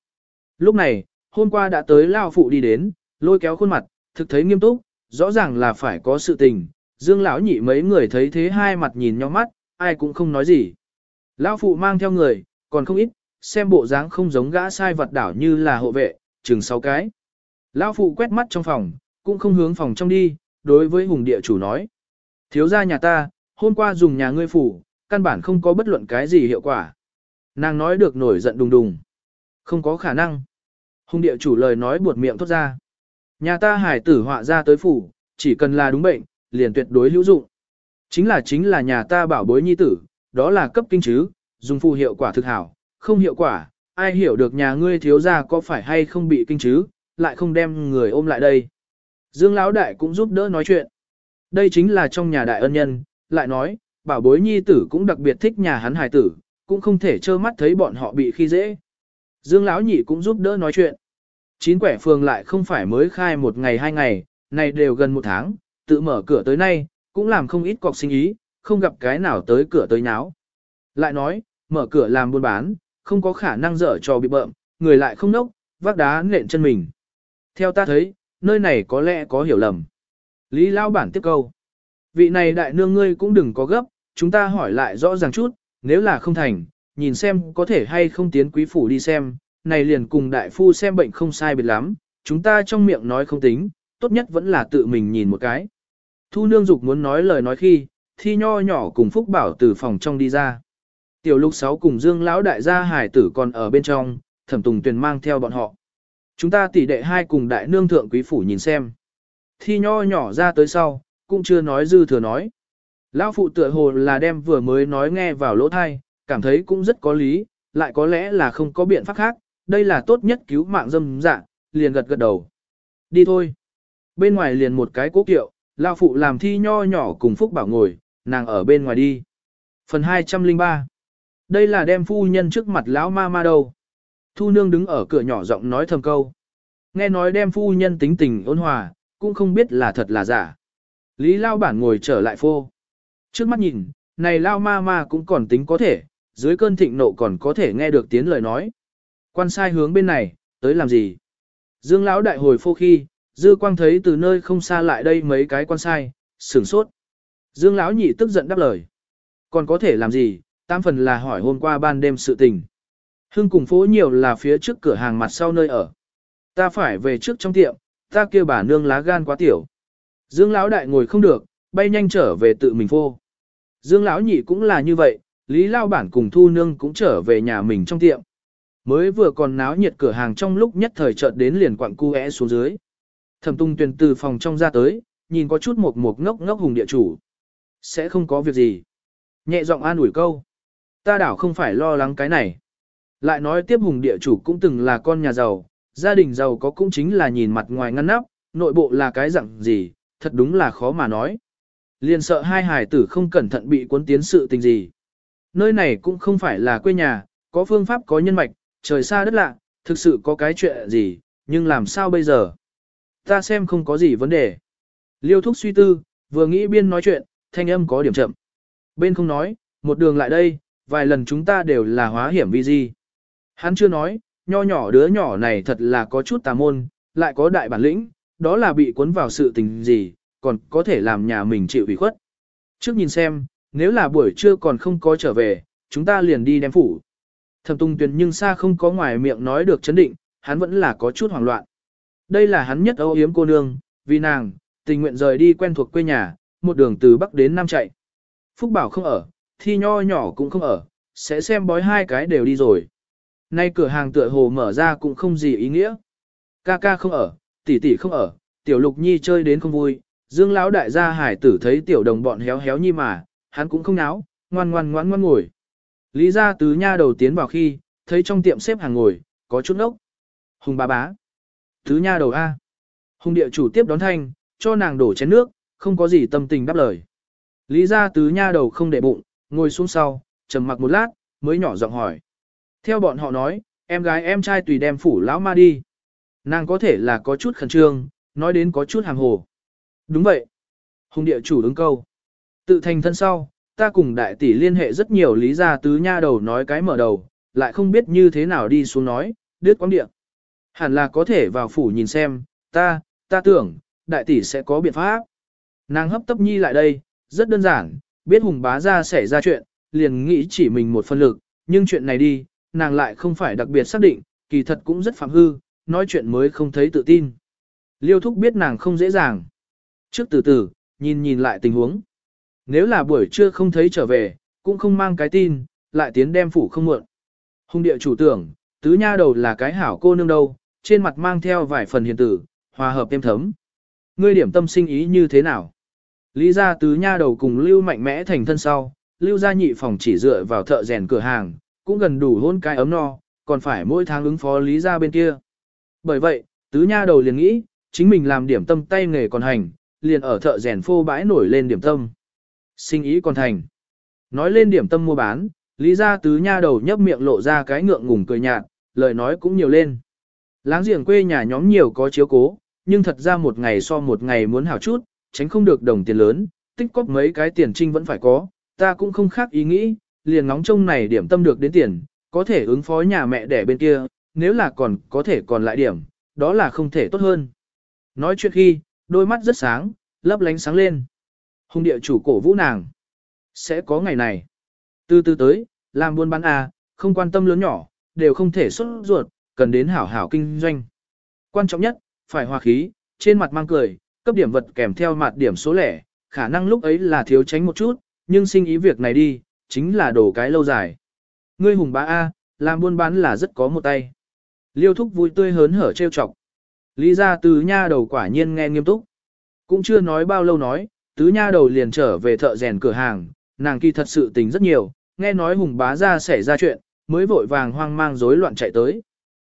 Lúc này, hôm qua đã tới Lao Phụ đi đến, lôi kéo khuôn mặt, thực thấy nghiêm túc, rõ ràng là phải có sự tình. Dương lão nhị mấy người thấy thế hai mặt nhìn nhau mắt, ai cũng không nói gì. Lão Phụ mang theo người, còn không ít, xem bộ dáng không giống gã sai vật đảo như là hộ vệ, chừng sáu cái. Lão Phụ quét mắt trong phòng, cũng không hướng phòng trong đi, đối với hùng địa chủ nói. Thiếu gia nhà ta, hôm qua dùng nhà ngươi phủ, căn bản không có bất luận cái gì hiệu quả. Nàng nói được nổi giận đùng đùng. Không có khả năng. Hùng địa chủ lời nói buột miệng thốt ra. Nhà ta hải tử họa ra tới phủ, chỉ cần là đúng bệnh, liền tuyệt đối hữu dụng. Chính là chính là nhà ta bảo bối nhi tử, đó là cấp kinh chứ, dùng phù hiệu quả thực hảo, không hiệu quả, ai hiểu được nhà ngươi thiếu gia có phải hay không bị kinh chứ, lại không đem người ôm lại đây. Dương Lão Đại cũng giúp đỡ nói chuyện. Đây chính là trong nhà đại ân nhân, lại nói, bảo bối nhi tử cũng đặc biệt thích nhà hắn hài tử, cũng không thể trơ mắt thấy bọn họ bị khi dễ. Dương Lão Nhị cũng giúp đỡ nói chuyện. Chín quẻ phường lại không phải mới khai một ngày hai ngày, này đều gần một tháng, tự mở cửa tới nay, cũng làm không ít cọc sinh ý, không gặp cái nào tới cửa tới nháo. Lại nói, mở cửa làm buôn bán, không có khả năng dở trò bị bợm, người lại không nốc, vác đá nện chân mình. Theo ta thấy, nơi này có lẽ có hiểu lầm. Lý Lao Bản tiếp câu. Vị này đại nương ngươi cũng đừng có gấp, chúng ta hỏi lại rõ ràng chút, nếu là không thành, nhìn xem có thể hay không tiến quý phủ đi xem, này liền cùng đại phu xem bệnh không sai biệt lắm, chúng ta trong miệng nói không tính, tốt nhất vẫn là tự mình nhìn một cái. Thu nương dục muốn nói lời nói khi, thi nho nhỏ cùng Phúc Bảo từ phòng trong đi ra. Tiểu lục sáu cùng Dương lão đại gia hải tử còn ở bên trong, thẩm tùng tuyền mang theo bọn họ. Chúng ta tỷ đệ hai cùng đại nương thượng quý phủ nhìn xem. Thi nho nhỏ ra tới sau, cũng chưa nói dư thừa nói. Lão phụ tựa hồ là đem vừa mới nói nghe vào lỗ thai, cảm thấy cũng rất có lý, lại có lẽ là không có biện pháp khác, đây là tốt nhất cứu mạng dâm dạ, liền gật gật đầu. Đi thôi. Bên ngoài liền một cái cố kiệu, lão phụ làm thi nho nhỏ cùng Phúc Bảo ngồi, nàng ở bên ngoài đi. Phần 203 Đây là đem phu nhân trước mặt lão ma ma đâu. Thu nương đứng ở cửa nhỏ giọng nói thầm câu. Nghe nói đem phu nhân tính tình ôn hòa, cũng không biết là thật là giả. Lý lao bản ngồi trở lại phô. Trước mắt nhìn, này lao ma ma cũng còn tính có thể, dưới cơn thịnh nộ còn có thể nghe được tiếng lời nói. Quan sai hướng bên này, tới làm gì? Dương lão đại hồi phô khi, dư quang thấy từ nơi không xa lại đây mấy cái quan sai, sửng sốt. Dương lão nhị tức giận đáp lời. Còn có thể làm gì, tam phần là hỏi hôm qua ban đêm sự tình. Hưng cùng phố nhiều là phía trước cửa hàng mặt sau nơi ở. Ta phải về trước trong tiệm, ta kêu bà nương lá gan quá tiểu. Dương lão đại ngồi không được, bay nhanh trở về tự mình phô. Dương lão nhị cũng là như vậy, Lý Lao bản cùng Thu nương cũng trở về nhà mình trong tiệm. Mới vừa còn náo nhiệt cửa hàng trong lúc nhất thời chợt đến liền quặng cu é xuống dưới. Thẩm tung tuyền từ phòng trong ra tới, nhìn có chút một một ngốc ngốc hùng địa chủ. Sẽ không có việc gì. Nhẹ giọng an ủi câu. Ta đảo không phải lo lắng cái này. Lại nói tiếp hùng địa chủ cũng từng là con nhà giàu, gia đình giàu có cũng chính là nhìn mặt ngoài ngăn nắp, nội bộ là cái dạng gì, thật đúng là khó mà nói. Liền sợ hai hài tử không cẩn thận bị cuốn tiến sự tình gì. Nơi này cũng không phải là quê nhà, có phương pháp có nhân mạch, trời xa đất lạ, thực sự có cái chuyện gì, nhưng làm sao bây giờ? Ta xem không có gì vấn đề. Liêu thúc suy tư, vừa nghĩ biên nói chuyện, thanh âm có điểm chậm. Bên không nói, một đường lại đây, vài lần chúng ta đều là hóa hiểm vi di. Hắn chưa nói, nho nhỏ đứa nhỏ này thật là có chút tà môn, lại có đại bản lĩnh, đó là bị cuốn vào sự tình gì, còn có thể làm nhà mình chịu ủy khuất. Trước nhìn xem, nếu là buổi trưa còn không có trở về, chúng ta liền đi đem phủ. Thẩm Tung Tuyền nhưng xa không có ngoài miệng nói được chấn định, hắn vẫn là có chút hoảng loạn. Đây là hắn nhất âu yếm cô nương, vì nàng, tình nguyện rời đi quen thuộc quê nhà, một đường từ Bắc đến Nam chạy. Phúc Bảo không ở, thi nho nhỏ cũng không ở, sẽ xem bói hai cái đều đi rồi. Nay cửa hàng tựa hồ mở ra cũng không gì ý nghĩa. Ca ca không ở, tỷ tỷ không ở, tiểu lục nhi chơi đến không vui, dương lão đại gia hải tử thấy tiểu đồng bọn héo héo nhi mà, hắn cũng không náo, ngoan ngoan ngoan ngoan ngồi. Lý gia tứ nha đầu tiến vào khi, thấy trong tiệm xếp hàng ngồi, có chút nốc, Hùng bá bá. Tứ nha đầu A. Hùng địa chủ tiếp đón thanh, cho nàng đổ chén nước, không có gì tâm tình đáp lời. Lý gia tứ nha đầu không để bụng, ngồi xuống sau, trầm mặc một lát, mới nhỏ giọng hỏi. Theo bọn họ nói, em gái em trai tùy đem phủ lão ma đi. Nàng có thể là có chút khẩn trương, nói đến có chút hàng hồ. Đúng vậy. Hùng địa chủ ứng câu. Tự thành thân sau, ta cùng đại tỷ liên hệ rất nhiều lý gia tứ nha đầu nói cái mở đầu, lại không biết như thế nào đi xuống nói, đứt quang địa. Hẳn là có thể vào phủ nhìn xem, ta, ta tưởng, đại tỷ sẽ có biện pháp. Nàng hấp tấp nhi lại đây, rất đơn giản, biết hùng bá ra xảy ra chuyện, liền nghĩ chỉ mình một phân lực, nhưng chuyện này đi, nàng lại không phải đặc biệt xác định, kỳ thật cũng rất phạm hư, nói chuyện mới không thấy tự tin. Liêu thúc biết nàng không dễ dàng. Trước từ từ, nhìn nhìn lại tình huống. Nếu là buổi trưa không thấy trở về, cũng không mang cái tin, lại tiến đem phủ không muộn. Hùng địa chủ tưởng, tứ nha đầu là cái hảo cô nương đâu, trên mặt mang theo vài phần hiền tử, hòa hợp êm thấm. Ngươi điểm tâm sinh ý như thế nào? Lý gia tứ nha đầu cùng lưu mạnh mẽ thành thân sau, lưu gia nhị phòng chỉ dựa vào thợ rèn cửa hàng, cũng gần đủ hôn cái ấm no, còn phải mỗi tháng ứng phó lý gia bên kia. Bởi vậy, tứ nha đầu liền nghĩ, chính mình làm điểm tâm tay nghề còn hành, liền ở thợ rèn phô bãi nổi lên điểm tâm. Sinh ý còn thành. Nói lên điểm tâm mua bán, lý gia tứ nha đầu nhấp miệng lộ ra cái ngượng ngùng cười nhạt, lời nói cũng nhiều lên. Láng giềng quê nhà nhóm nhiều có chiếu cố, nhưng thật ra một ngày so một ngày muốn hảo chút, tránh không được đồng tiền lớn, tích cóp mấy cái tiền trinh vẫn phải có, ta cũng không khác ý nghĩ, liền ngóng trông này điểm tâm được đến tiền, có thể ứng phó nhà mẹ đẻ bên kia, nếu là còn có thể còn lại điểm, đó là không thể tốt hơn. Nói chuyện khi, đôi mắt rất sáng, lấp lánh sáng lên. Hùng địa chủ cổ vũ nàng. Sẽ có ngày này. Từ từ tới, làm buôn bán à, không quan tâm lớn nhỏ, đều không thể xuất ruột, cần đến hảo hảo kinh doanh. Quan trọng nhất, phải hòa khí, trên mặt mang cười, cấp điểm vật kèm theo mặt điểm số lẻ, khả năng lúc ấy là thiếu tránh một chút, nhưng sinh ý việc này đi, chính là đổ cái lâu dài. Ngươi hùng bá A, làm buôn bán là rất có một tay. Liêu thúc vui tươi hớn hở trêu chọc. Lý ra từ nha đầu quả nhiên nghe nghiêm túc. Cũng chưa nói bao lâu nói, tứ nha đầu liền trở về thợ rèn cửa hàng, nàng kỳ thật sự tình rất nhiều, nghe nói hùng bá ra xảy ra chuyện, mới vội vàng hoang mang rối loạn chạy tới.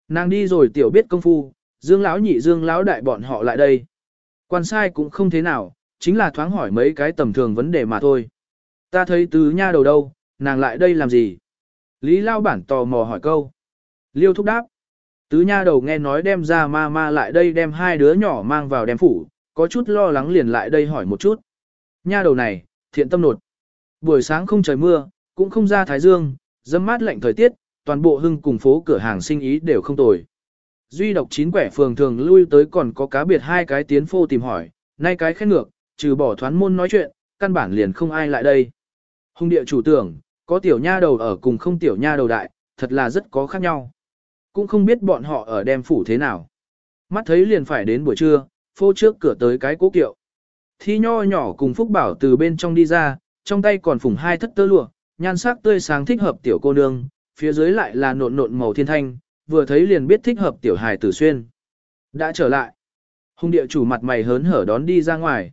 Nàng đi rồi tiểu biết công phu, dương lão nhị dương lão đại bọn họ lại đây. Quan sai cũng không thế nào, chính là thoáng hỏi mấy cái tầm thường vấn đề mà thôi. Ta thấy tứ nha đầu đâu, nàng lại đây làm gì? Lý lao bản tò mò hỏi câu. Liêu thúc đáp. Tứ nha đầu nghe nói đem ra ma ma lại đây đem hai đứa nhỏ mang vào đem phủ, có chút lo lắng liền lại đây hỏi một chút. Nha đầu này, thiện tâm nột. Buổi sáng không trời mưa, cũng không ra thái dương, dâm mát lạnh thời tiết, toàn bộ hưng cùng phố cửa hàng sinh ý đều không tồi. Duy độc chín quẻ phường thường lui tới còn có cá biệt hai cái tiến phô tìm hỏi, nay cái khen ngược, trừ bỏ thoán môn nói chuyện, căn bản liền không ai lại đây. Hùng địa chủ tưởng, có tiểu nha đầu ở cùng không tiểu nha đầu đại, thật là rất có khác nhau. Cũng không biết bọn họ ở đem phủ thế nào. Mắt thấy liền phải đến buổi trưa, phô trước cửa tới cái cố kiệu. Thi nho nhỏ cùng Phúc Bảo từ bên trong đi ra, trong tay còn phủng hai thất tơ lụa, nhan sắc tươi sáng thích hợp tiểu cô nương, phía dưới lại là nộn nộn màu thiên thanh, vừa thấy liền biết thích hợp tiểu hài tử xuyên. Đã trở lại. Hùng địa chủ mặt mày hớn hở đón đi ra ngoài.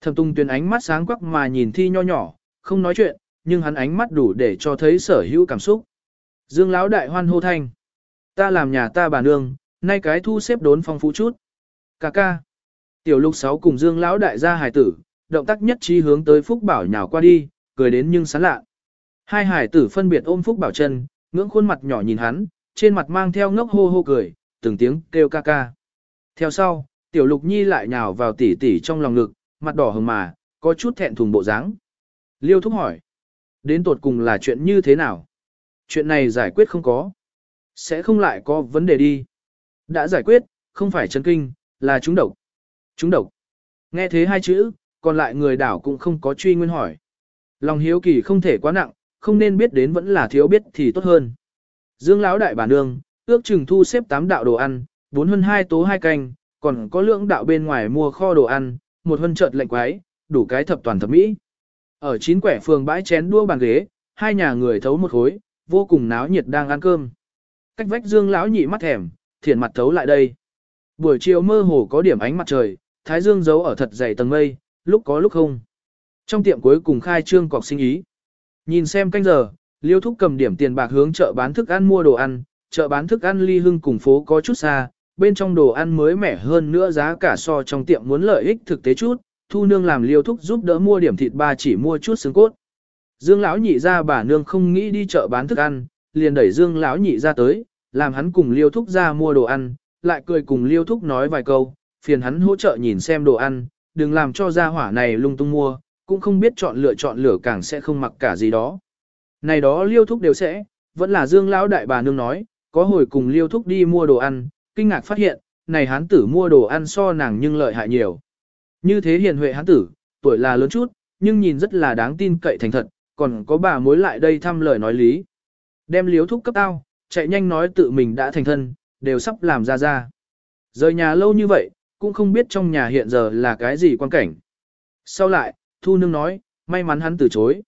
Thẩm tung tuyền ánh mắt sáng quắc mà nhìn thi nho nhỏ, không nói chuyện, nhưng hắn ánh mắt đủ để cho thấy sở hữu cảm xúc. Dương lão đại hoan hô thanh. Ta làm nhà ta bà nương, nay cái thu xếp đốn phong phú chút. Cà ca. Tiểu lục sáu cùng Dương lão đại gia hải tử, động tác nhất trí hướng tới Phúc Bảo nhào qua đi, cười đến nhưng sán lạ. Hai hải tử phân biệt ôm Phúc Bảo chân, ngưỡng khuôn mặt nhỏ nhìn hắn, trên mặt mang theo ngốc hô hô cười, từng tiếng kêu ca ca. Theo sau, tiểu lục nhi lại nhào vào tỉ tỉ trong lòng ngực, mặt đỏ hồng mà, có chút thẹn thùng bộ dáng. Liêu thúc hỏi, đến tột cùng là chuyện như thế nào? Chuyện này giải quyết không có. Sẽ không lại có vấn đề đi. Đã giải quyết, không phải chấn kinh, là chúng độc. Chúng độc. Nghe thế hai chữ, còn lại người đảo cũng không có truy nguyên hỏi. Lòng hiếu kỳ không thể quá nặng, không nên biết đến vẫn là thiếu biết thì tốt hơn. Dương lão đại bà nương, ước chừng thu xếp 8 đạo đồ ăn, 4 hơn 2 tố 2 canh, còn có lượng đạo bên ngoài mua kho đồ ăn, một hơn chợt lệnh quái, đủ cái thập toàn thập mỹ. Ở chín quẻ phường bãi chén đua bàn ghế, hai nhà người thấu một khối, vô cùng náo nhiệt đang ăn cơm. Cách vách Dương lão nhị mắt thèm, thiển mặt thấu lại đây. Buổi chiều mơ hồ có điểm ánh mặt trời, thái dương giấu ở thật dày tầng mây, lúc có lúc không. Trong tiệm cuối cùng khai trương cọc sinh ý. Nhìn xem canh giờ, Liêu Thúc cầm điểm tiền bạc hướng chợ bán thức ăn mua đồ ăn, chợ bán thức ăn ly hưng cùng phố có chút xa, bên trong đồ ăn mới mẻ hơn nữa giá cả so trong tiệm muốn lợi ích thực tế chút, Thu nương làm Liêu Thúc giúp đỡ mua điểm thịt ba chỉ mua chút xương cốt. Dương lão nhị ra bà nương không nghĩ đi chợ bán thức ăn, liền đẩy Dương lão nhị ra tới, làm hắn cùng Liêu Thúc ra mua đồ ăn, lại cười cùng Liêu Thúc nói vài câu, phiền hắn hỗ trợ nhìn xem đồ ăn, đừng làm cho gia hỏa này lung tung mua, cũng không biết chọn lựa chọn lửa càng sẽ không mặc cả gì đó. Này đó Liêu Thúc đều sẽ, vẫn là Dương lão đại bà nương nói, có hồi cùng Liêu Thúc đi mua đồ ăn, kinh ngạc phát hiện, này hán tử mua đồ ăn so nàng nhưng lợi hại nhiều. Như thế hiền huệ hán tử, tuổi là lớn chút, nhưng nhìn rất là đáng tin cậy thành thật, còn có bà mối lại đây thăm lời nói lý. Đem liếu thúc cấp tao, chạy nhanh nói tự mình đã thành thân, đều sắp làm ra ra. Rời nhà lâu như vậy, cũng không biết trong nhà hiện giờ là cái gì quan cảnh. Sau lại, Thu Nương nói, may mắn hắn từ chối.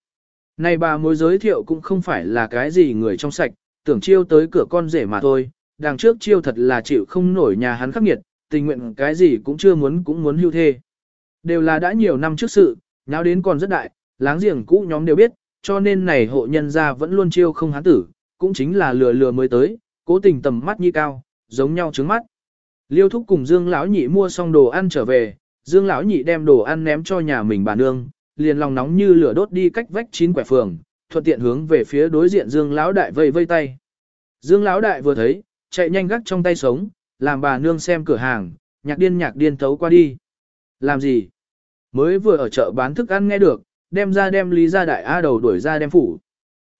Này bà mối giới thiệu cũng không phải là cái gì người trong sạch, tưởng chiêu tới cửa con rể mà thôi, đằng trước chiêu thật là chịu không nổi nhà hắn khắc nghiệt, tình nguyện cái gì cũng chưa muốn cũng muốn hưu thê. Đều là đã nhiều năm trước sự, nháo đến còn rất đại, láng giềng cũ nhóm đều biết, cho nên này hộ nhân gia vẫn luôn chiêu không hán tử, cũng chính là lừa lừa mới tới, cố tình tầm mắt như cao, giống nhau trứng mắt. Liêu thúc cùng Dương lão nhị mua xong đồ ăn trở về, Dương lão nhị đem đồ ăn ném cho nhà mình bà nương, liền lòng nóng như lửa đốt đi cách vách chín quẻ phường, thuận tiện hướng về phía đối diện Dương lão đại vây vây tay. Dương lão đại vừa thấy, chạy nhanh gắt trong tay sống, làm bà nương xem cửa hàng, nhạc điên nhạc điên thấu qua đi. Làm gì? Mới vừa ở chợ bán thức ăn nghe được, đem ra đem lý ra đại a đầu đuổi ra đem phủ.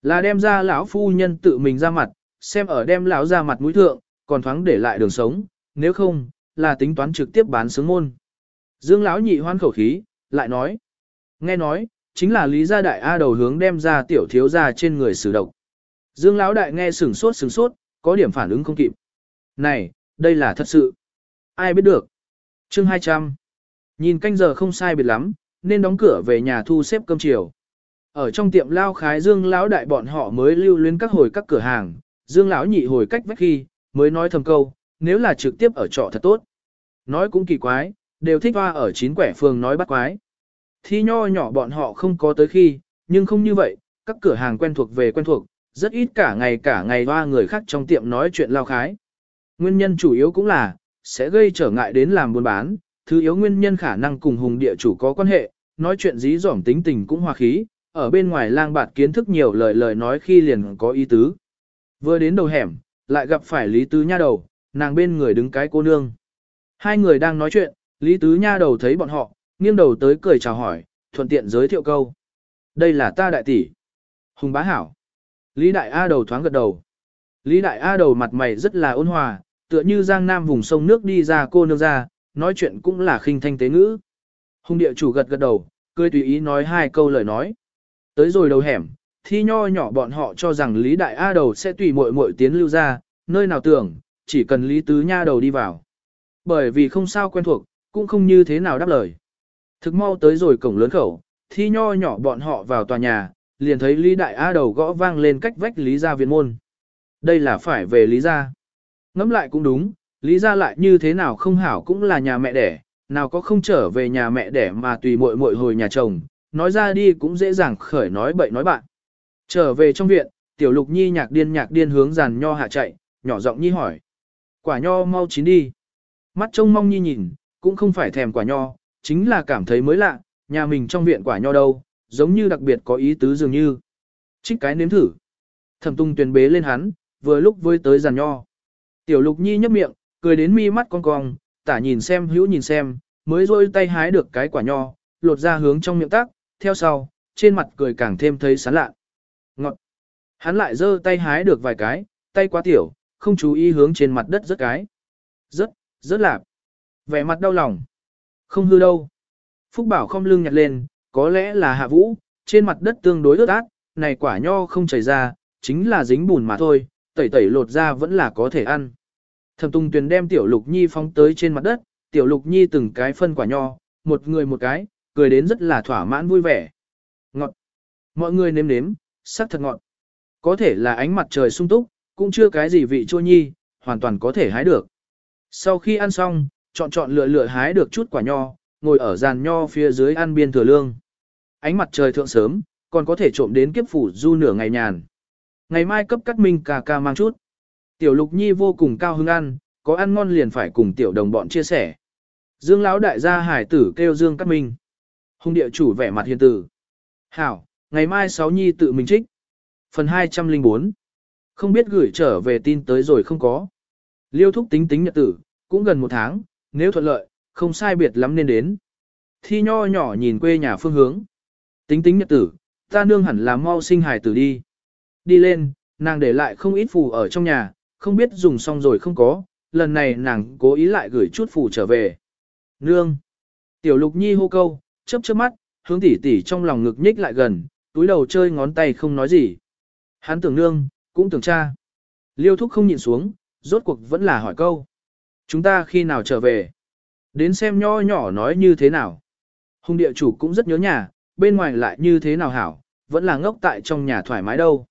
Là đem ra lão phu nhân tự mình ra mặt, xem ở đem lão ra mặt mũi thượng, còn thoáng để lại đường sống, nếu không, là tính toán trực tiếp bán sướng môn. Dương lão nhị hoan khẩu khí, lại nói. Nghe nói, chính là lý gia đại A đầu hướng đem ra tiểu thiếu gia trên người sử độc. Dương lão đại nghe sửng sốt sửng sốt, có điểm phản ứng không kịp. Này, đây là thật sự. Ai biết được. Chương 200. Nhìn canh giờ không sai biệt lắm, nên đóng cửa về nhà thu xếp cơm chiều. Ở trong tiệm lao khái Dương lão đại bọn họ mới lưu luyến các hồi các cửa hàng, Dương lão nhị hồi cách vách khi, mới nói thầm câu, nếu là trực tiếp ở trọ thật tốt. Nói cũng kỳ quái, đều thích hoa ở chín quẻ phường nói bắt quái. Thi nho nhỏ bọn họ không có tới khi, nhưng không như vậy, các cửa hàng quen thuộc về quen thuộc, rất ít cả ngày cả ngày hoa người khác trong tiệm nói chuyện lao khái. Nguyên nhân chủ yếu cũng là, sẽ gây trở ngại đến làm buôn bán, thứ yếu nguyên nhân khả năng cùng hùng địa chủ có quan hệ, nói chuyện dí dỏm tính tình cũng hòa khí, ở bên ngoài lang bạt kiến thức nhiều lời lời nói khi liền có ý tứ. Vừa đến đầu hẻm, lại gặp phải Lý Tứ Nha đầu, nàng bên người đứng cái cô nương. Hai người đang nói chuyện, Lý Tứ Nha đầu thấy bọn họ, nghiêng đầu tới cười chào hỏi, thuận tiện giới thiệu câu. Đây là ta đại tỷ. Hùng bá hảo. Lý Đại A đầu thoáng gật đầu. Lý Đại A đầu mặt mày rất là ôn hòa, tựa như giang nam vùng sông nước đi ra cô nương ra, nói chuyện cũng là khinh thanh tế ngữ. Hùng địa chủ gật gật đầu, cười tùy ý nói hai câu lời nói. Tới rồi đầu hẻm, thi nho nhỏ bọn họ cho rằng Lý Đại A đầu sẽ tùy muội muội tiến lưu ra, nơi nào tưởng, chỉ cần Lý Tứ Nha đầu đi vào. Bởi vì không sao quen thuộc, cũng không như thế nào đáp lời. Thực mau tới rồi cổng lớn khẩu, thi nho nhỏ bọn họ vào tòa nhà, liền thấy Lý Đại A đầu gõ vang lên cách vách Lý gia viện môn. Đây là phải về Lý gia. Ngẫm lại cũng đúng, Lý ra lại như thế nào không hảo cũng là nhà mẹ đẻ, nào có không trở về nhà mẹ đẻ mà tùy muội muội hồi nhà chồng, nói ra đi cũng dễ dàng khởi nói bậy nói bạn. Trở về trong viện, tiểu lục nhi nhạc điên nhạc điên hướng giàn nho hạ chạy, nhỏ giọng nhi hỏi. Quả nho mau chín đi. Mắt trông mong nhi nhìn, cũng không phải thèm quả nho, chính là cảm thấy mới lạ, nhà mình trong viện quả nho đâu, giống như đặc biệt có ý tứ dường như. Trích cái nếm thử. Thẩm tung tuyển bế lên hắn, vừa lúc với tới giàn nho. Tiểu lục nhi nhấp miệng, cười đến mi mắt con cong, tả nhìn xem hữu nhìn xem, mới rôi tay hái được cái quả nho, lột ra hướng trong miệng tác, theo sau, trên mặt cười càng thêm thấy sán lạ. Ngọt. Hắn lại giơ tay hái được vài cái, tay quá tiểu, không chú ý hướng trên mặt đất rất cái. Rất, rất lạp. Vẻ mặt đau lòng. Không hư đâu. Phúc Bảo không lưng nhặt lên, có lẽ là hạ vũ, trên mặt đất tương đối ướt át, này quả nho không chảy ra, chính là dính bùn mà thôi, tẩy tẩy lột ra vẫn là có thể ăn. Thẩm Tùng Tuyền đem Tiểu Lục Nhi phóng tới trên mặt đất, Tiểu Lục Nhi từng cái phân quả nho, một người một cái, cười đến rất là thỏa mãn vui vẻ. Ngọt. Mọi người nếm nếm, sắc thật ngọt. Có thể là ánh mặt trời sung túc, cũng chưa cái gì vị chua nhi, hoàn toàn có thể hái được. Sau khi ăn xong, chọn chọn lựa lựa hái được chút quả nho, ngồi ở giàn nho phía dưới ăn biên thừa lương. Ánh mặt trời thượng sớm, còn có thể trộm đến kiếp phủ du nửa ngày nhàn. Ngày mai cấp cắt minh cà ca mang chút. Tiểu lục nhi vô cùng cao hứng ăn, có ăn ngon liền phải cùng tiểu đồng bọn chia sẻ. Dương lão đại gia hải tử kêu Dương Cát minh. Hùng địa chủ vẻ mặt hiền tử. Hảo, ngày mai sáu nhi tự mình trích. Phần 204 Không biết gửi trở về tin tới rồi không có. Liêu thúc tính tính nhật tử, cũng gần một tháng, nếu thuận lợi, không sai biệt lắm nên đến. Thi nho nhỏ nhìn quê nhà phương hướng. Tính tính nhật tử, ta nương hẳn là mau sinh hài tử đi. Đi lên, nàng để lại không ít phù ở trong nhà, không biết dùng xong rồi không có, lần này nàng cố ý lại gửi chút phù trở về. Nương! Tiểu lục nhi hô câu, chớp chớp mắt, hướng tỉ tỉ trong lòng ngực nhích lại gần, túi đầu chơi ngón tay không nói gì. Hắn tưởng nương, cũng tưởng cha. Liêu thúc không nhịn xuống, rốt cuộc vẫn là hỏi câu. Chúng ta khi nào trở về? Đến xem nho nhỏ nói như thế nào. Hùng địa chủ cũng rất nhớ nhà, bên ngoài lại như thế nào hảo, vẫn là ngốc tại trong nhà thoải mái đâu.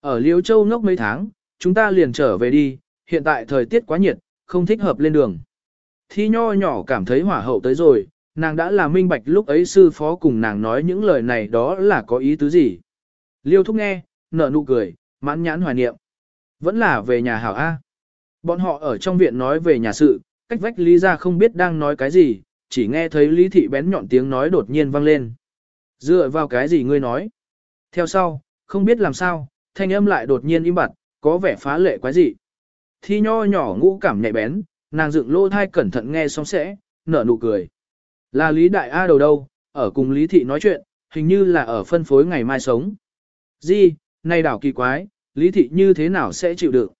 Ở Liêu Châu ngốc mấy tháng, chúng ta liền trở về đi, hiện tại thời tiết quá nhiệt, không thích hợp lên đường. Thi nho nhỏ cảm thấy hỏa hậu tới rồi, nàng đã là minh bạch lúc ấy sư phó cùng nàng nói những lời này đó là có ý tứ gì. Liêu thúc nghe, nở nụ cười, mãn nhãn hoài niệm. Vẫn là về nhà hảo A. Bọn họ ở trong viện nói về nhà sự, cách vách Lý ra không biết đang nói cái gì, chỉ nghe thấy Lý thị bén nhọn tiếng nói đột nhiên vang lên. Dựa vào cái gì ngươi nói? Theo sau, không biết làm sao, thanh âm lại đột nhiên im bặt, có vẻ phá lệ quái dị. Thi nho nhỏ ngũ cảm nhạy bén, nàng dựng lô thai cẩn thận nghe xong sẽ, nở nụ cười. Là Lý Đại A đầu đâu, ở cùng Lý Thị nói chuyện, hình như là ở phân phối ngày mai sống. Di, nay đảo kỳ quái, Lý Thị như thế nào sẽ chịu đựng?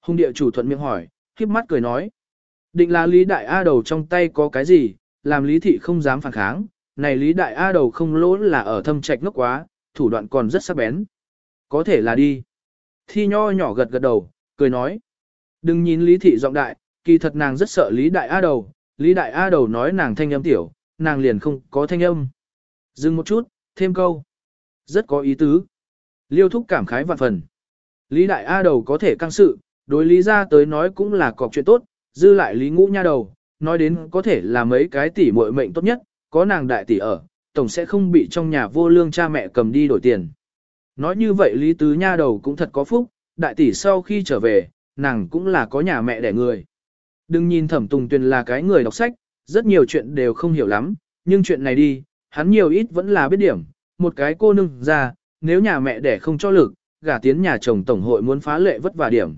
Hùng địa chủ thuận miệng hỏi, khiếp mắt cười nói. Định là Lý Đại A đầu trong tay có cái gì, làm Lý Thị không dám phản kháng. Này Lý Đại A đầu không lỗ là ở thâm trạch ngốc quá, thủ đoạn còn rất sắc bén. Có thể là đi. Thi nho nhỏ gật gật đầu, cười nói. Đừng nhìn Lý Thị giọng đại, kỳ thật nàng rất sợ Lý Đại A đầu. Lý Đại A đầu nói nàng thanh âm tiểu, nàng liền không có thanh âm. Dừng một chút, thêm câu. Rất có ý tứ. Liêu thúc cảm khái vạn phần. Lý Đại A đầu có thể căng sự, đối lý ra tới nói cũng là cọc chuyện tốt, dư lại lý ngũ nha đầu, nói đến có thể là mấy cái tỷ muội mệnh tốt nhất, có nàng đại tỷ ở, tổng sẽ không bị trong nhà vô lương cha mẹ cầm đi đổi tiền. Nói như vậy lý tứ nha đầu cũng thật có phúc, đại tỷ sau khi trở về, nàng cũng là có nhà mẹ đẻ người. Đừng nhìn thẩm tùng tuyền là cái người đọc sách, rất nhiều chuyện đều không hiểu lắm, nhưng chuyện này đi, hắn nhiều ít vẫn là biết điểm, một cái cô nương ra, nếu nhà mẹ đẻ không cho lực, gả tiến nhà chồng tổng hội muốn phá lệ vất vả điểm.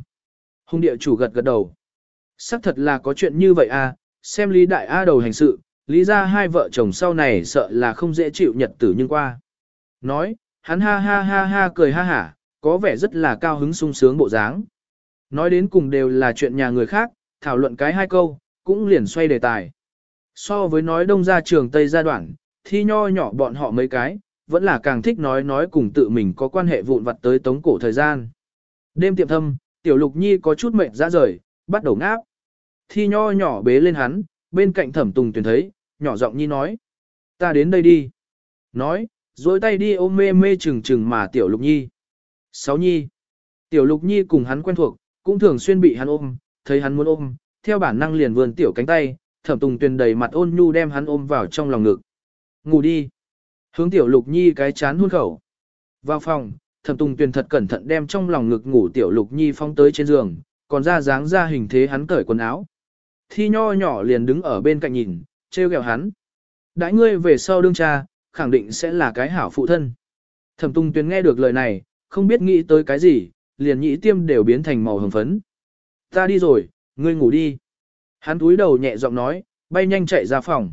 Hùng địa chủ gật gật đầu. Sắc thật là có chuyện như vậy à, xem Lý Đại A đầu hành sự, Lý ra hai vợ chồng sau này sợ là không dễ chịu nhật tử nhưng qua. Nói, hắn ha ha ha ha cười ha hả, có vẻ rất là cao hứng sung sướng bộ dáng. Nói đến cùng đều là chuyện nhà người khác, thảo luận cái hai câu, cũng liền xoay đề tài. So với nói đông ra trường Tây gia đoạn, thi nho nhỏ bọn họ mấy cái, vẫn là càng thích nói nói cùng tự mình có quan hệ vụn vặt tới tống cổ thời gian. Đêm tiệm thâm, tiểu lục nhi có chút mệt ra rời, bắt đầu ngáp. Thi nho nhỏ bế lên hắn, bên cạnh thẩm tùng tuyển thấy, nhỏ giọng nhi nói. Ta đến đây đi. Nói, dối tay đi ôm mê mê chừng chừng mà tiểu lục nhi. Sáu nhi. Tiểu lục nhi cùng hắn quen thuộc, cũng thường xuyên bị hắn ôm, thấy hắn muốn ôm, theo bản năng liền vươn tiểu cánh tay, thẩm tùng tuyền đầy mặt ôn nhu đem hắn ôm vào trong lòng ngực. Ngủ đi. Hướng tiểu lục nhi cái chán hôn khẩu. Vào phòng, thẩm tùng tuyền thật cẩn thận đem trong lòng ngực ngủ tiểu lục nhi phong tới trên giường, còn ra dáng ra hình thế hắn cởi quần áo. Thi nho nhỏ liền đứng ở bên cạnh nhìn, trêu ghẹo hắn. Đãi ngươi về sau đương cha, khẳng định sẽ là cái hảo phụ thân. Thẩm Tung Tuyền nghe được lời này, không biết nghĩ tới cái gì, liền nhĩ tiêm đều biến thành màu hồng phấn. Ta đi rồi, ngươi ngủ đi. Hắn túi đầu nhẹ giọng nói, bay nhanh chạy ra phòng.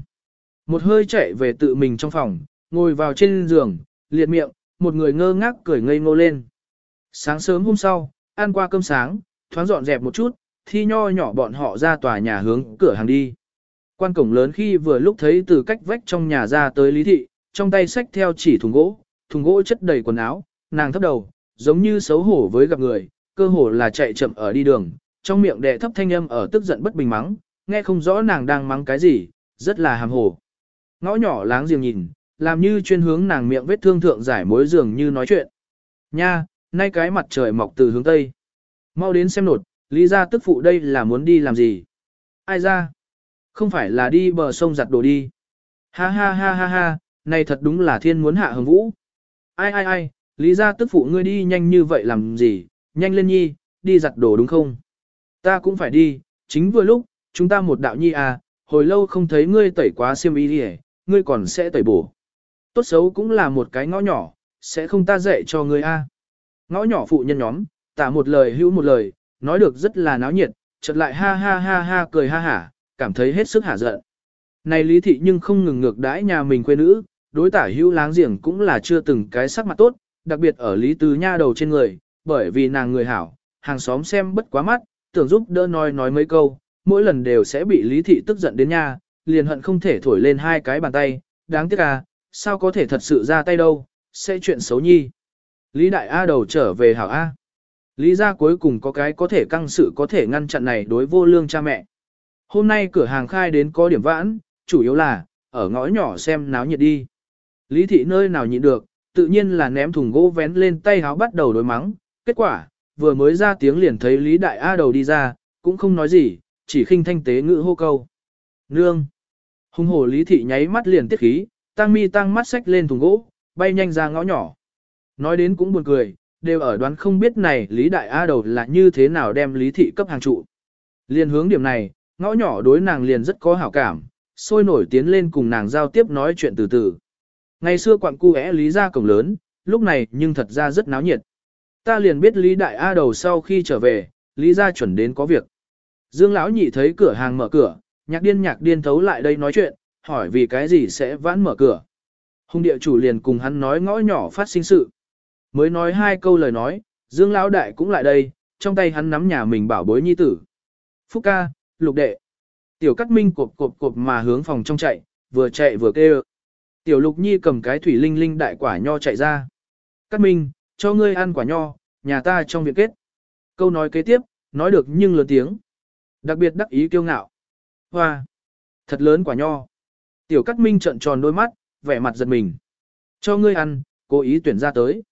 Một hơi chạy về tự mình trong phòng, ngồi vào trên giường, liệt miệng, một người ngơ ngác cười ngây ngô lên. Sáng sớm hôm sau, ăn qua cơm sáng, thoáng dọn dẹp một chút, thi nho nhỏ bọn họ ra tòa nhà hướng cửa hàng đi. Quan cổng lớn khi vừa lúc thấy từ cách vách trong nhà ra tới Lý Thị, trong tay xách theo chỉ thùng gỗ, thùng gỗ chất đầy quần áo, nàng thấp đầu, giống như xấu hổ với gặp người, cơ hồ là chạy chậm ở đi đường, trong miệng đệ thấp thanh âm ở tức giận bất bình mắng, nghe không rõ nàng đang mắng cái gì, rất là hàm hồ. Ngõ nhỏ láng giềng nhìn, làm như chuyên hướng nàng miệng vết thương thượng giải mối dường như nói chuyện. Nha, nay cái mặt trời mọc từ hướng tây. Mau đến xem nột, lý ra tức phụ đây là muốn đi làm gì? Ai ra? Không phải là đi bờ sông giặt đồ đi. Ha ha ha ha ha, này thật đúng là thiên muốn hạ hồng vũ. Ai ai ai, lý ra tức phụ ngươi đi nhanh như vậy làm gì, nhanh lên nhi, đi giặt đồ đúng không? Ta cũng phải đi, chính vừa lúc, chúng ta một đạo nhi à, hồi lâu không thấy ngươi tẩy quá xiêm y đi ngươi còn sẽ tẩy bổ. Tốt xấu cũng là một cái ngõ nhỏ, sẽ không ta dạy cho ngươi a. À. Ngõ nhỏ phụ nhân nhóm, tả một lời hữu một lời, nói được rất là náo nhiệt, chợt lại ha ha ha ha cười ha hả, cảm thấy hết sức hả giận. Này lý thị nhưng không ngừng ngược đãi nhà mình quê nữ, đối tả hữu láng giềng cũng là chưa từng cái sắc mặt tốt, đặc biệt ở lý tứ nha đầu trên người, bởi vì nàng người hảo, hàng xóm xem bất quá mắt, tưởng giúp đỡ nói nói mấy câu, mỗi lần đều sẽ bị lý thị tức giận đến nha, liền hận không thể thổi lên hai cái bàn tay, đáng tiếc à, sao có thể thật sự ra tay đâu, sẽ chuyện xấu nhi. Lý đại A đầu trở về hảo A. Lý ra cuối cùng có cái có thể căng sự có thể ngăn chặn này đối vô lương cha mẹ. Hôm nay cửa hàng khai đến có điểm vãn, chủ yếu là, ở ngõ nhỏ xem náo nhiệt đi. Lý thị nơi nào nhịn được, tự nhiên là ném thùng gỗ vén lên tay háo bắt đầu đối mắng. Kết quả, vừa mới ra tiếng liền thấy Lý Đại A đầu đi ra, cũng không nói gì, chỉ khinh thanh tế ngữ hô câu. Nương! Hùng hổ Lý thị nháy mắt liền tiết khí, tăng mi tăng mắt xách lên thùng gỗ, bay nhanh ra ngõ nhỏ. Nói đến cũng buồn cười, đều ở đoán không biết này Lý Đại A đầu là như thế nào đem Lý thị cấp hàng trụ. Liên hướng điểm này, ngõ nhỏ đối nàng liền rất có hảo cảm, sôi nổi tiến lên cùng nàng giao tiếp nói chuyện từ từ. Ngày xưa quặng cu é Lý ra cổng lớn, lúc này nhưng thật ra rất náo nhiệt. Ta liền biết Lý Đại A đầu sau khi trở về, Lý ra chuẩn đến có việc. Dương Lão nhị thấy cửa hàng mở cửa, nhạc điên nhạc điên thấu lại đây nói chuyện, hỏi vì cái gì sẽ vãn mở cửa. Hùng địa chủ liền cùng hắn nói ngõ nhỏ phát sinh sự. Mới nói hai câu lời nói, Dương Lão đại cũng lại đây, trong tay hắn nắm nhà mình bảo bối nhi tử. Phúc ca, lục đệ. Tiểu Cát Minh cộp cộp cộp mà hướng phòng trong chạy, vừa chạy vừa kêu. Tiểu Lục Nhi cầm cái thủy linh linh đại quả nho chạy ra. Cát Minh, cho ngươi ăn quả nho, nhà ta trong viện kết. Câu nói kế tiếp, nói được nhưng lớn tiếng. Đặc biệt đắc ý kiêu ngạo. Hoa! Thật lớn quả nho. Tiểu Cát Minh trợn tròn đôi mắt, vẻ mặt giật mình. Cho ngươi ăn, cố ý tuyển ra tới.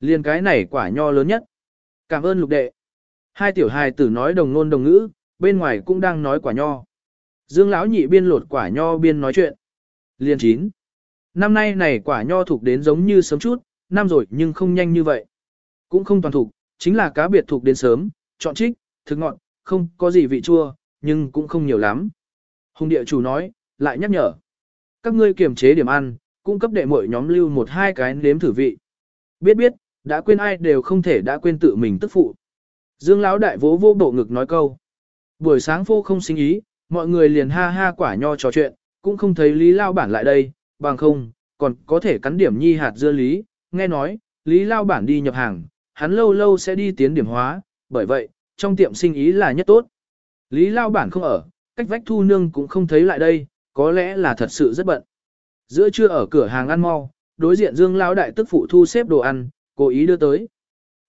Liên cái này quả nho lớn nhất. Cảm ơn lục đệ. Hai tiểu hài tử nói đồng ngôn đồng ngữ, bên ngoài cũng đang nói quả nho. Dương lão nhị biên lột quả nho biên nói chuyện. Liên chín. Năm nay này quả nho thuộc đến giống như sớm chút, năm rồi nhưng không nhanh như vậy. Cũng không toàn thuộc, chính là cá biệt thuộc đến sớm, chọn trích, thực ngọn, không có gì vị chua, nhưng cũng không nhiều lắm. Hùng địa chủ nói, lại nhắc nhở. Các ngươi kiềm chế điểm ăn, cung cấp đệ mỗi nhóm lưu một hai cái nếm thử vị. Biết biết, đã quên ai đều không thể đã quên tự mình tức phụ. Dương lão đại vỗ vô bộ ngực nói câu. Buổi sáng phô không sinh ý, mọi người liền ha ha quả nho trò chuyện, cũng không thấy Lý Lao bản lại đây, bằng không, còn có thể cắn điểm nhi hạt dưa lý, nghe nói, Lý Lao bản đi nhập hàng, hắn lâu lâu sẽ đi tiến điểm hóa, bởi vậy, trong tiệm sinh ý là nhất tốt. Lý Lao bản không ở, cách vách thu nương cũng không thấy lại đây, có lẽ là thật sự rất bận. Giữa trưa ở cửa hàng ăn mau, đối diện Dương Lão đại tức phụ thu xếp đồ ăn, cố ý đưa tới.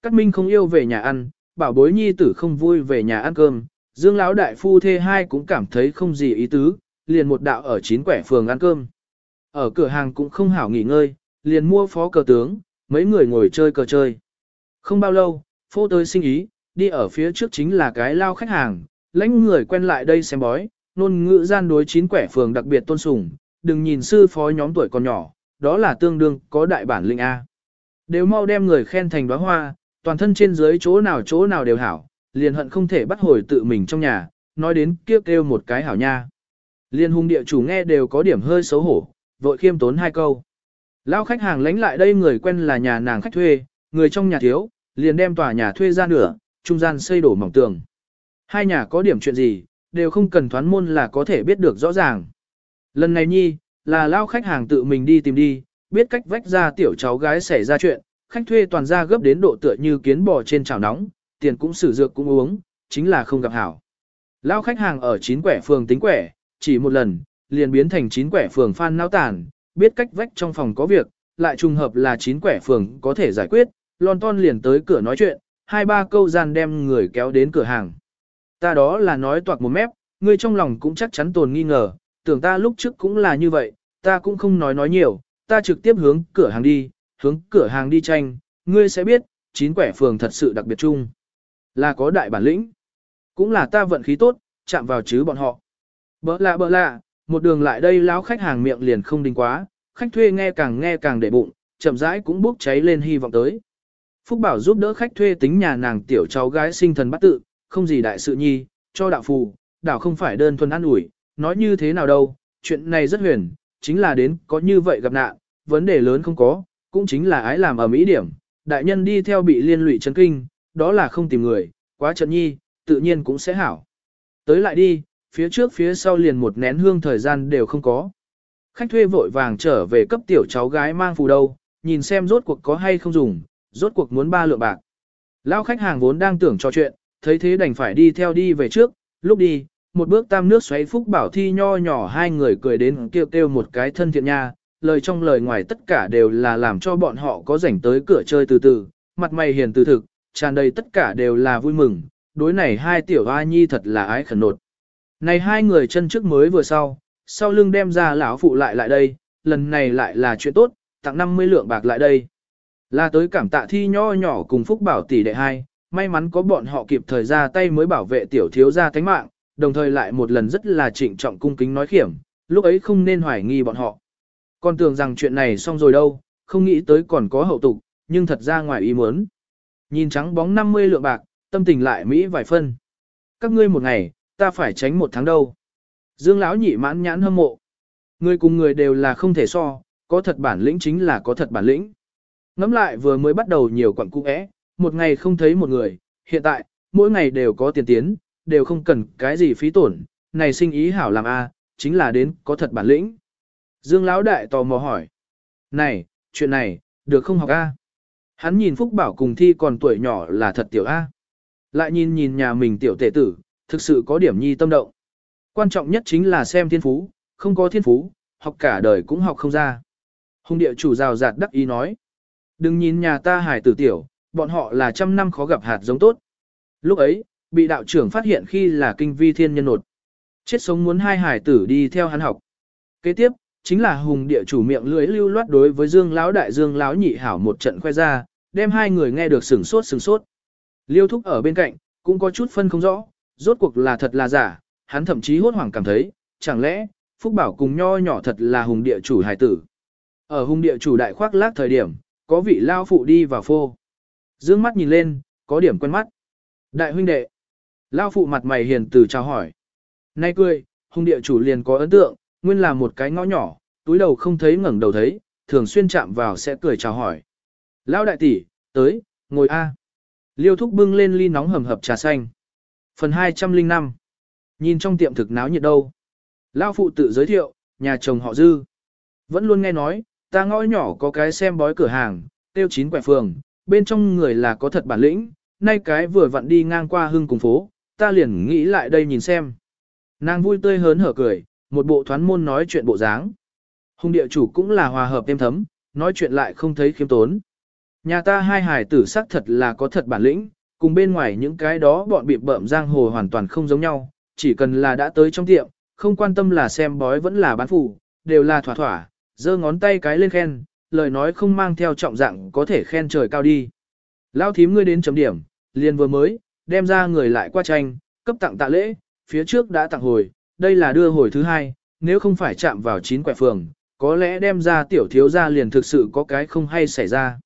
Cát Minh không yêu về nhà ăn, bảo bối nhi tử không vui về nhà ăn cơm, Dương Lão đại phu thê hai cũng cảm thấy không gì ý tứ, liền một đạo ở chín quẻ phường ăn cơm. Ở cửa hàng cũng không hảo nghỉ ngơi, liền mua phó cờ tướng, mấy người ngồi chơi cờ chơi. Không bao lâu, phô tới sinh ý, đi ở phía trước chính là cái lao khách hàng, lãnh người quen lại đây xem bói, nôn ngữ gian đối chín quẻ phường đặc biệt tôn sùng, đừng nhìn sư phó nhóm tuổi còn nhỏ, đó là tương đương có đại bản linh A. Đều mau đem người khen thành đóa hoa, toàn thân trên dưới chỗ nào chỗ nào đều hảo, liền hận không thể bắt hồi tự mình trong nhà, nói đến kiếp kêu một cái hảo nha. Liên hung địa chủ nghe đều có điểm hơi xấu hổ, vội khiêm tốn hai câu. Lão khách hàng lánh lại đây người quen là nhà nàng khách thuê, người trong nhà thiếu, liền đem tòa nhà thuê ra nửa, trung gian xây đổ mỏng tường. Hai nhà có điểm chuyện gì, đều không cần thoán môn là có thể biết được rõ ràng. Lần này nhi, là lao khách hàng tự mình đi tìm đi, biết cách vách ra tiểu cháu gái xảy ra chuyện, khách thuê toàn ra gấp đến độ tựa như kiến bò trên chảo nóng, tiền cũng sử dược cũng uống, chính là không gặp hảo. Lao khách hàng ở chín quẻ phường tính quẻ, chỉ một lần, liền biến thành chín quẻ phường phan náo tàn, biết cách vách trong phòng có việc, lại trùng hợp là chín quẻ phường có thể giải quyết, lon ton liền tới cửa nói chuyện, hai ba câu gian đem người kéo đến cửa hàng. Ta đó là nói toạc một mép, ngươi trong lòng cũng chắc chắn tồn nghi ngờ, tưởng ta lúc trước cũng là như vậy, ta cũng không nói nói nhiều, ta trực tiếp hướng cửa hàng đi, hướng cửa hàng đi tranh, ngươi sẽ biết, chín quẻ phường thật sự đặc biệt chung. Là có đại bản lĩnh. Cũng là ta vận khí tốt, chạm vào chứ bọn họ. Bỡ lạ bỡ lạ, một đường lại đây lão khách hàng miệng liền không đình quá, khách thuê nghe càng nghe càng để bụng, chậm rãi cũng bốc cháy lên hy vọng tới. Phúc Bảo giúp đỡ khách thuê tính nhà nàng tiểu cháu gái sinh thần bắt tự, không gì đại sự nhi, cho đạo phù, đạo không phải đơn thuần ăn ủi, nói như thế nào đâu, chuyện này rất huyền, chính là đến có như vậy gặp nạn, vấn đề lớn không có, cũng chính là ái làm ở mỹ điểm, đại nhân đi theo bị liên lụy chấn kinh, đó là không tìm người, quá trận nhi, tự nhiên cũng sẽ hảo. Tới lại đi, phía trước phía sau liền một nén hương thời gian đều không có. Khách thuê vội vàng trở về cấp tiểu cháu gái mang phù đâu, nhìn xem rốt cuộc có hay không dùng, rốt cuộc muốn ba lượng bạc. Lão khách hàng vốn đang tưởng trò chuyện, thấy thế đành phải đi theo đi về trước, lúc đi, một bước tam nước xoáy phúc bảo thi nho nhỏ hai người cười đến kêu kêu một cái thân thiện nha, lời trong lời ngoài tất cả đều là làm cho bọn họ có rảnh tới cửa chơi từ từ, mặt mày hiền từ thực, tràn đầy tất cả đều là vui mừng, đối này hai tiểu hoa nhi thật là ái khẩn nột. Này hai người chân trước mới vừa sau, sau lưng đem ra lão phụ lại lại đây, lần này lại là chuyện tốt, tặng 50 lượng bạc lại đây. Là tới cảm tạ thi nho nhỏ cùng phúc bảo tỷ đệ hai, may mắn có bọn họ kịp thời ra tay mới bảo vệ tiểu thiếu gia thánh mạng, đồng thời lại một lần rất là trịnh trọng cung kính nói khiểm, lúc ấy không nên hoài nghi bọn họ. Con tưởng rằng chuyện này xong rồi đâu, không nghĩ tới còn có hậu tục, nhưng thật ra ngoài ý muốn. Nhìn trắng bóng 50 lượng bạc, tâm tình lại Mỹ vài phân. Các ngươi một ngày, ta phải tránh một tháng đâu. Dương lão nhị mãn nhãn hâm mộ. Người cùng người đều là không thể so, có thật bản lĩnh chính là có thật bản lĩnh. Ngắm lại vừa mới bắt đầu nhiều quặng cung ẽ, một ngày không thấy một người, hiện tại, mỗi ngày đều có tiền tiến, đều không cần cái gì phí tổn, này sinh ý hảo làm a, chính là đến có thật bản lĩnh. Dương Lão Đại tò mò hỏi. Này, chuyện này, được không học a? Hắn nhìn Phúc Bảo cùng thi còn tuổi nhỏ là thật tiểu a. Lại nhìn nhìn nhà mình tiểu tể tử, thực sự có điểm nhi tâm động. Quan trọng nhất chính là xem thiên phú, không có thiên phú, học cả đời cũng học không ra. Hùng địa chủ rào rạt đắc ý nói. Đừng nhìn nhà ta hải tử tiểu, bọn họ là trăm năm khó gặp hạt giống tốt. Lúc ấy, bị đạo trưởng phát hiện khi là kinh vi thiên nhân nột. Chết sống muốn hai hải tử đi theo hắn học. Kế tiếp, chính là hùng địa chủ miệng lưỡi lưu loát đối với Dương lão đại Dương lão nhị hảo một trận khoe ra, đem hai người nghe được sừng sốt sừng sốt. Liêu thúc ở bên cạnh, cũng có chút phân không rõ, rốt cuộc là thật là giả, hắn thậm chí hốt hoảng cảm thấy, chẳng lẽ, Phúc Bảo cùng nho nhỏ thật là hùng địa chủ hải tử. Ở hùng địa chủ đại khoác lác thời điểm, có vị lao phụ đi vào phô. Dương mắt nhìn lên, có điểm quen mắt. Đại huynh đệ. Lao phụ mặt mày hiền từ chào hỏi. Nay cười, hùng địa chủ liền có ấn tượng, nguyên là một cái ngõ nhỏ, túi đầu không thấy ngẩng đầu thấy, thường xuyên chạm vào sẽ cười chào hỏi. Lao đại tỷ, tới, ngồi A. Liêu thúc bưng lên ly nóng hầm hập trà xanh. Phần 205 Nhìn trong tiệm thực náo nhiệt đâu. Lao phụ tự giới thiệu, nhà chồng họ dư. Vẫn luôn nghe nói, ta ngõ nhỏ có cái xem bói cửa hàng, tiêu chín quẻ phường, bên trong người là có thật bản lĩnh, nay cái vừa vặn đi ngang qua hưng cùng phố, ta liền nghĩ lại đây nhìn xem. Nàng vui tươi hớn hở cười, một bộ thoán môn nói chuyện bộ dáng. Hùng địa chủ cũng là hòa hợp êm thấm, nói chuyện lại không thấy khiêm tốn. Nhà ta hai hải tử sắc thật là có thật bản lĩnh, cùng bên ngoài những cái đó bọn bị bợm giang hồ hoàn toàn không giống nhau, chỉ cần là đã tới trong tiệm, không quan tâm là xem bói vẫn là bán phủ, đều là thỏa thỏa, giơ ngón tay cái lên khen, lời nói không mang theo trọng dạng có thể khen trời cao đi. Lao thím ngươi đến chấm điểm, liền vừa mới, đem ra người lại qua tranh, cấp tặng tạ lễ, phía trước đã tặng hồi, đây là đưa hồi thứ hai, nếu không phải chạm vào chín quẻ phường, có lẽ đem ra tiểu thiếu ra liền thực sự có cái không hay xảy ra.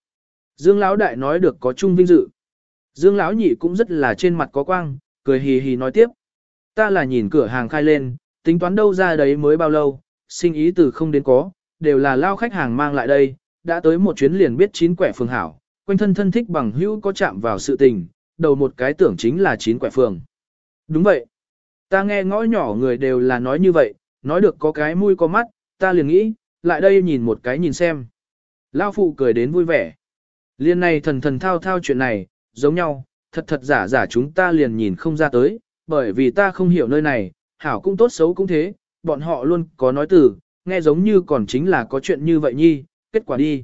Dương Lão đại nói được có chung vinh dự. Dương Lão nhị cũng rất là trên mặt có quang, cười hì hì nói tiếp. Ta là nhìn cửa hàng khai lên, tính toán đâu ra đấy mới bao lâu, sinh ý từ không đến có, đều là lao khách hàng mang lại đây, đã tới một chuyến liền biết chín quẻ phường hảo, quanh thân thân thích bằng hữu có chạm vào sự tình, đầu một cái tưởng chính là chín quẻ phường. Đúng vậy. Ta nghe ngõ nhỏ người đều là nói như vậy, nói được có cái mũi có mắt, ta liền nghĩ, lại đây nhìn một cái nhìn xem. Lao phụ cười đến vui vẻ. Liên này thần thần thao thao chuyện này, giống nhau, thật thật giả giả chúng ta liền nhìn không ra tới, bởi vì ta không hiểu nơi này, hảo cũng tốt xấu cũng thế, bọn họ luôn có nói từ, nghe giống như còn chính là có chuyện như vậy nhi, kết quả đi.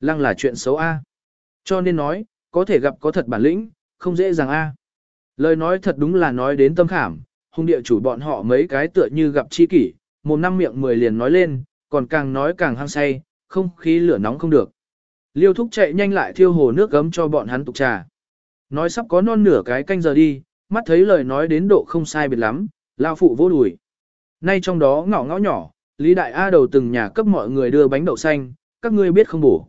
Lăng là chuyện xấu A. Cho nên nói, có thể gặp có thật bản lĩnh, không dễ dàng A. Lời nói thật đúng là nói đến tâm khảm, hung địa chủ bọn họ mấy cái tựa như gặp chi kỷ, một năm miệng mười liền nói lên, còn càng nói càng hăng say, không khí lửa nóng không được. Liêu thúc chạy nhanh lại thiêu hồ nước gấm cho bọn hắn tục trà. Nói sắp có non nửa cái canh giờ đi, mắt thấy lời nói đến độ không sai biệt lắm, lao phụ vô đùi. Nay trong đó ngõ ngõ nhỏ, Lý Đại A đầu từng nhà cấp mọi người đưa bánh đậu xanh, các ngươi biết không bổ.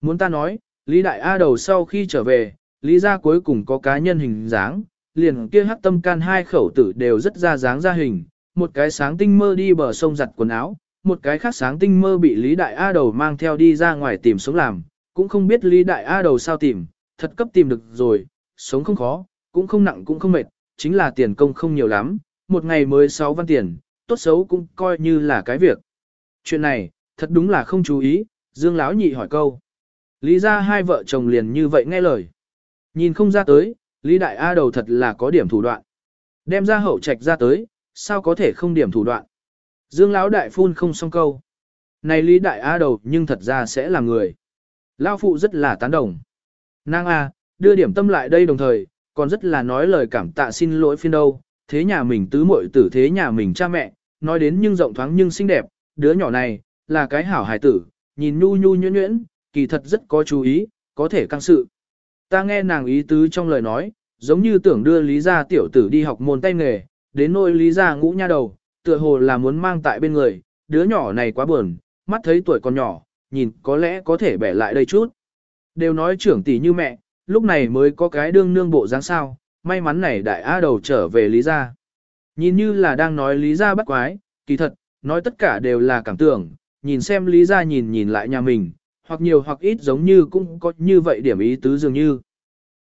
Muốn ta nói, Lý Đại A đầu sau khi trở về, Lý gia cuối cùng có cá nhân hình dáng, liền kia hắc tâm can hai khẩu tử đều rất ra dáng ra hình, một cái sáng tinh mơ đi bờ sông giặt quần áo, một cái khác sáng tinh mơ bị Lý Đại A đầu mang theo đi ra ngoài tìm sống làm, cũng không biết Lý Đại A đầu sao tìm, thật cấp tìm được rồi, sống không khó, cũng không nặng cũng không mệt, chính là tiền công không nhiều lắm, một ngày mới 6 văn tiền, tốt xấu cũng coi như là cái việc. Chuyện này, thật đúng là không chú ý, Dương Lão nhị hỏi câu. Lý ra hai vợ chồng liền như vậy nghe lời. Nhìn không ra tới, Lý Đại A đầu thật là có điểm thủ đoạn. Đem ra hậu trạch ra tới, sao có thể không điểm thủ đoạn. Dương Lão đại phun không xong câu. Này Lý Đại A đầu nhưng thật ra sẽ là người. Lão phụ rất là tán đồng. Nàng A, đưa điểm tâm lại đây đồng thời, còn rất là nói lời cảm tạ xin lỗi phiên đâu. Thế nhà mình tứ muội tử thế nhà mình cha mẹ, nói đến nhưng rộng thoáng nhưng xinh đẹp, đứa nhỏ này, là cái hảo hài tử, nhìn nhu nhu nhuyễn nhuyễn, kỳ thật rất có chú ý, có thể căng sự. Ta nghe nàng ý tứ trong lời nói, giống như tưởng đưa Lý gia tiểu tử đi học môn tay nghề, đến nỗi Lý gia ngũ nha đầu, tựa hồ là muốn mang tại bên người, đứa nhỏ này quá buồn, mắt thấy tuổi còn nhỏ, nhìn có lẽ có thể bẻ lại đây chút. Đều nói trưởng tỷ như mẹ, lúc này mới có cái đương nương bộ dáng sao, may mắn này đại A đầu trở về Lý gia. Nhìn như là đang nói Lý gia bắt quái, kỳ thật, nói tất cả đều là cảm tưởng, nhìn xem Lý gia nhìn nhìn lại nhà mình, hoặc nhiều hoặc ít giống như cũng có như vậy điểm ý tứ dường như.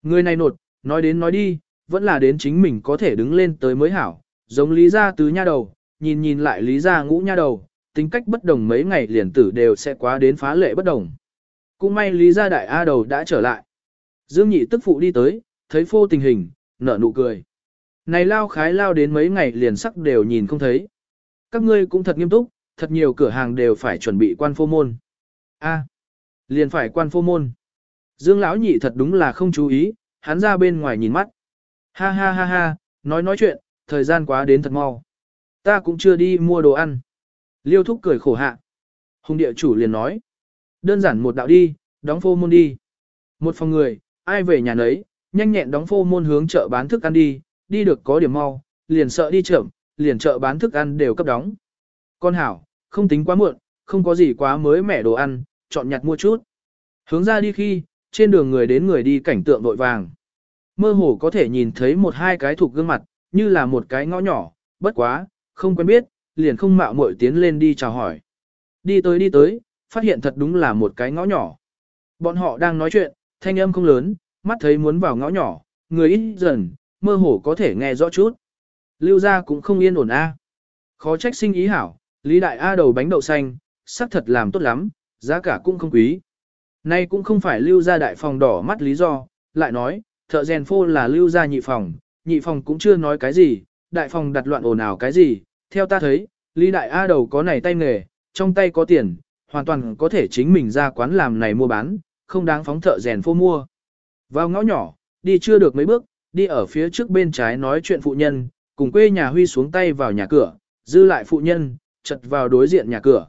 Người này nột, nói đến nói đi, vẫn là đến chính mình có thể đứng lên tới mới hảo, giống Lý gia tứ nha đầu, nhìn nhìn lại Lý gia ngũ nha đầu, tính cách bất đồng mấy ngày liền tử đều sẽ quá đến phá lệ bất đồng. Cũng may Lý gia đại A đầu đã trở lại. Dương nhị tức phụ đi tới, thấy phô tình hình, nở nụ cười. Này lao khái lao đến mấy ngày liền sắc đều nhìn không thấy. Các ngươi cũng thật nghiêm túc, thật nhiều cửa hàng đều phải chuẩn bị quan phô môn. A, liền phải quan phô môn. Dương lão nhị thật đúng là không chú ý, hắn ra bên ngoài nhìn mắt. Ha ha ha ha, nói nói chuyện, thời gian quá đến thật mau. Ta cũng chưa đi mua đồ ăn. Liêu thúc cười khổ hạ. Hùng địa chủ liền nói. Đơn giản một đạo đi, đóng phô môn đi. Một phòng người, ai về nhà nấy, nhanh nhẹn đóng phô môn hướng chợ bán thức ăn đi, đi được có điểm mau, liền sợ đi chậm, liền chợ bán thức ăn đều cấp đóng. Con hảo, không tính quá muộn, không có gì quá mới mẻ đồ ăn, chọn nhặt mua chút. Hướng ra đi khi, trên đường người đến người đi cảnh tượng vội vàng. Mơ hồ có thể nhìn thấy một hai cái thuộc gương mặt, như là một cái ngõ nhỏ, bất quá, không quen biết, liền không mạo muội tiến lên đi chào hỏi. Đi tới đi tới, phát hiện thật đúng là một cái ngõ nhỏ. Bọn họ đang nói chuyện, thanh âm không lớn, mắt thấy muốn vào ngõ nhỏ, người ít dần, mơ hồ có thể nghe rõ chút. Lưu gia cũng không yên ổn a. Khó trách sinh ý hảo, Lý Đại A đầu bánh đậu xanh, sắc thật làm tốt lắm, giá cả cũng không quý. Nay cũng không phải lưu gia đại phòng đỏ mắt lý do, lại nói, thợ rèn phô là lưu gia nhị phòng, nhị phòng cũng chưa nói cái gì, đại phòng đặt loạn ồn ào cái gì, theo ta thấy, Lý Đại A đầu có này tay nghề, trong tay có tiền, hoàn toàn có thể chính mình ra quán làm này mua bán, không đáng phóng thợ rèn phô mua. Vào ngõ nhỏ, đi chưa được mấy bước, đi ở phía trước bên trái nói chuyện phụ nhân, cùng quê nhà huy xuống tay vào nhà cửa, dư lại phụ nhân, chật vào đối diện nhà cửa.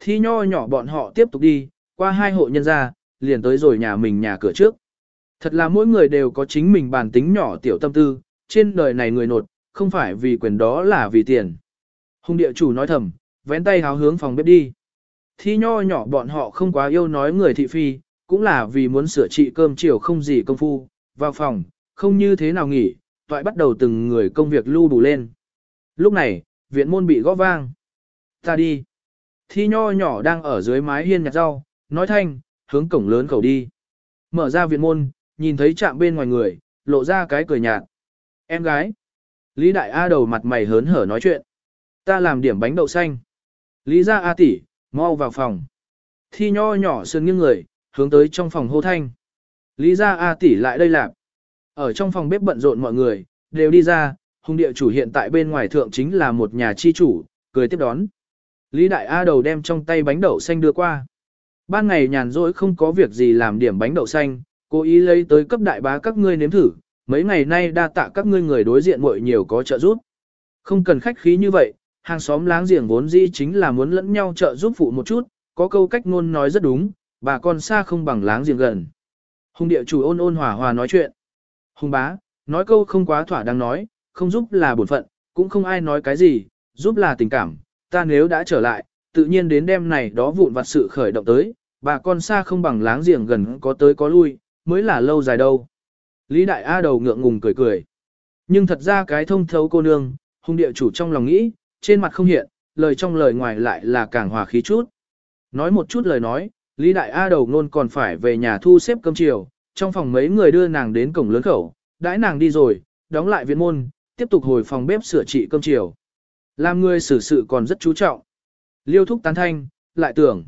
Thi nho nhỏ bọn họ tiếp tục đi, qua hai hộ nhân ra, liền tới rồi nhà mình nhà cửa trước. Thật là mỗi người đều có chính mình bản tính nhỏ tiểu tâm tư, trên đời này người nột, không phải vì quyền đó là vì tiền. Hùng địa chủ nói thầm, vén tay háo hướng phòng bếp đi. Thi nho nhỏ bọn họ không quá yêu nói người thị phi, cũng là vì muốn sửa trị cơm chiều không gì công phu, vào phòng, không như thế nào nghỉ, toại bắt đầu từng người công việc lưu đủ lên. Lúc này, viện môn bị gõ vang. Ta đi. Thi nho nhỏ đang ở dưới mái hiên nhặt rau, nói thanh, hướng cổng lớn khẩu đi. Mở ra viện môn, nhìn thấy chạm bên ngoài người, lộ ra cái cười nhạt. Em gái. Lý Đại A đầu mặt mày hớn hở nói chuyện. Ta làm điểm bánh đậu xanh. Lý ra A tỷ, mau vào phòng. Thi nho nhỏ sườn nghiêng người, hướng tới trong phòng hô thanh. Lý ra A tỷ lại đây làm. Ở trong phòng bếp bận rộn mọi người, đều đi ra, Hung địa chủ hiện tại bên ngoài thượng chính là một nhà chi chủ, cười tiếp đón. Lý Đại A đầu đem trong tay bánh đậu xanh đưa qua. Ban ngày nhàn rỗi không có việc gì làm điểm bánh đậu xanh, cố ý lấy tới cấp đại bá các ngươi nếm thử, mấy ngày nay đa tạ các ngươi người đối diện muội nhiều có trợ giúp. Không cần khách khí như vậy, hàng xóm láng giềng vốn dĩ chính là muốn lẫn nhau trợ giúp phụ một chút, có câu cách ngôn nói rất đúng, bà con xa không bằng láng giềng gần. Hùng địa chủ ôn ôn hòa hòa nói chuyện. Hùng bá, nói câu không quá thỏa đang nói, không giúp là bổn phận, cũng không ai nói cái gì, giúp là tình cảm, ta nếu đã trở lại, tự nhiên đến đêm này đó vụn vặt sự khởi động tới, bà con xa không bằng láng giềng gần có tới có lui, mới là lâu dài đâu. Lý Đại A đầu ngượng ngùng cười cười. Nhưng thật ra cái thông thấu cô nương, hung địa chủ trong lòng nghĩ, trên mặt không hiện, lời trong lời ngoài lại là càng hòa khí chút. Nói một chút lời nói, Lý Đại A đầu ngôn còn phải về nhà thu xếp cơm chiều, trong phòng mấy người đưa nàng đến cổng lớn khẩu, đãi nàng đi rồi, đóng lại viện môn, tiếp tục hồi phòng bếp sửa trị cơm chiều. Làm người xử sự còn rất chú trọng. Liêu thúc tán thanh, lại tưởng.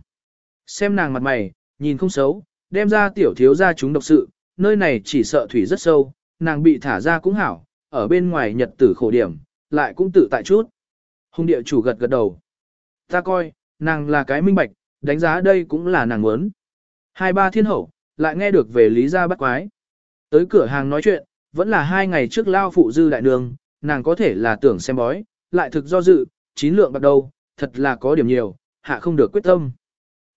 Xem nàng mặt mày, nhìn không xấu, đem ra tiểu thiếu ra chúng độc sự, nơi này chỉ sợ thủy rất sâu, nàng bị thả ra cũng hảo, ở bên ngoài nhật tử khổ điểm, lại cũng tự tại chút. Hùng địa chủ gật gật đầu. Ta coi, nàng là cái minh bạch, đánh giá đây cũng là nàng muốn. Hai ba thiên hậu, lại nghe được về lý gia bắt quái. Tới cửa hàng nói chuyện, vẫn là hai ngày trước lao phụ dư đại đường, nàng có thể là tưởng xem bói, lại thực do dự, chín lượng bắt đầu, thật là có điểm nhiều, hạ không được quyết tâm.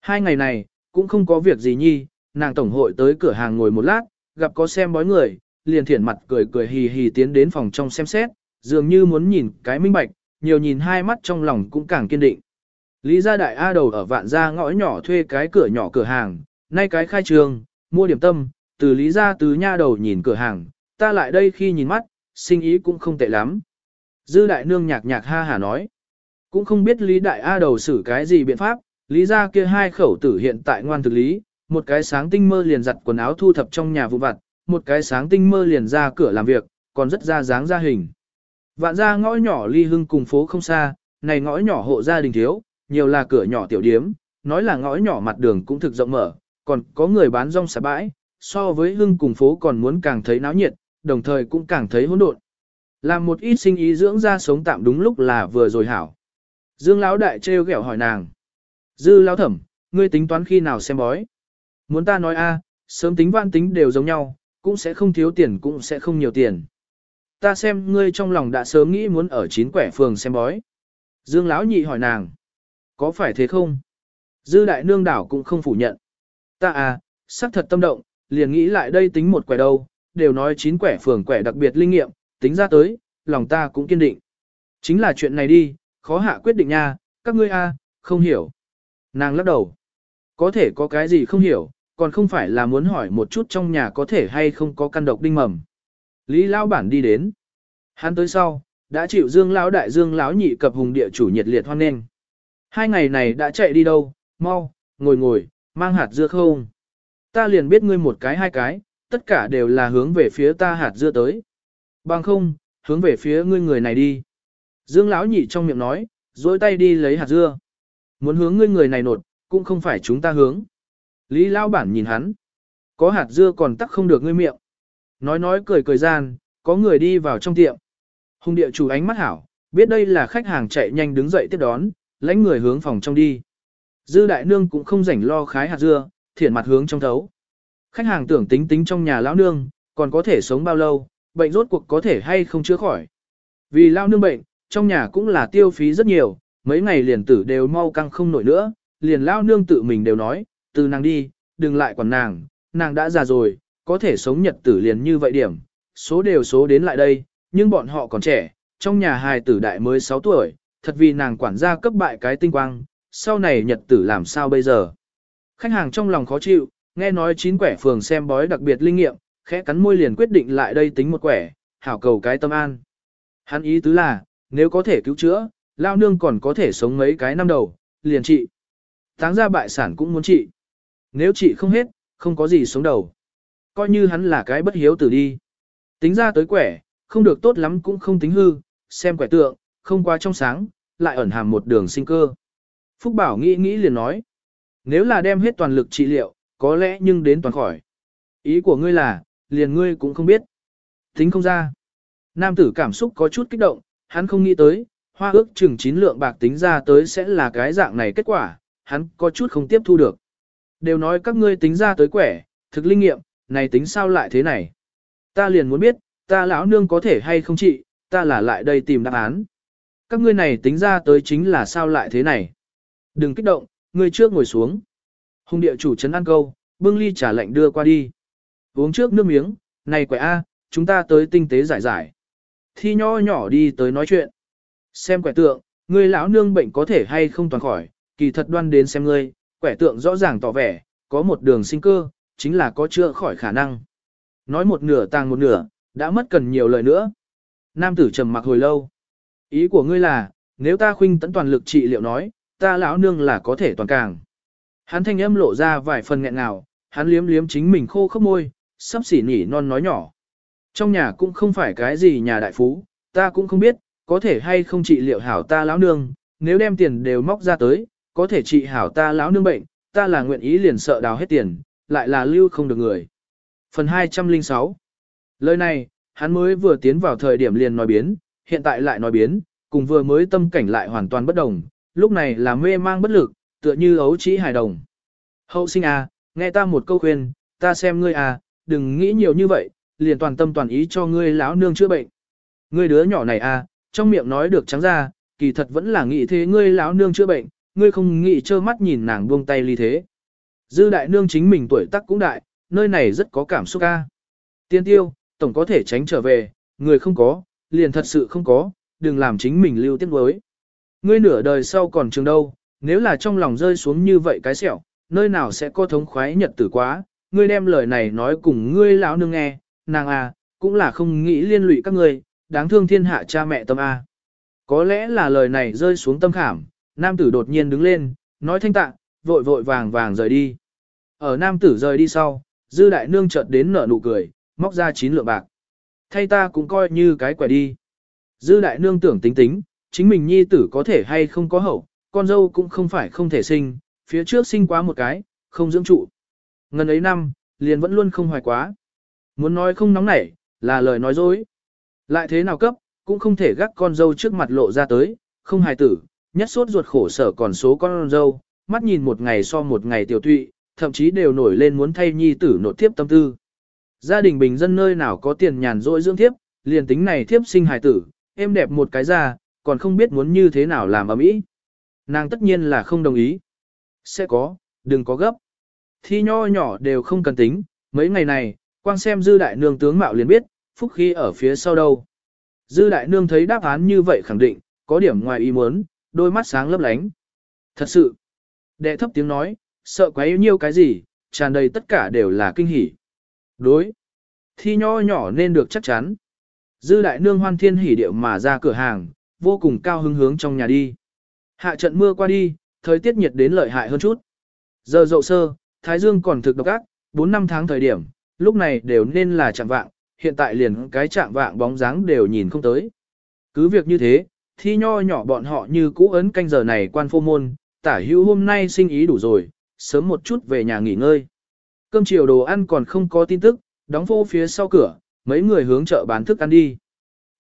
Hai ngày này, cũng không có việc gì nhi, nàng tổng hội tới cửa hàng ngồi một lát, gặp có xem bói người, liền thiển mặt cười cười hì hì tiến đến phòng trong xem xét, dường như muốn nhìn cái minh bạch, nhiều nhìn hai mắt trong lòng cũng càng kiên định. Lý gia đại A đầu ở vạn gia ngõ nhỏ thuê cái cửa nhỏ cửa hàng, nay cái khai trường, mua điểm tâm, từ lý gia từ nha đầu nhìn cửa hàng, ta lại đây khi nhìn mắt, sinh ý cũng không tệ lắm. Dư đại nương nhạc nhạc ha hà nói, cũng không biết lý đại A đầu xử cái gì biện pháp, lý gia kia hai khẩu tử hiện tại ngoan thực lý, một cái sáng tinh mơ liền giặt quần áo thu thập trong nhà vụ vặt, một cái sáng tinh mơ liền ra cửa làm việc, còn rất ra dáng ra hình. Vạn ra ngõ nhỏ ly hưng cùng phố không xa, này ngõ nhỏ hộ gia đình thiếu, nhiều là cửa nhỏ tiểu điếm, nói là ngõ nhỏ mặt đường cũng thực rộng mở, còn có người bán rong xà bãi, so với hưng cùng phố còn muốn càng thấy náo nhiệt, đồng thời cũng càng thấy hỗn độn. Làm một ít sinh ý dưỡng ra sống tạm đúng lúc là vừa rồi hảo. Dương lão đại trêu ghẹo hỏi nàng. Dư lão thẩm, ngươi tính toán khi nào xem bói? Muốn ta nói a, sớm tính vạn tính đều giống nhau, cũng sẽ không thiếu tiền cũng sẽ không nhiều tiền. Ta xem ngươi trong lòng đã sớm nghĩ muốn ở chín quẻ phường xem bói. Dương Lão nhị hỏi nàng. Có phải thế không? Dư đại nương đảo cũng không phủ nhận. Ta à, sắc thật tâm động, liền nghĩ lại đây tính một quẻ đâu, đều nói chín quẻ phường quẻ đặc biệt linh nghiệm, tính ra tới, lòng ta cũng kiên định. Chính là chuyện này đi, khó hạ quyết định nha, các ngươi a, không hiểu. Nàng lắc đầu. Có thể có cái gì không hiểu, còn không phải là muốn hỏi một chút trong nhà có thể hay không có căn độc đinh mầm. Lý Lão bản đi đến. Hắn tới sau, đã chịu Dương Lão đại Dương Lão nhị cập hùng địa chủ nhiệt liệt hoan nghênh. Hai ngày này đã chạy đi đâu, mau, ngồi ngồi, mang hạt dưa không. Ta liền biết ngươi một cái hai cái, tất cả đều là hướng về phía ta hạt dưa tới. Bằng không, hướng về phía ngươi người này đi. Dương lão nhị trong miệng nói, dối tay đi lấy hạt dưa. Muốn hướng ngươi người này nột, cũng không phải chúng ta hướng. Lý lão bản nhìn hắn. Có hạt dưa còn tắc không được ngươi miệng. Nói nói cười cười gian, có người đi vào trong tiệm. Hùng địa chủ ánh mắt hảo, biết đây là khách hàng chạy nhanh đứng dậy tiếp đón, lãnh người hướng phòng trong đi. Dư đại nương cũng không rảnh lo khái hạt dưa, thiện mặt hướng trong thấu. Khách hàng tưởng tính tính trong nhà lão nương, còn có thể sống bao lâu, bệnh rốt cuộc có thể hay không chữa khỏi. Vì lão nương bệnh, trong nhà cũng là tiêu phí rất nhiều, mấy ngày liền tử đều mau căng không nổi nữa, liền lão nương tự mình đều nói, từ nàng đi, đừng lại quản nàng, nàng đã già rồi, có thể sống nhật tử liền như vậy điểm, số đều số đến lại đây, nhưng bọn họ còn trẻ, trong nhà hài tử đại mới 6 tuổi, thật vì nàng quản gia cấp bại cái tinh quang, sau này nhật tử làm sao bây giờ. Khách hàng trong lòng khó chịu, nghe nói chín quẻ phường xem bói đặc biệt linh nghiệm, khẽ cắn môi liền quyết định lại đây tính một quẻ, hảo cầu cái tâm an. Hắn ý tứ là, nếu có thể cứu chữa, lao nương còn có thể sống mấy cái năm đầu, liền trị. Táng ra bại sản cũng muốn trị. Nếu trị không hết, không có gì sống đầu. Coi như hắn là cái bất hiếu tử đi. Tính ra tới quẻ, không được tốt lắm cũng không tính hư, xem quẻ tượng, không quá trong sáng, lại ẩn hàm một đường sinh cơ. Phúc Bảo nghĩ nghĩ liền nói, nếu là đem hết toàn lực trị liệu, có lẽ nhưng đến toàn khỏi. Ý của ngươi là, liền ngươi cũng không biết. Tính không ra. Nam tử cảm xúc có chút kích động, hắn không nghĩ tới, hoa ước chừng chín lượng bạc tính ra tới sẽ là cái dạng này kết quả, hắn có chút không tiếp thu được. Đều nói các ngươi tính ra tới quẻ, thực linh nghiệm, này tính sao lại thế này. Ta liền muốn biết, ta lão nương có thể hay không trị, ta là lại đây tìm đáp án. Các ngươi này tính ra tới chính là sao lại thế này. Đừng kích động, ngươi trước ngồi xuống. Hùng địa chủ trấn ăn câu, bưng ly trà lạnh đưa qua đi. Uống trước nước miếng, này quẻ A, chúng ta tới tinh tế giải giải. Thi nho nhỏ đi tới nói chuyện. Xem quẻ tượng, ngươi lão nương bệnh có thể hay không toàn khỏi, kỳ thật đoan đến xem ngươi, quẻ tượng rõ ràng tỏ vẻ, có một đường sinh cơ, chính là có chữa khỏi khả năng. Nói một nửa tàng một nửa, đã mất cần nhiều lời nữa. Nam tử trầm mặc hồi lâu. Ý của ngươi là, nếu ta khuynh tận toàn lực trị liệu nói, ta lão nương là có thể toàn càng. Hắn thanh âm lộ ra vài phần nghẹn ngào hắn liếm liếm chính mình khô khốc môi, sắp xỉ nỉ non nói nhỏ. Trong nhà cũng không phải cái gì nhà đại phú, ta cũng không biết, có thể hay không trị liệu hảo ta lão nương, nếu đem tiền đều móc ra tới, có thể trị hảo ta lão nương bệnh, ta là nguyện ý liền sợ đào hết tiền, lại là lưu không được người. Phần 206 Lời này, hắn mới vừa tiến vào thời điểm liền nói biến, hiện tại lại nói biến, cùng vừa mới tâm cảnh lại hoàn toàn bất đồng, lúc này là mê mang bất lực, tựa như ấu trĩ hài đồng. Hậu sinh à, nghe ta một câu khuyên, ta xem ngươi à, đừng nghĩ nhiều như vậy, liền toàn tâm toàn ý cho ngươi lão nương chữa bệnh. Ngươi đứa nhỏ này à, trong miệng nói được trắng ra, kỳ thật vẫn là nghĩ thế ngươi lão nương chữa bệnh, ngươi không nghĩ trơ mắt nhìn nàng buông tay ly thế. Dư đại nương chính mình tuổi tác cũng đại, nơi này rất có cảm xúc a. Tiên tiêu, tổng có thể tránh trở về, người không có, liền thật sự không có, đừng làm chính mình lưu tiếc với. Ngươi nửa đời sau còn trường đâu, nếu là trong lòng rơi xuống như vậy cái sẹo, nơi nào sẽ có thống khoái nhật tử quá, ngươi đem lời này nói cùng ngươi lão nương nghe, nàng à, cũng là không nghĩ liên lụy các ngươi, đáng thương thiên hạ cha mẹ tâm a. Có lẽ là lời này rơi xuống tâm khảm, nam tử đột nhiên đứng lên, nói thanh tạ, vội vội vàng vàng rời đi. Ở nam tử rời đi sau, dư đại nương chợt đến nở nụ cười, móc ra chín lượng bạc. Thay ta cũng coi như cái quẻ đi. Dư đại nương tưởng tính tính, chính mình nhi tử có thể hay không có hậu, con dâu cũng không phải không thể sinh, phía trước sinh quá một cái, không dưỡng trụ. Ngần ấy năm, liền vẫn luôn không hoài quá. Muốn nói không nóng nảy, là lời nói dối. Lại thế nào cấp, cũng không thể gác con dâu trước mặt lộ ra tới, không hài tử, nhất suốt ruột khổ sở còn số con dâu, mắt nhìn một ngày so một ngày tiểu tụy, thậm chí đều nổi lên muốn thay nhi tử nộp tiếp tâm tư. Gia đình bình dân nơi nào có tiền nhàn rỗi dưỡng thiếp, liền tính này thiếp sinh hài tử, em đẹp một cái ra, còn không biết muốn như thế nào làm ấm ý. Nàng tất nhiên là không đồng ý. Sẽ có, đừng có gấp. Thi nho nhỏ đều không cần tính, mấy ngày này, quang xem dư đại nương tướng mạo liền biết, phúc khí ở phía sau đâu. Dư đại nương thấy đáp án như vậy khẳng định, có điểm ngoài ý muốn, đôi mắt sáng lấp lánh. Thật sự, đệ thấp tiếng nói, sợ quá yêu nhiêu cái gì, tràn đầy tất cả đều là kinh hỉ. Đối, thi nho nhỏ nên được chắc chắn. Dư đại nương hoan thiên hỉ điệu mà ra cửa hàng, vô cùng cao hứng hướng trong nhà đi. Hạ trận mưa qua đi, thời tiết nhiệt đến lợi hại hơn chút. Giờ dậu sơ, Thái Dương còn thực độc ác, 4 năm tháng thời điểm, lúc này đều nên là chạm vạng, hiện tại liền cái chạm vạng bóng dáng đều nhìn không tới. Cứ việc như thế, thi nho nhỏ bọn họ như cũ ấn canh giờ này quan phô môn, tả hữu hôm nay sinh ý đủ rồi, sớm một chút về nhà nghỉ ngơi. Cơm chiều đồ ăn còn không có tin tức, đóng vô phía sau cửa, mấy người hướng chợ bán thức ăn đi.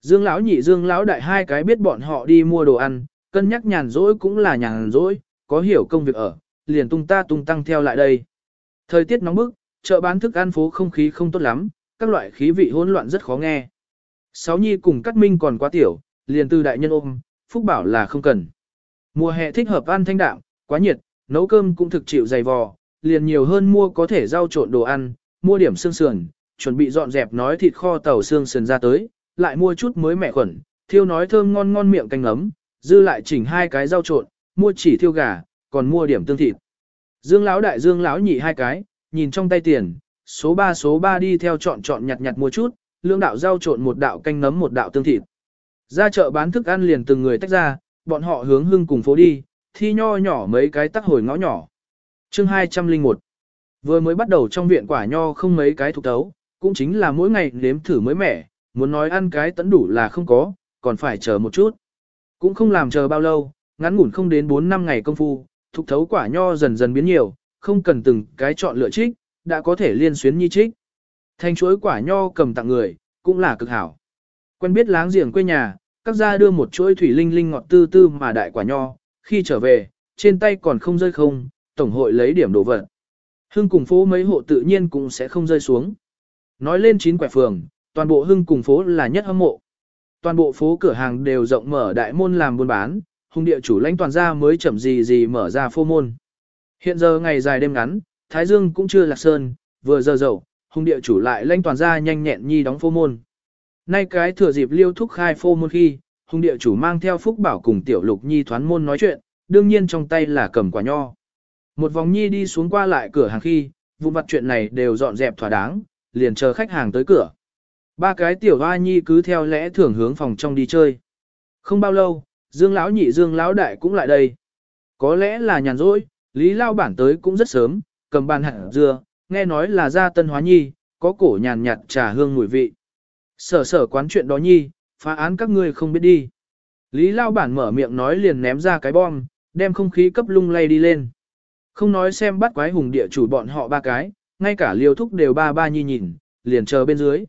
Dương lão nhị Dương lão đại hai cái biết bọn họ đi mua đồ ăn, cân nhắc nhàn rỗi cũng là nhàn rỗi, có hiểu công việc ở, liền tung ta tung tăng theo lại đây. Thời tiết nóng bức, chợ bán thức ăn phố không khí không tốt lắm, các loại khí vị hỗn loạn rất khó nghe. Sáu nhi cùng Cát Minh còn quá tiểu, liền từ đại nhân ôm, Phúc bảo là không cần. Mùa hè thích hợp ăn thanh đạm, quá nhiệt, nấu cơm cũng thực chịu dày vò, liền nhiều hơn mua có thể rau trộn đồ ăn, mua điểm xương sườn, chuẩn bị dọn dẹp nói thịt kho tàu xương sườn ra tới, lại mua chút mới mẻ khuẩn, thiêu nói thơm ngon ngon miệng canh ấm, dư lại chỉnh hai cái rau trộn, mua chỉ thiêu gà, còn mua điểm tương thịt. Dương lão đại dương lão nhị hai cái, nhìn trong tay tiền, số 3 số 3 đi theo chọn chọn nhặt nhặt mua chút, lương đạo rau trộn một đạo canh nấm một đạo tương thịt. Ra chợ bán thức ăn liền từng người tách ra, bọn họ hướng hưng cùng phố đi, thi nho nhỏ mấy cái tắc hồi ngõ nhỏ. Chương 201 Vừa mới bắt đầu trong viện quả nho không mấy cái thuộc tấu, cũng chính là mỗi ngày nếm thử mới mẻ, muốn nói ăn cái tấn đủ là không có, còn phải chờ một chút. Cũng không làm chờ bao lâu, ngắn ngủn không đến 4 năm ngày công phu, thuộc thấu quả nho dần dần biến nhiều, không cần từng cái chọn lựa trích, đã có thể liên xuyến nhi trích. Thanh chuối quả nho cầm tặng người, cũng là cực hảo. Quen biết láng giềng quê nhà, các gia đưa một chuỗi thủy linh linh ngọt tư tư mà đại quả nho, khi trở về, trên tay còn không rơi không, tổng hội lấy điểm đồ vật. Hưng cùng phố mấy hộ tự nhiên cũng sẽ không rơi xuống. Nói lên chín quẻ phường, toàn bộ hưng cùng phố là nhất hâm mộ. Toàn bộ phố cửa hàng đều rộng mở đại môn làm buôn bán, hung địa chủ lãnh toàn gia mới chậm gì gì mở ra phô môn. Hiện giờ ngày dài đêm ngắn, Thái Dương cũng chưa lạc sơn, vừa giờ dậu, hung địa chủ lại lãnh toàn gia nhanh nhẹn nhi đóng phô môn. Nay cái thừa dịp liêu thúc khai phô môn khi, hung địa chủ mang theo phúc bảo cùng tiểu lục nhi thoán môn nói chuyện, đương nhiên trong tay là cầm quả nho. Một vòng nhi đi xuống qua lại cửa hàng khi, vụ mặt chuyện này đều dọn dẹp thỏa đáng, liền chờ khách hàng tới cửa. Ba cái tiểu hoa nhi cứ theo lẽ thường hướng phòng trong đi chơi. Không bao lâu, Dương lão nhị Dương lão đại cũng lại đây. Có lẽ là nhàn rỗi, Lý Lao bản tới cũng rất sớm, cầm bàn hạt dưa, nghe nói là ra tân hóa nhi, có cổ nhàn nhạt trà hương mùi vị. Sở sở quán chuyện đó nhi, phá án các ngươi không biết đi. Lý Lao bản mở miệng nói liền ném ra cái bom, đem không khí cấp lung lay đi lên. Không nói xem bắt quái hùng địa chủ bọn họ ba cái, ngay cả liều thúc đều ba ba nhi nhìn, liền chờ bên dưới.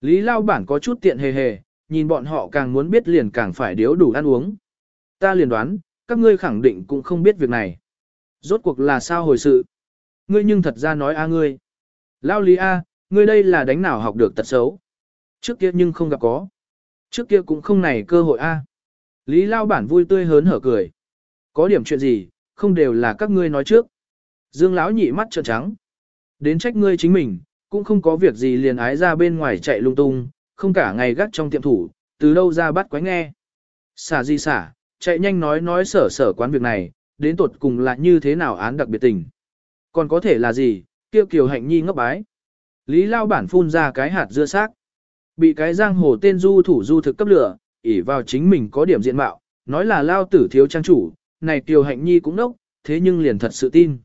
Lý Lao bản có chút tiện hề hề, nhìn bọn họ càng muốn biết liền càng phải điếu đủ ăn uống. Ta liền đoán, các ngươi khẳng định cũng không biết việc này. Rốt cuộc là sao hồi sự? Ngươi nhưng thật ra nói a ngươi. Lao Lý A, ngươi đây là đánh nào học được tật xấu. Trước kia nhưng không gặp có. Trước kia cũng không này cơ hội A. Lý Lao bản vui tươi hớn hở cười. Có điểm chuyện gì, không đều là các ngươi nói trước. Dương Lão nhị mắt trợn trắng. Đến trách ngươi chính mình, cũng không có việc gì liền ái ra bên ngoài chạy lung tung, không cả ngày gắt trong tiệm thủ, từ đâu ra bắt quái nghe. Xả gì xả, chạy nhanh nói nói sở sở quán việc này, đến tuột cùng là như thế nào án đặc biệt tình. Còn có thể là gì, kêu kiều hạnh nhi ngốc bái. Lý lao bản phun ra cái hạt dưa xác. Bị cái giang hồ tên du thủ du thực cấp lửa, ỉ vào chính mình có điểm diện mạo, nói là lao tử thiếu trang chủ, này kiều hạnh nhi cũng ngốc, thế nhưng liền thật sự tin.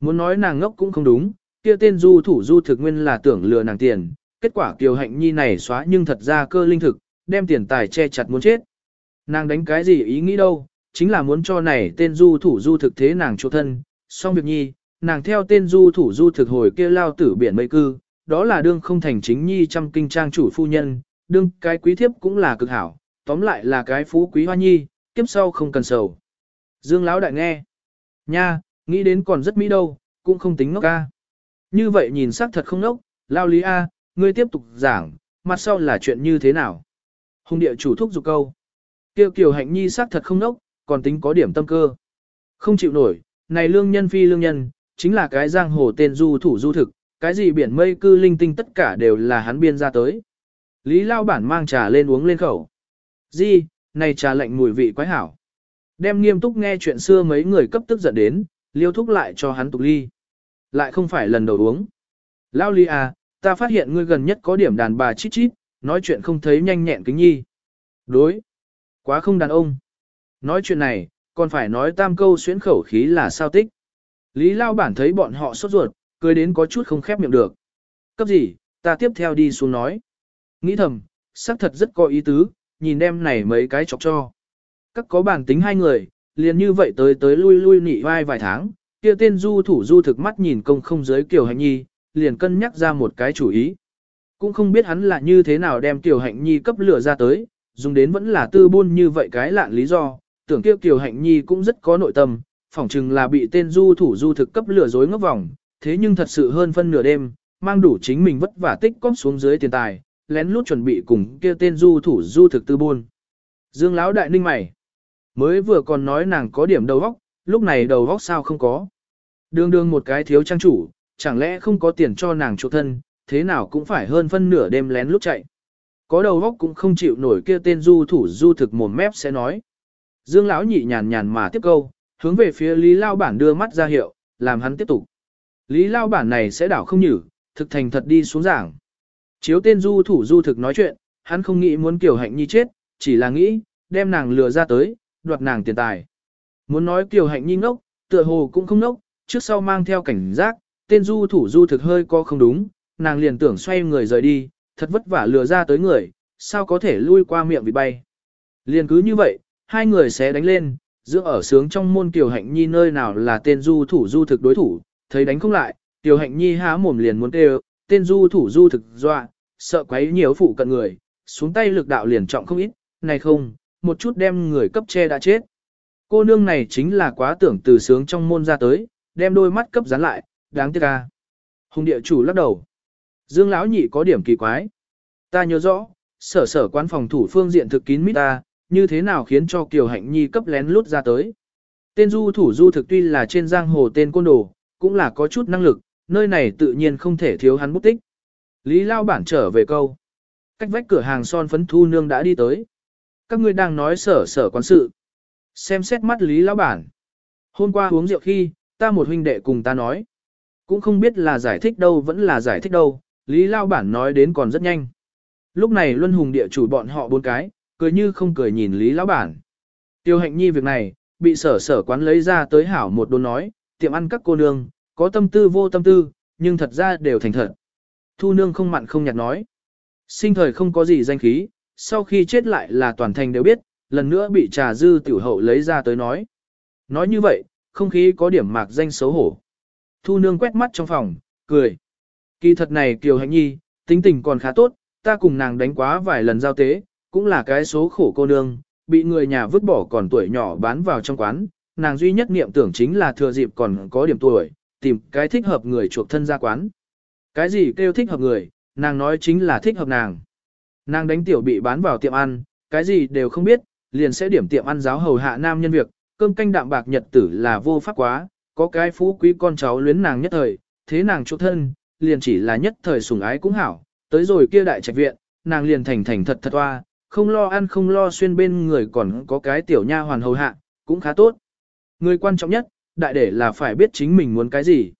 Muốn nói nàng ngốc cũng không đúng, kia tên du thủ du thực nguyên là tưởng lừa nàng tiền, kết quả kiều hạnh nhi này xóa nhưng thật ra cơ linh thực, đem tiền tài che chặt muốn chết. Nàng đánh cái gì ý nghĩ đâu, chính là muốn cho này tên du thủ du thực thế nàng chỗ thân, xong việc nhi, nàng theo tên du thủ du thực hồi kia lao tử biển mây cư, đó là đương không thành chính nhi trăm kinh trang chủ phu nhân, đương cái quý thiếp cũng là cực hảo, tóm lại là cái phú quý hoa nhi, kiếp sau không cần sầu. Dương Lão đại nghe, nha, nghĩ đến còn rất mỹ đâu, cũng không tính ngốc ca. Như vậy nhìn sắc thật không ngốc, lao lý A, ngươi tiếp tục giảng, mặt sau là chuyện như thế nào. Hùng địa chủ thúc giục câu. Kiều kiều hạnh nhi sắc thật không nốc, còn tính có điểm tâm cơ. Không chịu nổi, này lương nhân phi lương nhân, chính là cái giang hồ tên du thủ du thực, cái gì biển mây cư linh tinh tất cả đều là hắn biên ra tới. Lý lao bản mang trà lên uống lên khẩu. Di, này trà lạnh mùi vị quái hảo. Đem nghiêm túc nghe chuyện xưa mấy người cấp tức giận đến, liêu thúc lại cho hắn tục ly. Lại không phải lần đầu uống. Lao ly à, ta phát hiện ngươi gần nhất có điểm đàn bà chít chít, nói chuyện không thấy nhanh nhẹn kính nhi. Đối. Quá không đàn ông. Nói chuyện này, còn phải nói tam câu xuyến khẩu khí là sao tích. Lý Lao bản thấy bọn họ sốt ruột, cười đến có chút không khép miệng được. Cấp gì, ta tiếp theo đi xuống nói. Nghĩ thầm, xác thật rất có ý tứ, nhìn em này mấy cái chọc cho. Các có bản tính hai người, liền như vậy tới tới lui lui nị vai vài tháng, kia tên du thủ du thực mắt nhìn công không giới Kiều Hạnh Nhi, liền cân nhắc ra một cái chủ ý. Cũng không biết hắn là như thế nào đem Kiều Hạnh Nhi cấp lửa ra tới, dùng đến vẫn là tư buôn như vậy cái lạn lý do, tưởng kia Kiều Hạnh Nhi cũng rất có nội tâm, phỏng chừng là bị tên du thủ du thực cấp lửa dối ngốc vòng, thế nhưng thật sự hơn phân nửa đêm, mang đủ chính mình vất vả tích cóp xuống dưới tiền tài, lén lút chuẩn bị cùng kia tên du thủ du thực tư buôn. Dương Lão đại ninh mày, mới vừa còn nói nàng có điểm đầu óc, lúc này đầu óc sao không có. Đương đương một cái thiếu trang chủ, chẳng lẽ không có tiền cho nàng chỗ thân, thế nào cũng phải hơn phân nửa đêm lén lút chạy. Có đầu óc cũng không chịu nổi kia tên du thủ du thực mồm mép sẽ nói. Dương lão nhị nhàn nhàn mà tiếp câu, hướng về phía Lý Lao bản đưa mắt ra hiệu, làm hắn tiếp tục. Lý Lao bản này sẽ đảo không nhử, thực thành thật đi xuống giảng. Chiếu tên du thủ du thực nói chuyện, hắn không nghĩ muốn Kiều Hạnh Nhi chết, chỉ là nghĩ, đem nàng lừa ra tới, đoạt nàng tiền tài. Muốn nói Kiều Hạnh Nhi ngốc, tựa hồ cũng không ngốc, trước sau mang theo cảnh giác, tên du thủ du thực hơi co không đúng, nàng liền tưởng xoay người rời đi, thật vất vả lừa ra tới người, sao có thể lui qua miệng bị bay. Liền cứ như vậy, hai người sẽ đánh lên, giữa ở sướng trong môn Kiều Hạnh Nhi nơi nào là tên du thủ du thực đối thủ, thấy đánh không lại, tiểu Hạnh Nhi há mồm liền muốn kêu, tên du thủ du thực dọa, sợ quấy nhiều phụ cận người, xuống tay lực đạo liền trọng không ít, này không, một chút đem người cấp che đã chết. Cô nương này chính là quá tưởng từ sướng trong môn ra tới, đem đôi mắt cấp dán lại, đáng tiếc ca. Hùng địa chủ lắc đầu. Dương lão nhị có điểm kỳ quái. Ta nhớ rõ, sở sở quan phòng thủ phương diện thực kín mít ta, như thế nào khiến cho Kiều Hạnh Nhi cấp lén lút ra tới. Tên du thủ du thực tuy là trên giang hồ tên côn đồ, cũng là có chút năng lực, nơi này tự nhiên không thể thiếu hắn bút tích. Lý Lao bản trở về câu. Cách vách cửa hàng son phấn thu nương đã đi tới. Các ngươi đang nói sở sở quán sự. Xem xét mắt Lý Lao bản. Hôm qua uống rượu khi, ta một huynh đệ cùng ta nói. Cũng không biết là giải thích đâu vẫn là giải thích đâu, Lý Lao bản nói đến còn rất nhanh. Lúc này Luân Hùng địa chủ bọn họ bốn cái, cười như không cười nhìn Lý Lão bản. Tiêu hạnh nhi việc này, bị sở sở quán lấy ra tới hảo một đồn nói, tiệm ăn các cô nương, có tâm tư vô tâm tư, nhưng thật ra đều thành thật. Thu nương không mặn không nhạt nói. Sinh thời không có gì danh khí, sau khi chết lại là toàn thành đều biết, lần nữa bị trà dư tiểu hậu lấy ra tới nói. Nói như vậy, không khí có điểm mạc danh xấu hổ. Thu nương quét mắt trong phòng, cười. Kỳ thật này Kiều Hạnh Nhi, tính tình còn khá tốt, ta cùng nàng đánh quá vài lần giao tế, cũng là cái số khổ cô nương, bị người nhà vứt bỏ còn tuổi nhỏ bán vào trong quán, nàng duy nhất niệm tưởng chính là thừa dịp còn có điểm tuổi, tìm cái thích hợp người chuộc thân ra quán. Cái gì kêu thích hợp người, nàng nói chính là thích hợp nàng. Nàng đánh tiểu bị bán vào tiệm ăn, cái gì đều không biết, liền sẽ điểm tiệm ăn giáo hầu hạ nam nhân việc, cơm canh đạm bạc nhật tử là vô pháp quá, có cái phú quý con cháu luyến nàng nhất thời, thế nàng chuộc thân, liền chỉ là nhất thời sủng ái cũng hảo, tới rồi kia đại trạch viện, nàng liền thành thành thật thật hoa, không lo ăn không lo xuyên bên người còn có cái tiểu nha hoàn hầu hạ, cũng khá tốt. Người quan trọng nhất, đại để là phải biết chính mình muốn cái gì.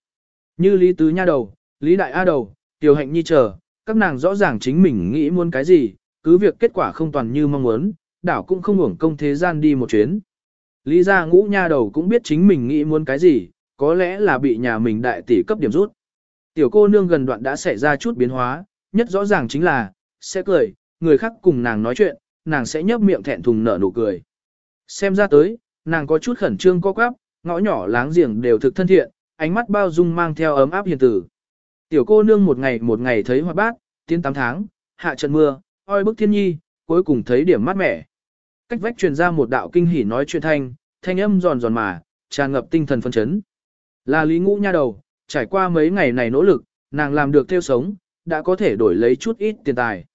Như Lý Tứ Nha đầu, Lý Đại A đầu, Tiểu Hạnh Nhi chờ, các nàng rõ ràng chính mình nghĩ muốn cái gì, cứ việc kết quả không toàn như mong muốn, đảo cũng không hưởng công thế gian đi một chuyến. Lý gia ngũ nha đầu cũng biết chính mình nghĩ muốn cái gì, có lẽ là bị nhà mình đại tỷ cấp điểm rút. Tiểu cô nương gần đoạn đã xảy ra chút biến hóa, nhất rõ ràng chính là, sẽ cười, người khác cùng nàng nói chuyện, nàng sẽ nhấp miệng thẹn thùng nở nụ cười. Xem ra tới, nàng có chút khẩn trương co quắp, ngõ nhỏ láng giềng đều thực thân thiện, ánh mắt bao dung mang theo ấm áp hiền tử. Tiểu cô nương một ngày một ngày thấy hoa bát, tiến 8 tháng, hạ trận mưa, oi bức thiên nhi, cuối cùng thấy điểm mát mẻ. Cách vách truyền ra một đạo kinh hỉ nói chuyện thanh, thanh âm giòn giòn mà, tràn ngập tinh thần phân chấn. Là lý ngũ nha đầu, trải qua mấy ngày này nỗ lực, nàng làm được theo sống, đã có thể đổi lấy chút ít tiền tài.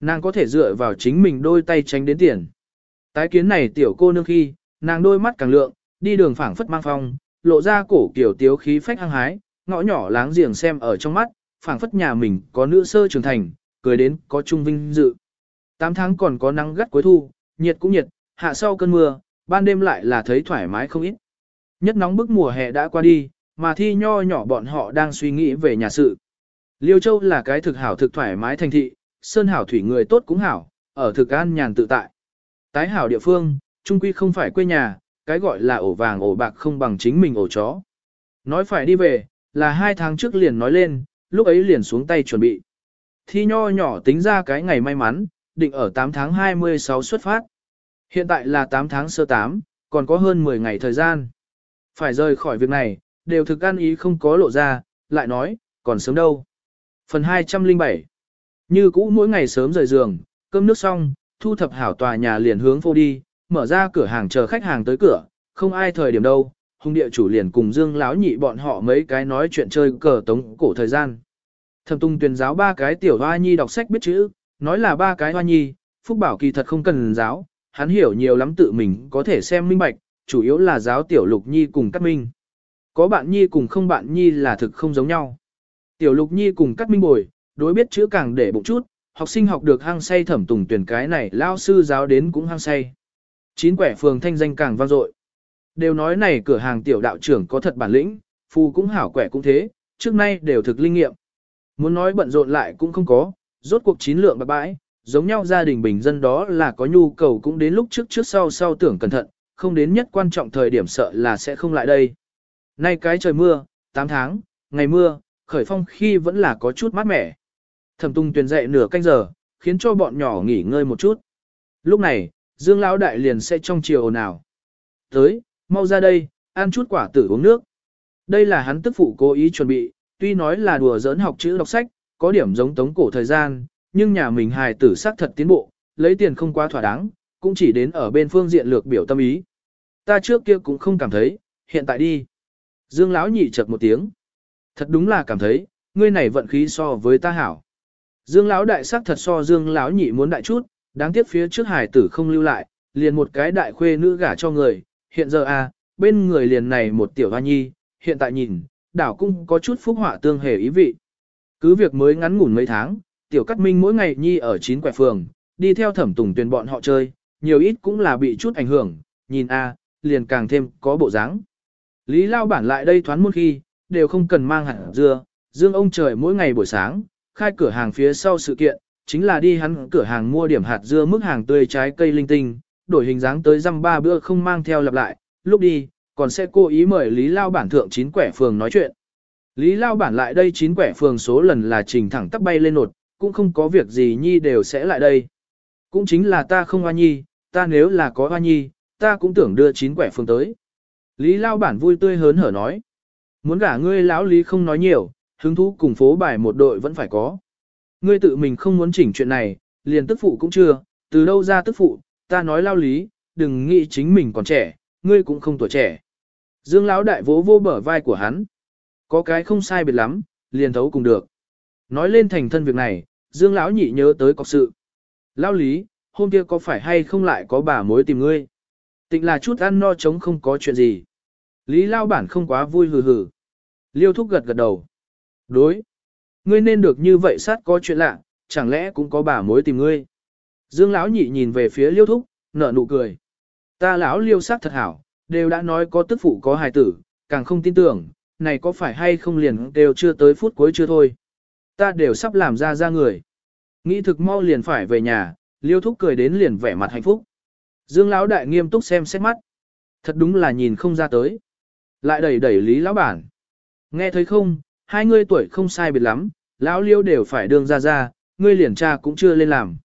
Nàng có thể dựa vào chính mình đôi tay tránh đến tiền. Tái kiến này tiểu cô nương khi, nàng đôi mắt càng lượng, đi đường phảng phất mang phong, lộ ra cổ kiểu tiếu khí phách hăng hái, ngõ nhỏ láng giềng xem ở trong mắt, phảng phất nhà mình có nữ sơ trưởng thành, cười đến có trung vinh dự. Tám tháng còn có nắng gắt cuối thu, nhiệt cũng nhiệt, hạ sau cơn mưa, ban đêm lại là thấy thoải mái không ít. Nhất nóng bức mùa hè đã qua đi, mà thi nho nhỏ bọn họ đang suy nghĩ về nhà sự. Liêu Châu là cái thực hảo thực thoải mái thành thị, sơn hảo thủy người tốt cũng hảo, ở thực an nhàn tự tại. Tái hảo địa phương, trung quy không phải quê nhà, cái gọi là ổ vàng ổ bạc không bằng chính mình ổ chó. Nói phải đi về, là hai tháng trước liền nói lên, lúc ấy liền xuống tay chuẩn bị. Thi nho nhỏ tính ra cái ngày may mắn, định ở 8 tháng 26 xuất phát. Hiện tại là 8 tháng sơ 8, còn có hơn 10 ngày thời gian. Phải rời khỏi việc này, đều thực ăn ý không có lộ ra, lại nói, còn sớm đâu. Phần 207 Như cũ mỗi ngày sớm rời giường, cơm nước xong, thu thập hảo tòa nhà liền hướng phô đi, mở ra cửa hàng chờ khách hàng tới cửa, không ai thời điểm đâu, hung địa chủ liền cùng Dương lão nhị bọn họ mấy cái nói chuyện chơi cờ tống cổ thời gian. Thẩm Tung tuyên giáo ba cái tiểu hoa nhi đọc sách biết chữ, nói là ba cái hoa nhi, Phúc Bảo kỳ thật không cần giáo, hắn hiểu nhiều lắm tự mình có thể xem minh bạch, chủ yếu là giáo tiểu lục nhi cùng Cát minh. Có bạn nhi cùng không bạn nhi là thực không giống nhau. Tiểu lục nhi cùng Cát minh bồi, đối biết chữ càng để bụng chút, học sinh học được hang say thẩm tùng tuyển cái này lao sư giáo đến cũng hang say. Chín quẻ phường thanh danh càng vang dội. Đều nói này cửa hàng tiểu đạo trưởng có thật bản lĩnh, phù cũng hảo quẻ cũng thế, trước nay đều thực linh nghiệm. Muốn nói bận rộn lại cũng không có, rốt cuộc chín lượng bạc bãi, giống nhau gia đình bình dân đó là có nhu cầu cũng đến lúc trước trước sau sau tưởng cẩn thận, không đến nhất quan trọng thời điểm sợ là sẽ không lại đây. Nay cái trời mưa, 8 tháng, ngày mưa, khởi phong khi vẫn là có chút mát mẻ. Thẩm tung Tuyền dậy nửa canh giờ, khiến cho bọn nhỏ nghỉ ngơi một chút. Lúc này, Dương Lão Đại liền sẽ trong chiều nào. Tới, mau ra đây, ăn chút quả tử uống nước. Đây là hắn tức phụ cố ý chuẩn bị, tuy nói là đùa giỡn học chữ đọc sách, có điểm giống tống cổ thời gian, nhưng nhà mình hài tử sắc thật tiến bộ, lấy tiền không quá thỏa đáng, cũng chỉ đến ở bên phương diện lược biểu tâm ý. Ta trước kia cũng không cảm thấy, hiện tại đi. Dương Lão nhị chợt một tiếng. Thật đúng là cảm thấy, ngươi này vận khí so với ta hảo. Dương Lão đại sắc thật so Dương Lão nhị muốn đại chút, đáng tiếc phía trước hải tử không lưu lại, liền một cái đại khuê nữ gả cho người, hiện giờ a, à, bên người liền này một tiểu hoa nhi, hiện tại nhìn, đảo cũng có chút phúc họa tương hề ý vị. Cứ việc mới ngắn ngủn mấy tháng, tiểu cắt minh mỗi ngày nhi ở chín quẻ phường, đi theo thẩm tùng tuyển bọn họ chơi, nhiều ít cũng là bị chút ảnh hưởng, nhìn a, liền càng thêm có bộ dáng. Lý lao bản lại đây thoán muôn khi, đều không cần mang hẳn dưa, dương ông trời mỗi ngày buổi sáng, khai cửa hàng phía sau sự kiện, chính là đi hắn cửa hàng mua điểm hạt dưa mức hàng tươi trái cây linh tinh, đổi hình dáng tới răm ba bữa không mang theo lặp lại, lúc đi, còn sẽ cố ý mời Lý Lao bản thượng chín quẻ phường nói chuyện. Lý Lao bản lại đây chín quẻ phường số lần là trình thẳng tắp bay lên nột, cũng không có việc gì nhi đều sẽ lại đây. Cũng chính là ta không hoa nhi, ta nếu là có hoa nhi, ta cũng tưởng đưa chín quẻ phường tới. Lý Lao bản vui tươi hớn hở nói. Muốn gả ngươi lão Lý không nói nhiều, hứng thú cùng phố bài một đội vẫn phải có. Ngươi tự mình không muốn chỉnh chuyện này, liền tức phụ cũng chưa, từ đâu ra tức phụ, ta nói lao lý, đừng nghĩ chính mình còn trẻ, ngươi cũng không tuổi trẻ. Dương lão đại vỗ vô bờ vai của hắn. Có cái không sai biệt lắm, liền thấu cùng được. Nói lên thành thân việc này, Dương lão nhị nhớ tới cọc sự. Lão lý, hôm kia có phải hay không lại có bà mối tìm ngươi? Tịnh là chút ăn no chống không có chuyện gì. Lý lao bản không quá vui hừ hừ. Liêu thúc gật gật đầu. Đối. Ngươi nên được như vậy sát có chuyện lạ, chẳng lẽ cũng có bà mối tìm ngươi. Dương lão nhị nhìn về phía liêu thúc, nở nụ cười. Ta lão liêu sát thật hảo, đều đã nói có tức phụ có hài tử, càng không tin tưởng, này có phải hay không liền đều chưa tới phút cuối chưa thôi. Ta đều sắp làm ra ra người. Nghĩ thực mau liền phải về nhà, liêu thúc cười đến liền vẻ mặt hạnh phúc. Dương lão đại nghiêm túc xem xét mắt. Thật đúng là nhìn không ra tới. Lại đẩy đẩy lý lão bản. Nghe thấy không, hai ngươi tuổi không sai biệt lắm, lão liêu đều phải đương ra ra, ngươi liền cha cũng chưa lên làm.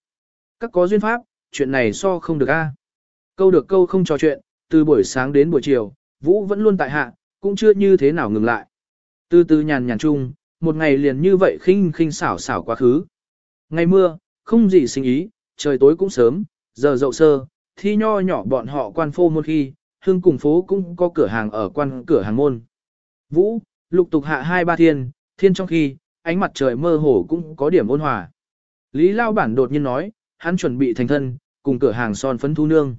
Các có duyên pháp, chuyện này so không được a. Câu được câu không trò chuyện, từ buổi sáng đến buổi chiều, Vũ vẫn luôn tại hạ, cũng chưa như thế nào ngừng lại. Từ từ nhàn nhàn chung, một ngày liền như vậy khinh khinh xảo xảo quá khứ. Ngày mưa, không gì sinh ý, trời tối cũng sớm, giờ dậu sơ, thi nho nhỏ bọn họ quan phô môn khi, hương cùng phố cũng có cửa hàng ở quan cửa hàng môn. Vũ, lục tục hạ hai ba thiên, thiên trong khi, ánh mặt trời mơ hồ cũng có điểm ôn hòa. Lý Lao Bản đột nhiên nói, hắn chuẩn bị thành thân, cùng cửa hàng son phấn thu nương.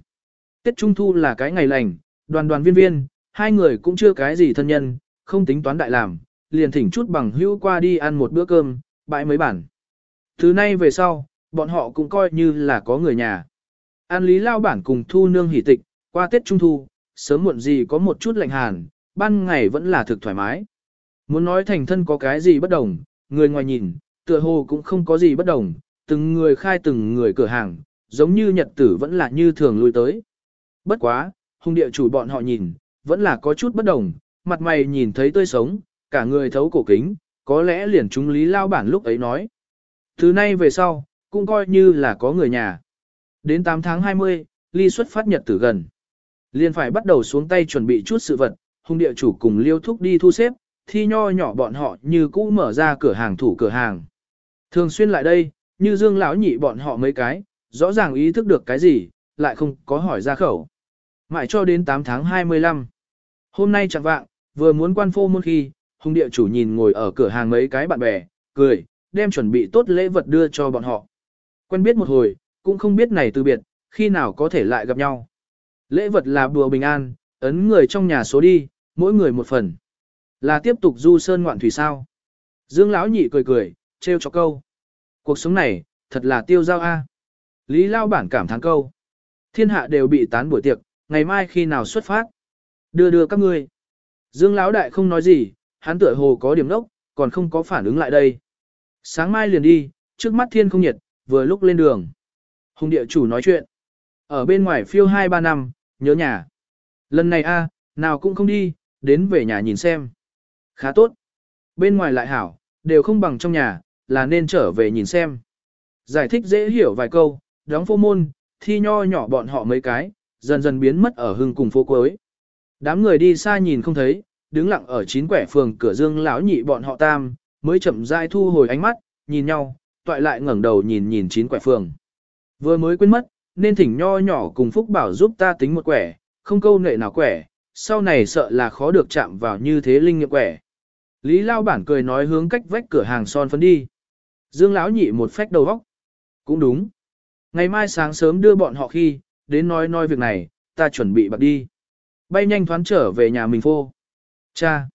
Tết Trung Thu là cái ngày lành, đoàn đoàn viên viên, hai người cũng chưa cái gì thân nhân, không tính toán đại làm, liền thỉnh chút bằng hữu qua đi ăn một bữa cơm, bãi mấy bản. Thứ nay về sau, bọn họ cũng coi như là có người nhà. An Lý Lao Bản cùng thu nương hỉ tịch, qua Tết Trung Thu, sớm muộn gì có một chút lạnh hàn, ban ngày vẫn là thực thoải mái. Muốn nói thành thân có cái gì bất đồng, người ngoài nhìn, tựa hồ cũng không có gì bất đồng, từng người khai từng người cửa hàng, giống như nhật tử vẫn là như thường lui tới. Bất quá, hung địa chủ bọn họ nhìn, vẫn là có chút bất đồng, mặt mày nhìn thấy tươi sống, cả người thấu cổ kính, có lẽ liền chúng lý lao bản lúc ấy nói. Thứ nay về sau, cũng coi như là có người nhà. Đến 8 tháng 20, ly xuất phát nhật tử gần. Liền phải bắt đầu xuống tay chuẩn bị chút sự vật, hung địa chủ cùng liêu thúc đi thu xếp, thi nho nhỏ bọn họ như cũ mở ra cửa hàng thủ cửa hàng. Thường xuyên lại đây, như dương lão nhị bọn họ mấy cái, rõ ràng ý thức được cái gì, lại không có hỏi ra khẩu. Mãi cho đến 8 tháng 25. Hôm nay chẳng vạng, vừa muốn quan phô môn khi, hung địa chủ nhìn ngồi ở cửa hàng mấy cái bạn bè, cười, đem chuẩn bị tốt lễ vật đưa cho bọn họ. Quen biết một hồi, cũng không biết này từ biệt, khi nào có thể lại gặp nhau. Lễ vật là bùa bình an, ấn người trong nhà số đi, mỗi người một phần. Là tiếp tục du sơn ngoạn thủy sao. Dương lão nhị cười cười, trêu cho câu. Cuộc sống này, thật là tiêu giao a. Lý lao bản cảm thán câu. Thiên hạ đều bị tán buổi tiệc, ngày mai khi nào xuất phát. Đưa đưa các ngươi. Dương lão đại không nói gì, hắn tựa hồ có điểm đốc, còn không có phản ứng lại đây. Sáng mai liền đi, trước mắt thiên không nhiệt, vừa lúc lên đường. Hùng địa chủ nói chuyện. Ở bên ngoài phiêu 2-3 năm, nhớ nhà. Lần này a, nào cũng không đi, đến về nhà nhìn xem. Khá tốt. Bên ngoài lại hảo, đều không bằng trong nhà, là nên trở về nhìn xem. Giải thích dễ hiểu vài câu, đóng phô môn, thi nho nhỏ bọn họ mấy cái, dần dần biến mất ở hưng cùng phố cuối. Đám người đi xa nhìn không thấy, đứng lặng ở chín quẻ phường cửa dương lão nhị bọn họ tam, mới chậm rãi thu hồi ánh mắt, nhìn nhau, toại lại ngẩng đầu nhìn nhìn chín quẻ phường. Vừa mới quên mất, nên thỉnh nho nhỏ cùng Phúc Bảo giúp ta tính một quẻ, không câu nệ nào quẻ, sau này sợ là khó được chạm vào như thế linh nghiệm quẻ. Lý Lao Bản cười nói hướng cách vách cửa hàng son phấn đi. Dương lão nhị một phách đầu vóc. Cũng đúng. Ngày mai sáng sớm đưa bọn họ khi, đến nói nói việc này, ta chuẩn bị bạc đi. Bay nhanh thoán trở về nhà mình phô. Cha.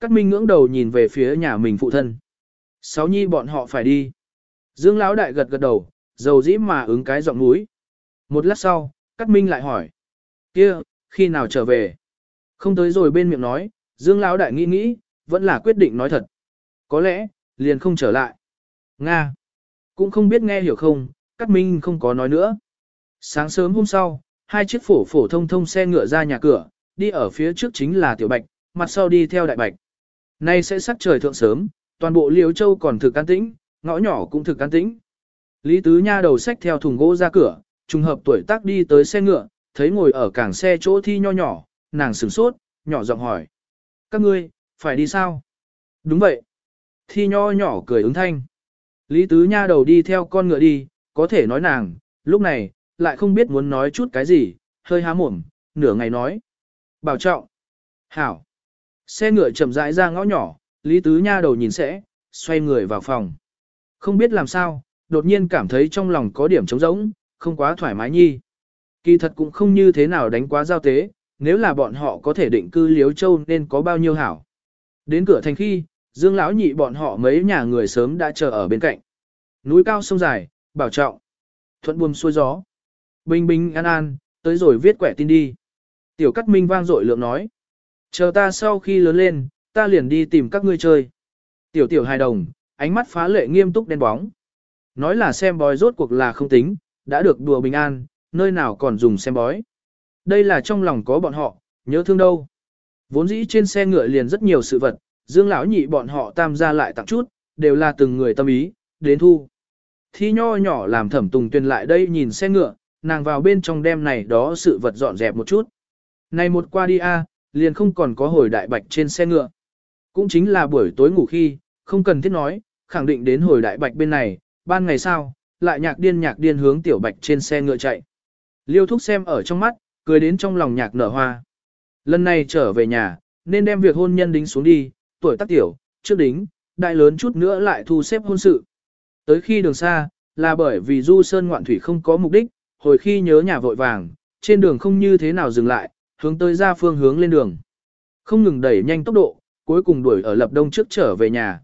Cát Minh ngưỡng đầu nhìn về phía nhà mình phụ thân. Sáu nhi bọn họ phải đi. Dương Lão đại gật gật đầu, dầu dĩ mà ứng cái giọng núi. Một lát sau, Cát Minh lại hỏi. kia, khi nào trở về? Không tới rồi bên miệng nói, Dương Lão đại nghĩ nghĩ, vẫn là quyết định nói thật. Có lẽ, liền không trở lại. Nga. Cũng không biết nghe hiểu không, Cát Minh không có nói nữa. Sáng sớm hôm sau, hai chiếc phổ phổ thông thông xe ngựa ra nhà cửa, đi ở phía trước chính là Tiểu Bạch, mặt sau đi theo Đại Bạch. Nay sẽ sắc trời thượng sớm, toàn bộ Liễu Châu còn thực an tĩnh, ngõ nhỏ cũng thực an tĩnh. Lý Tứ Nha đầu sách theo thùng gỗ ra cửa, trùng hợp tuổi tác đi tới xe ngựa, thấy ngồi ở cảng xe chỗ thi nho nhỏ, nàng sửng sốt, nhỏ giọng hỏi. Các ngươi, phải đi sao? Đúng vậy. Thi nho nhỏ cười ứng thanh. Lý Tứ Nha đầu đi theo con ngựa đi, có thể nói nàng, lúc này, lại không biết muốn nói chút cái gì, hơi há mồm, nửa ngày nói. Bảo trọng. Hảo. Xe ngựa chậm rãi ra ngõ nhỏ, Lý Tứ Nha đầu nhìn sẽ, xoay người vào phòng. Không biết làm sao, đột nhiên cảm thấy trong lòng có điểm trống rỗng, không quá thoải mái nhi. Kỳ thật cũng không như thế nào đánh quá giao tế, nếu là bọn họ có thể định cư Liếu Châu nên có bao nhiêu hảo. Đến cửa thành khi, Dương lão nhị bọn họ mấy nhà người sớm đã chờ ở bên cạnh. Núi cao sông dài, bảo trọng. Thuận buồm xuôi gió. Bình bình an an, tới rồi viết quẻ tin đi. Tiểu Cát Minh vang dội lượng nói. Chờ ta sau khi lớn lên, ta liền đi tìm các ngươi chơi. Tiểu tiểu hài đồng, ánh mắt phá lệ nghiêm túc đen bóng. Nói là xem bói rốt cuộc là không tính, đã được đùa bình an, nơi nào còn dùng xem bói. Đây là trong lòng có bọn họ, nhớ thương đâu. Vốn dĩ trên xe ngựa liền rất nhiều sự vật, dương lão nhị bọn họ tam gia lại tặng chút, đều là từng người tâm ý, đến thu. Thi nho nhỏ làm thẩm tùng tuyên lại đây nhìn xe ngựa, nàng vào bên trong đêm này đó sự vật dọn dẹp một chút. Này một qua đi a, liền không còn có hồi đại bạch trên xe ngựa. Cũng chính là buổi tối ngủ khi, không cần thiết nói, khẳng định đến hồi đại bạch bên này, ban ngày sau, lại nhạc điên nhạc điên hướng tiểu bạch trên xe ngựa chạy. Liêu thúc xem ở trong mắt, cười đến trong lòng nhạc nở hoa. Lần này trở về nhà, nên đem việc hôn nhân đính xuống đi, tuổi tác tiểu, trước đính, đại lớn chút nữa lại thu xếp hôn sự. Tới khi đường xa, là bởi vì du sơn ngoạn thủy không có mục đích, hồi khi nhớ nhà vội vàng, trên đường không như thế nào dừng lại, hướng tới ra phương hướng lên đường. Không ngừng đẩy nhanh tốc độ, cuối cùng đuổi ở lập đông trước trở về nhà.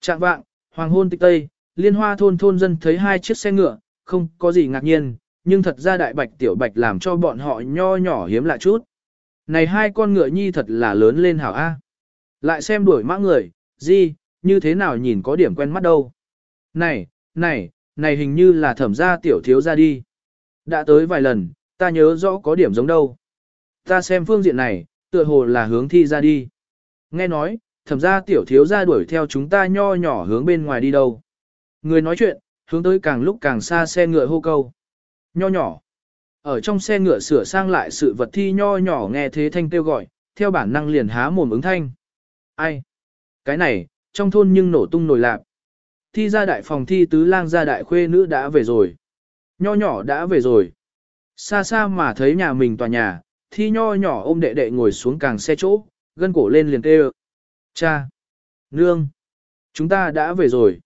Trạng vạng, hoàng hôn tịch tây, liên hoa thôn thôn dân thấy hai chiếc xe ngựa, không có gì ngạc nhiên, nhưng thật ra đại bạch tiểu bạch làm cho bọn họ nho nhỏ hiếm lạ chút. Này hai con ngựa nhi thật là lớn lên hảo A. Lại xem đuổi mã người, gì, như thế nào nhìn có điểm quen mắt đâu. Này, này, này hình như là thẩm gia tiểu thiếu ra đi. Đã tới vài lần, ta nhớ rõ có điểm giống đâu. Ta xem phương diện này, tựa hồ là hướng thi ra đi. Nghe nói, thẩm gia tiểu thiếu ra đuổi theo chúng ta nho nhỏ hướng bên ngoài đi đâu. Người nói chuyện, hướng tới càng lúc càng xa xe ngựa hô câu. Nho nhỏ. Ở trong xe ngựa sửa sang lại sự vật thi nho nhỏ nghe thế thanh kêu gọi, theo bản năng liền há mồm ứng thanh. Ai? Cái này, trong thôn nhưng nổ tung nổi lạc. Thi ra đại phòng thi tứ lang gia đại khuê nữ đã về rồi. Nho nhỏ đã về rồi. Xa xa mà thấy nhà mình tòa nhà, thi nho nhỏ ôm đệ đệ ngồi xuống càng xe chỗ, gân cổ lên liền kêu. Cha! Nương! Chúng ta đã về rồi.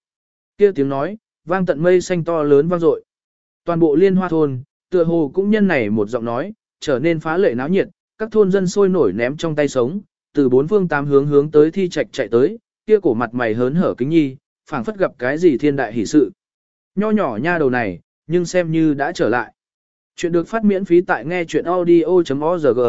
kia tiếng nói, vang tận mây xanh to lớn vang dội. Toàn bộ liên hoa thôn, tựa hồ cũng nhân này một giọng nói, trở nên phá lệ náo nhiệt, các thôn dân sôi nổi ném trong tay sống, từ bốn phương tám hướng hướng tới thi trạch chạy tới, kia cổ mặt mày hớn hở kính nhi, phảng phất gặp cái gì thiên đại hỷ sự. Nho nhỏ nha đầu này, nhưng xem như đã trở lại. Chuyện được phát miễn phí tại nghe chuyện audio.org.